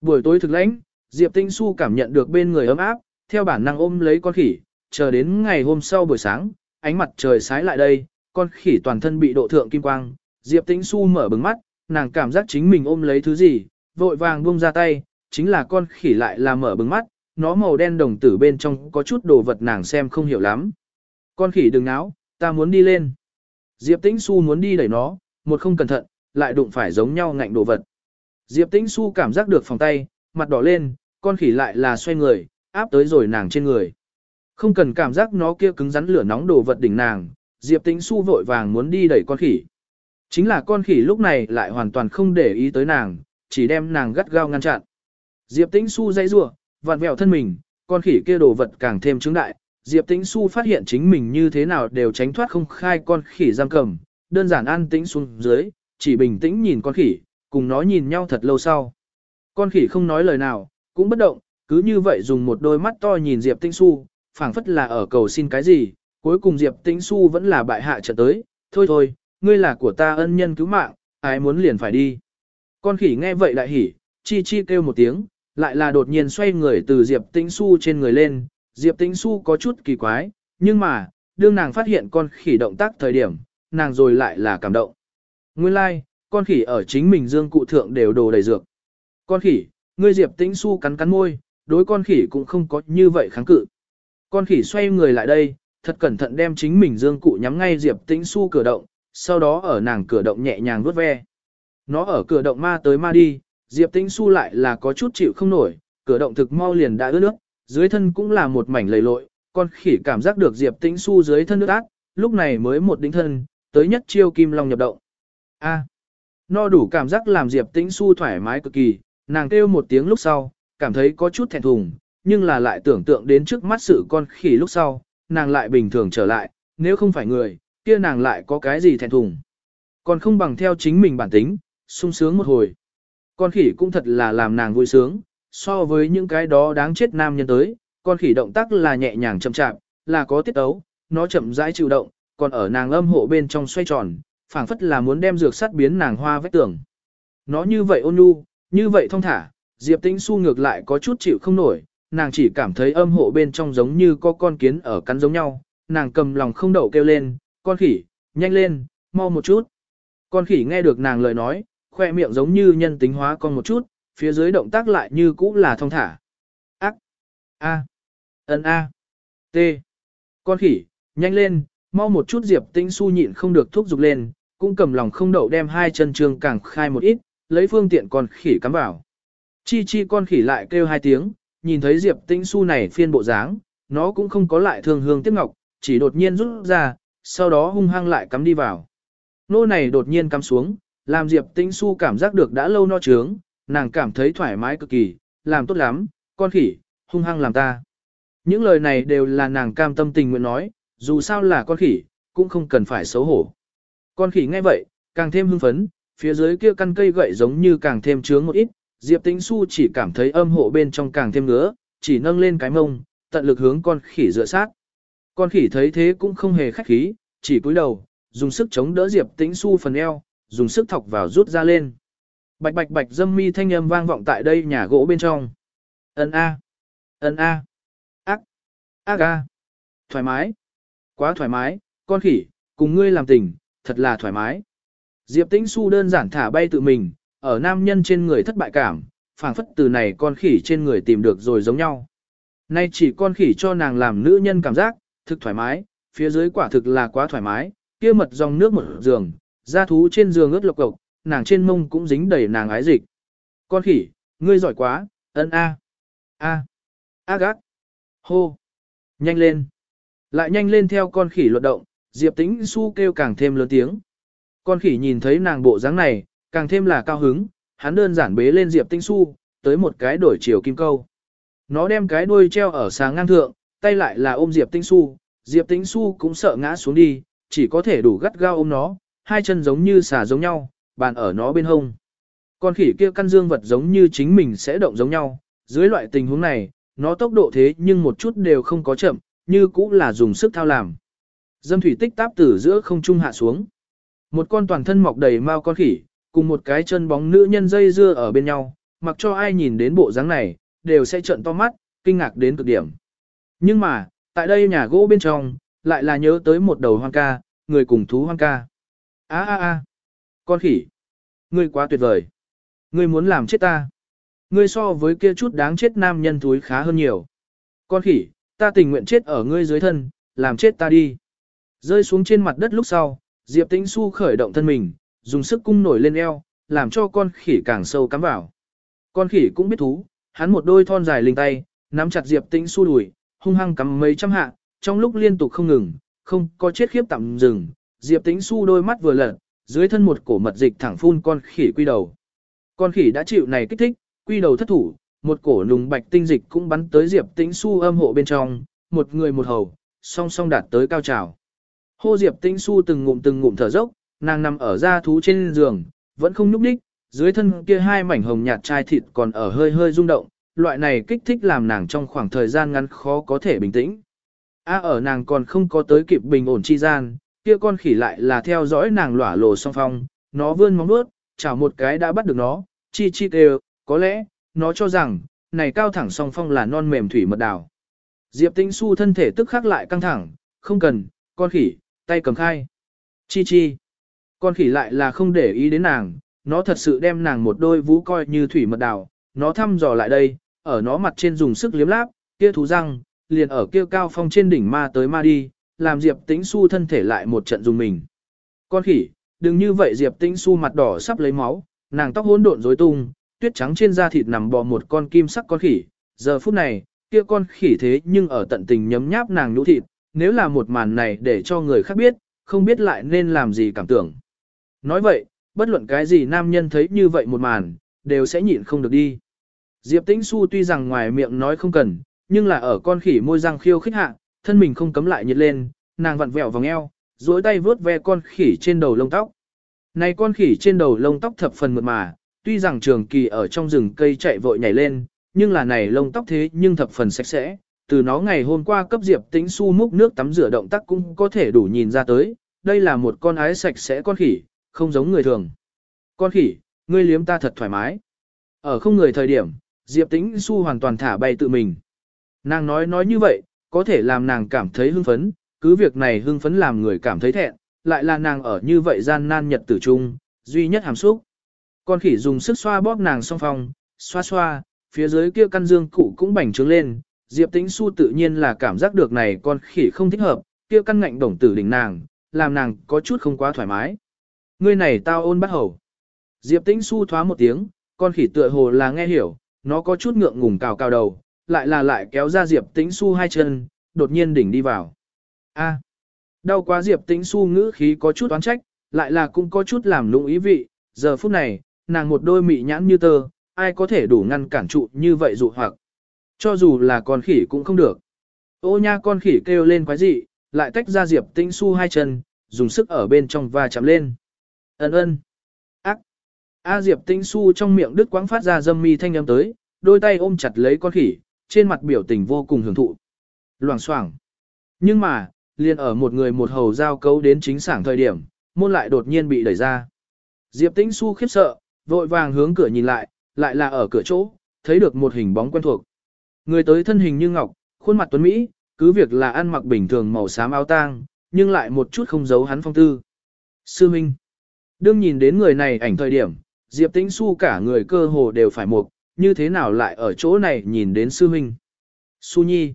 Buổi tối thực lãnh, Diệp Tĩnh Xu cảm nhận được bên người ấm áp, theo bản năng ôm lấy con khỉ, chờ đến ngày hôm sau buổi sáng, ánh mặt trời sái lại đây, con khỉ toàn thân bị độ thượng kim quang, Diệp Tĩnh Xu mở bừng mắt, nàng cảm giác chính mình ôm lấy thứ gì, vội vàng buông ra tay, chính là con khỉ lại là mở bừng mắt, nó màu đen đồng tử bên trong có chút đồ vật nàng xem không hiểu lắm. Con khỉ đừng náo, ta muốn đi lên. Diệp Tĩnh Xu muốn đi đẩy nó, một không cẩn thận, lại đụng phải giống nhau ngạnh đồ vật. Diệp Tĩnh Xu cảm giác được phòng tay, mặt đỏ lên, con khỉ lại là xoay người, áp tới rồi nàng trên người. Không cần cảm giác nó kia cứng rắn lửa nóng đồ vật đỉnh nàng, Diệp Tĩnh Xu vội vàng muốn đi đẩy con khỉ. Chính là con khỉ lúc này lại hoàn toàn không để ý tới nàng, chỉ đem nàng gắt gao ngăn chặn. Diệp Tĩnh Xu dây rủa, vặn vẹo thân mình, con khỉ kia đồ vật càng thêm chứng đại. Diệp Tĩnh Xu phát hiện chính mình như thế nào đều tránh thoát không khai con khỉ giam cầm, đơn giản an tĩnh xuống dưới, chỉ bình tĩnh nhìn con khỉ, cùng nó nhìn nhau thật lâu sau. Con khỉ không nói lời nào, cũng bất động, cứ như vậy dùng một đôi mắt to nhìn Diệp Tĩnh Xu, phảng phất là ở cầu xin cái gì, cuối cùng Diệp Tĩnh Xu vẫn là bại hạ trận tới, thôi thôi, ngươi là của ta ân nhân cứu mạng, ai muốn liền phải đi. Con khỉ nghe vậy lại hỉ, chi chi kêu một tiếng, lại là đột nhiên xoay người từ Diệp Tĩnh Xu trên người lên, Diệp Tĩnh Xu có chút kỳ quái, nhưng mà, đương nàng phát hiện con khỉ động tác thời điểm, nàng rồi lại là cảm động. Nguyên lai, like, con khỉ ở chính mình dương cụ thượng đều đồ đầy dược. Con khỉ, ngươi Diệp Tĩnh Xu cắn cắn môi, đối con khỉ cũng không có như vậy kháng cự. Con khỉ xoay người lại đây, thật cẩn thận đem chính mình dương cụ nhắm ngay Diệp Tĩnh Xu cửa động, sau đó ở nàng cửa động nhẹ nhàng vuốt ve. Nó ở cửa động ma tới ma đi, Diệp Tĩnh Xu lại là có chút chịu không nổi, cửa động thực mau liền đã ướt nước, dưới thân cũng là một mảnh lầy lội, con khỉ cảm giác được Diệp Tĩnh Xu dưới thân nước ác, lúc này mới một đỉnh thân, tới nhất chiêu kim long nhập động. A. no đủ cảm giác làm Diệp Tĩnh Xu thoải mái cực kỳ, nàng kêu một tiếng lúc sau, cảm thấy có chút thẹn thùng, nhưng là lại tưởng tượng đến trước mắt sự con khỉ lúc sau, nàng lại bình thường trở lại, nếu không phải người, kia nàng lại có cái gì thẹn thùng. Còn không bằng theo chính mình bản tính, sung sướng một hồi. Con khỉ cũng thật là làm nàng vui sướng, So với những cái đó đáng chết nam nhân tới, con khỉ động tác là nhẹ nhàng chậm chạp, là có tiết ấu, nó chậm rãi chịu động, còn ở nàng âm hộ bên trong xoay tròn, phảng phất là muốn đem dược sắt biến nàng hoa vách tường. Nó như vậy ôn nhu, như vậy thông thả, Diệp Tĩnh Xu ngược lại có chút chịu không nổi, nàng chỉ cảm thấy âm hộ bên trong giống như có con kiến ở cắn giống nhau, nàng cầm lòng không đậu kêu lên, con khỉ, nhanh lên, mau một chút. Con khỉ nghe được nàng lời nói, khoe miệng giống như nhân tính hóa con một chút, phía dưới động tác lại như cũ là thông thả. Ác, A, ấn A, T. Con khỉ, nhanh lên, mau một chút Diệp Tĩnh Xu nhịn không được thúc giục lên, cũng cầm lòng không đậu đem hai chân trường càng khai một ít, lấy phương tiện con khỉ cắm vào. Chi chi con khỉ lại kêu hai tiếng, nhìn thấy Diệp Tĩnh Xu này phiên bộ dáng, nó cũng không có lại thương hương tiếp ngọc, chỉ đột nhiên rút ra, sau đó hung hăng lại cắm đi vào. Nô này đột nhiên cắm xuống, làm Diệp Tĩnh Xu cảm giác được đã lâu no trướng, nàng cảm thấy thoải mái cực kỳ, làm tốt lắm, con khỉ, hung hăng làm ta. Những lời này đều là nàng cam tâm tình nguyện nói, dù sao là con khỉ, cũng không cần phải xấu hổ. Con khỉ nghe vậy, càng thêm hưng phấn, phía dưới kia căn cây gậy giống như càng thêm trướng một ít, Diệp Tĩnh Xu chỉ cảm thấy âm hộ bên trong càng thêm ngứa, chỉ nâng lên cái mông, tận lực hướng con khỉ dựa sát. Con khỉ thấy thế cũng không hề khách khí, chỉ cúi đầu, dùng sức chống đỡ Diệp Tĩnh Xu phần eo, dùng sức thọc vào rút ra lên. Bạch bạch bạch dâm mi thanh âm vang vọng tại đây nhà gỗ bên trong. Ân a, ân a, ác, ác a, thoải mái, quá thoải mái, con khỉ, cùng ngươi làm tình, thật là thoải mái. Diệp Tĩnh Xu đơn giản thả bay tự mình, ở nam nhân trên người thất bại cảm, phảng phất từ này con khỉ trên người tìm được rồi giống nhau. Nay chỉ con khỉ cho nàng làm nữ nhân cảm giác, thực thoải mái, phía dưới quả thực là quá thoải mái, kia mật dòng nước một giường, da thú trên giường ướt lộc cộc, nàng trên mông cũng dính đầy nàng ái dịch. Con khỉ, ngươi giỏi quá, ân a, a, a gác, hô, nhanh lên, lại nhanh lên theo con khỉ luật động, Diệp Tĩnh Xu kêu càng thêm lớn tiếng. Con khỉ nhìn thấy nàng bộ dáng này, càng thêm là cao hứng, hắn đơn giản bế lên Diệp Tinh Xu, tới một cái đổi chiều kim câu. Nó đem cái đuôi treo ở sáng ngang thượng, tay lại là ôm Diệp Tinh Xu, Diệp Tinh Xu cũng sợ ngã xuống đi, chỉ có thể đủ gắt gao ôm nó, hai chân giống như xà giống nhau, bàn ở nó bên hông. Con khỉ kia căn dương vật giống như chính mình sẽ động giống nhau, dưới loại tình huống này, nó tốc độ thế nhưng một chút đều không có chậm, như cũng là dùng sức thao làm. Dâm thủy tích táp từ giữa không trung hạ xuống. Một con toàn thân mọc đầy mao con khỉ, cùng một cái chân bóng nữ nhân dây dưa ở bên nhau, mặc cho ai nhìn đến bộ dáng này, đều sẽ trợn to mắt, kinh ngạc đến cực điểm. Nhưng mà, tại đây nhà gỗ bên trong, lại là nhớ tới một đầu hoang ca, người cùng thú hoang ca. á á á, con khỉ, ngươi quá tuyệt vời. Ngươi muốn làm chết ta. Ngươi so với kia chút đáng chết nam nhân thúi khá hơn nhiều. Con khỉ, ta tình nguyện chết ở ngươi dưới thân, làm chết ta đi. Rơi xuống trên mặt đất lúc sau, Diệp Tĩnh Xu khởi động thân mình, dùng sức cung nổi lên eo, làm cho con khỉ càng sâu cắm vào. Con khỉ cũng biết thú, hắn một đôi thon dài linh tay, nắm chặt Diệp Tĩnh Xu đùi, hung hăng cắm mấy trăm hạ, trong lúc liên tục không ngừng, không có chết khiếp tạm dừng, Diệp Tĩnh Xu đôi mắt vừa lật, dưới thân một cổ mật dịch thẳng phun con khỉ quy đầu. Con khỉ đã chịu này kích thích, quy đầu thất thủ, một cổ nùng bạch tinh dịch cũng bắn tới Diệp Tĩnh Xu âm hộ bên trong, một người một hầu, song song đạt tới cao trào. Hô Diệp Tĩnh Xu từng ngụm từng ngụm thở dốc, nàng nằm ở da thú trên giường, vẫn không nhúc đích. dưới thân kia hai mảnh hồng nhạt chai thịt còn ở hơi hơi rung động, loại này kích thích làm nàng trong khoảng thời gian ngắn khó có thể bình tĩnh. A ở nàng còn không có tới kịp bình ổn chi gian, kia con khỉ lại là theo dõi nàng lỏa lồ song phong, nó vươn móng vuốt, chảo một cái đã bắt được nó, chi chi đều, có lẽ, nó cho rằng, này cao thẳng song phong là non mềm thủy mật đào. Diệp Tĩnh Xu thân thể tức khắc lại căng thẳng, không cần, con khỉ, tay cầm khai. Chi chi. Con khỉ lại là không để ý đến nàng, nó thật sự đem nàng một đôi vũ coi như thủy mật đào, nó thăm dò lại đây, ở nó mặt trên dùng sức liếm láp, kia thú răng, liền ở kia cao phong trên đỉnh ma tới ma đi, làm Diệp Tĩnh Xu thân thể lại một trận dùng mình. Con khỉ, đừng như vậy Diệp Tĩnh Xu mặt đỏ sắp lấy máu, nàng tóc hỗn độn rối tung, tuyết trắng trên da thịt nằm bò một con kim sắc con khỉ, giờ phút này, kia con khỉ thế nhưng ở tận tình nhấm nháp nàng nhũ thịt, nếu là một màn này để cho người khác biết, không biết lại nên làm gì cảm tưởng. Nói vậy, bất luận cái gì nam nhân thấy như vậy một màn, đều sẽ nhịn không được đi. Diệp Tĩnh Xu tuy rằng ngoài miệng nói không cần, nhưng là ở con khỉ môi răng khiêu khích hạ, thân mình không cấm lại nhiệt lên, nàng vặn vẹo vòng eo, duỗi tay vướt ve con khỉ trên đầu lông tóc. Này con khỉ trên đầu lông tóc thập phần mượt mà, tuy rằng trường kỳ ở trong rừng cây chạy vội nhảy lên, nhưng là này lông tóc thế nhưng thập phần sạch sẽ, từ nó ngày hôm qua cấp Diệp Tĩnh Xu múc nước tắm rửa động tác cũng có thể đủ nhìn ra tới, đây là một con ái sạch sẽ con khỉ, không giống người thường. Con khỉ, ngươi liếm ta thật thoải mái. Ở không người thời điểm, Diệp Tĩnh Xu hoàn toàn thả bay tự mình. Nàng nói nói như vậy, có thể làm nàng cảm thấy hưng phấn, cứ việc này hưng phấn làm người cảm thấy thẹn, lại là nàng ở như vậy gian nan nhật tử trung, duy nhất hàm xúc. Con khỉ dùng sức xoa bóp nàng song phong, xoa xoa, phía dưới kia căn dương cụ cũng bành trướng lên, Diệp Tĩnh Xu tự nhiên là cảm giác được này con khỉ không thích hợp, kia căn ngạnh đồng tử đỉnh nàng, làm nàng có chút không quá thoải mái. Ngươi này tao ôn bắt hầu. Diệp Tĩnh Su thoá một tiếng, con khỉ tựa hồ là nghe hiểu, nó có chút ngượng ngùng cào cào đầu, lại là lại kéo ra Diệp Tĩnh Su hai chân, đột nhiên đỉnh đi vào. A. À, đau quá Diệp Tĩnh Su ngữ khí có chút oán trách, lại là cũng có chút làm lung ý vị, giờ phút này, nàng một đôi mị nhãn như tơ, ai có thể đủ ngăn cản trụ như vậy dụ hoặc. Cho dù là con khỉ cũng không được. Ô nha con khỉ kêu lên quái dị, lại tách ra Diệp Tĩnh Su hai chân, dùng sức ở bên trong và chạm lên. Ấn ơn. Ác. A Diệp Tĩnh Xu trong miệng đứt quãng phát ra dâm mi thanh âm tới, đôi tay ôm chặt lấy con khỉ, trên mặt biểu tình vô cùng hưởng thụ. Loảng xoảng. Nhưng mà, liền ở một người một hầu giao cấu đến chính sảng thời điểm, môn lại đột nhiên bị đẩy ra. Diệp Tĩnh Xu khiếp sợ, vội vàng hướng cửa nhìn lại, lại là ở cửa chỗ, thấy được một hình bóng quen thuộc. Người tới thân hình như ngọc, khuôn mặt tuấn Mỹ, cứ việc là ăn mặc bình thường màu xám áo tang, nhưng lại một chút không giấu hắn phong tư. Sư Minh. Đương nhìn đến người này ảnh thời điểm, Diệp Tĩnh Xu cả người cơ hồ đều phải mục, như thế nào lại ở chỗ này nhìn đến Sư Minh. Su Nhi.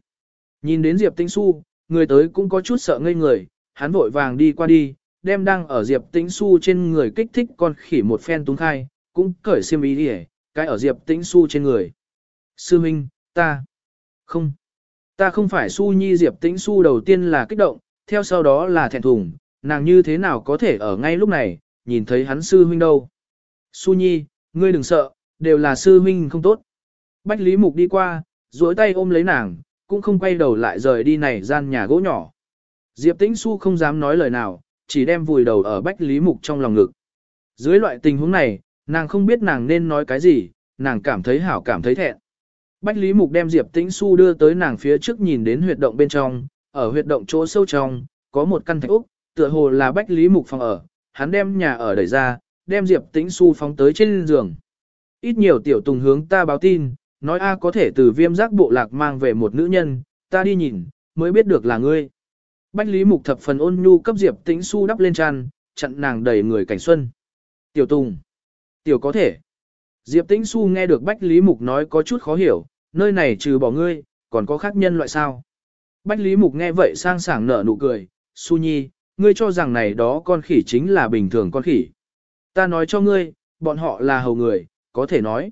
Nhìn đến Diệp Tĩnh Xu, người tới cũng có chút sợ ngây người, hắn vội vàng đi qua đi, đem đang ở Diệp Tĩnh Xu trên người kích thích con khỉ một phen túng khai, cũng cởi xiêm ý đi cái ở Diệp Tĩnh Xu trên người. Sư Minh, ta, không, ta không phải Su Nhi Diệp Tĩnh Xu đầu tiên là kích động, theo sau đó là thẹn thùng, nàng như thế nào có thể ở ngay lúc này, nhìn thấy hắn sư huynh đâu. Su Nhi, ngươi đừng sợ, đều là sư huynh không tốt. Bách Lý Mục đi qua, duỗi tay ôm lấy nàng, cũng không quay đầu lại rời đi này gian nhà gỗ nhỏ. Diệp Tĩnh Su không dám nói lời nào, chỉ đem vùi đầu ở Bách Lý Mục trong lòng ngực. Dưới loại tình huống này, nàng không biết nàng nên nói cái gì, nàng cảm thấy hảo cảm thấy thẹn. Bách Lý Mục đem Diệp Tĩnh Xu đưa tới nàng phía trước nhìn đến huyệt động bên trong, ở huyệt động chỗ sâu trong, có một căn thạch úc, tựa hồ là Bách Lý Mục phòng ở, hắn đem nhà ở đẩy ra, đem Diệp Tĩnh Xu phóng tới trên giường. Ít nhiều tiểu tùng hướng ta báo tin, nói a có thể từ viêm giác bộ lạc mang về một nữ nhân, ta đi nhìn, mới biết được là ngươi. Bách Lý Mục thập phần ôn nhu cấp Diệp Tĩnh Xu đắp lên tràn, chặn nàng đầy người cảnh xuân. Tiểu Tùng. Tiểu có thể. Diệp Tĩnh Xu nghe được Bách Lý Mục nói có chút khó hiểu, nơi này trừ bỏ ngươi, còn có khác nhân loại sao. Bách Lý Mục nghe vậy sang sảng nở nụ cười, Xu Nhi, ngươi cho rằng này đó con khỉ chính là bình thường con khỉ. Ta nói cho ngươi, bọn họ là hầu người, có thể nói.